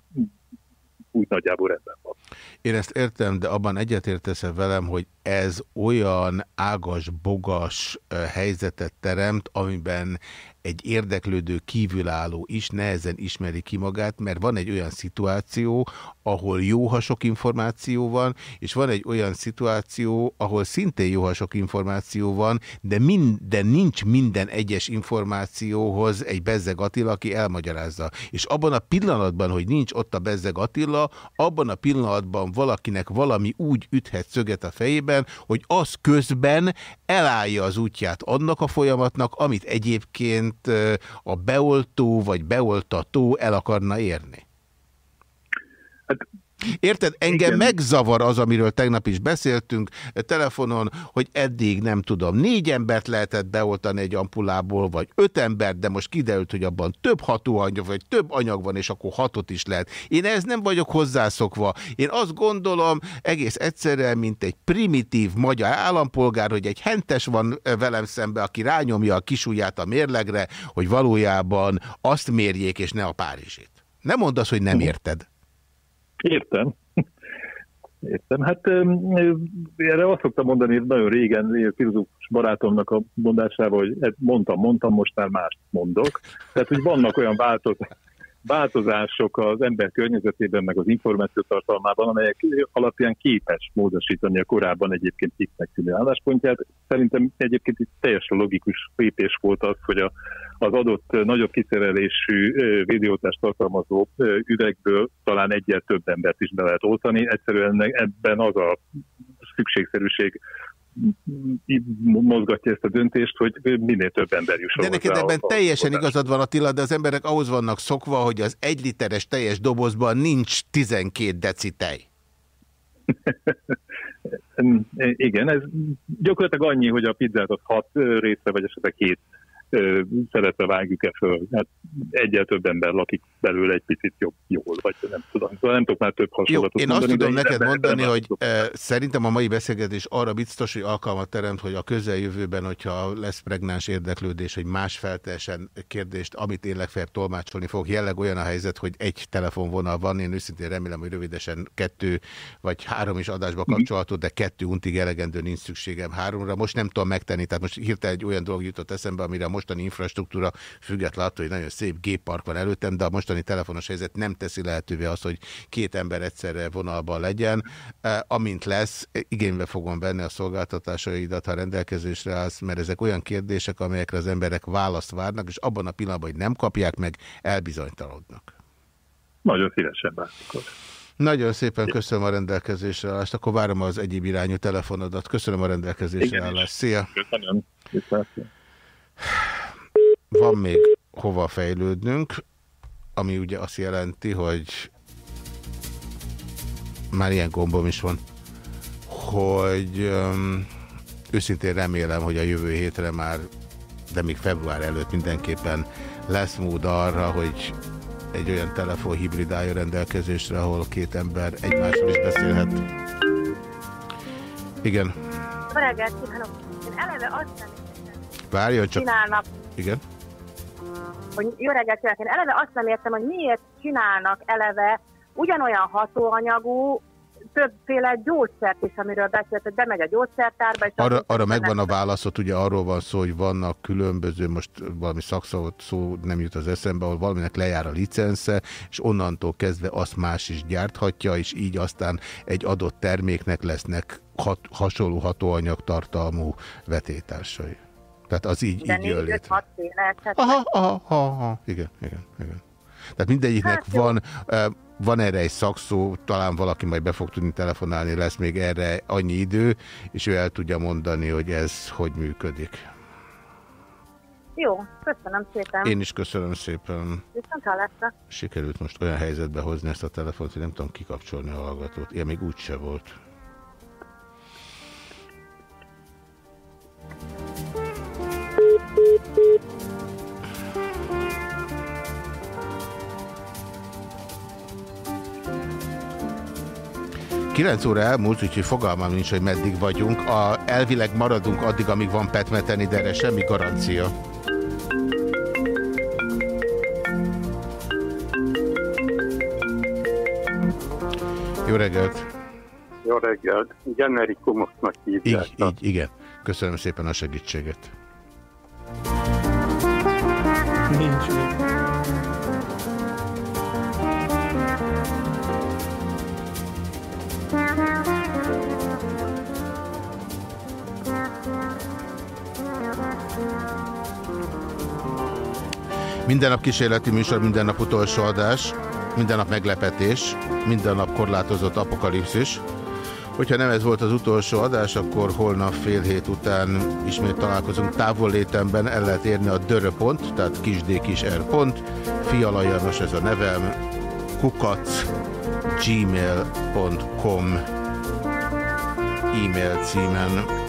úgy nagyjából rendben van. Én ezt értem, de abban egyetértesz -e velem, hogy ez olyan ágas-bogas helyzetet teremt, amiben egy érdeklődő kívülálló is nehezen ismeri ki magát, mert van egy olyan szituáció, ahol jó, ha sok információ van, és van egy olyan szituáció, ahol szintén jó, ha sok információ van, de, mind, de nincs minden egyes információhoz egy Bezzeg Attila, aki elmagyarázza. És abban a pillanatban, hogy nincs ott a Bezzeg Attila, abban a pillanatban valakinek valami úgy üthet szöget a fejében, hogy az közben elállja az útját annak a folyamatnak, amit egyébként ö, a beoltó vagy beoltató el akarna érni. Érted, engem Igen. megzavar az, amiről tegnap is beszéltünk eh, telefonon, hogy eddig nem tudom, négy embert lehetett beoltani egy ampullából, vagy öt embert, de most kiderült, hogy abban több hatóanyag, vagy több anyag van, és akkor hatot is lehet. Én ehhez nem vagyok hozzászokva. Én azt gondolom egész egyszerűen, mint egy primitív magyar állampolgár, hogy egy hentes van eh, velem szembe, aki rányomja a kisujját a mérlegre, hogy valójában azt mérjék, és ne a Párizsét. Nem mondd azt, hogy nem érted. Értem. (laughs) Értem. Hát erre azt szoktam mondani nagyon régen, filozófus barátomnak a mondásával, hogy mondtam, mondtam, most már mást mondok. Tehát, hogy vannak olyan változ, változások az ember környezetében, meg az információ tartalmában, amelyek alapján képes módosítani a korábban egyébként kiknek tűnő álláspontját. Szerintem egyébként itt teljesen logikus lépés volt az, hogy a, az adott nagyobb kiszerelésű védőoltást tartalmazó üvegből talán egyel több embert is be lehet oltani. Egyszerűen ebben az a szükségszerűség mozgatja ezt a döntést, hogy minél több ember jusson De neked ebben a- a teljesen oltáshoz. igazad van Attila, de az emberek ahhoz vannak szokva, hogy az egy literes teljes dobozban nincs 12 deci tej. (laughs) Igen, ez gyakorlatilag annyi, hogy a pizzát az hat részre, vagy esetleg két ö, szeretve vágjuk-e föl. Hát egyel több ember lakik belőle egy picit jobb, jól, vagy nem tudom. Szóval nem tudok már több Jó, hasonlatot én mondani. azt tudom neked mondani, hogy eh, szerintem a mai beszélgetés arra biztos, hogy alkalmat teremt, hogy a közeljövőben, hogyha lesz pregnáns érdeklődés, hogy más feltessen kérdést, amit én legfeljebb tolmácsolni fog. Jelleg olyan a helyzet, hogy egy telefonvonal van, én őszintén remélem, hogy rövidesen kettő vagy három is adásba kapcsolható, de kettő untig elegendő nincs szükségem háromra. Most nem tudom megtenni, tehát most hirtelen egy olyan dolog jutott eszembe, amire a mostani infrastruktúra független attól, hogy nagyon szép géppark van előttem, de a mostani telefonos helyzet nem teszi lehetővé azt, hogy két ember egyszerre vonalban legyen. Eh, Amint lesz, igénybe fogom venni a szolgáltatásaidat, ha rendelkezésre állsz, mert ezek olyan kérdések, amelyekre az emberek választ várnak, és abban a pillanatban, hogy nem kapják meg, elbizonytalanodnak. Nagyon szívesen bármikor. Nagyon szépen köszönöm a rendelkezésre állást, akkor várom az egyéb irányú telefonodat. Köszönöm a rendelkezésre Igen, állást. Szia! Köszönöm. Van még hova fejlődnünk, ami ugye azt jelenti, hogy már ilyen gombom is van, hogy um, őszintén remélem, hogy a jövő hétre már de még február előtt mindenképpen lesz mód arra, hogy egy olyan telefonhibrid álljon rendelkezésre, ahol két ember egymással is beszélhet. Igen, Jó reggelt kívánok! Én eleve azt nem várjon csak. csinálnak, Igen. Hogy jó reggelt kívánok! Én eleve azt nem értem, hogy miért csinálnak eleve ugyanolyan hatóanyagú többféle gyógyszert is, amiről beszélt, hogy bemegy a gyógyszertárba, és Arra, arra megvan a válaszot, ugye arról van szó, hogy vannak különböző, most valami szakszavot szó nem jut az eszembe, ahol valaminek lejár a licence, és onnantól kezdve azt más is gyárthatja, és így aztán egy adott terméknek lesznek hat, hasonló hatóanyag tartalmú vetétársai. Tehát az így, így jön létre. Aha, aha, aha, igen, igen, igen. Tehát mindegyiknek hát, van, van erre egy szakszó, talán valaki majd be fog tudni telefonálni, lesz még erre annyi idő, és ő el tudja mondani, hogy ez hogy működik. Jó, köszönöm szépen. Én is köszönöm szépen. Viszont hallásra. Sikerült most olyan helyzetbe hozni ezt a telefont, hogy nem tudom kikapcsolni a hallgatót. Ilyen még úgyse volt. Thank you. 9 óra elmúlt, úgyhogy fogalmam nincs, hogy meddig vagyunk. A, elvileg maradunk addig, amíg van petmeteni, de erre semmi garancia. Jó reggelt! Jó reggelt! Generikumoknak hívják. Így, így, igen. Köszönöm szépen a segítséget. Nincs Minden nap kísérleti műsor, minden nap utolsó adás, minden nap meglepetés, minden nap korlátozott apokalipszis. Hogyha nem ez volt az utolsó adás, akkor holnap fél hét után ismét találkozunk távollétemben, el lehet érni a dörö.pont, tehát kisd kis r pont, Fiala ez a nevem, kukac, gmail.com e-mail címen.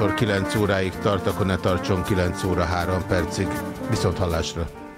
Műsor 9 óráig tart, akkor ne tartson 9 óra 3 percig. Viszont hallásra!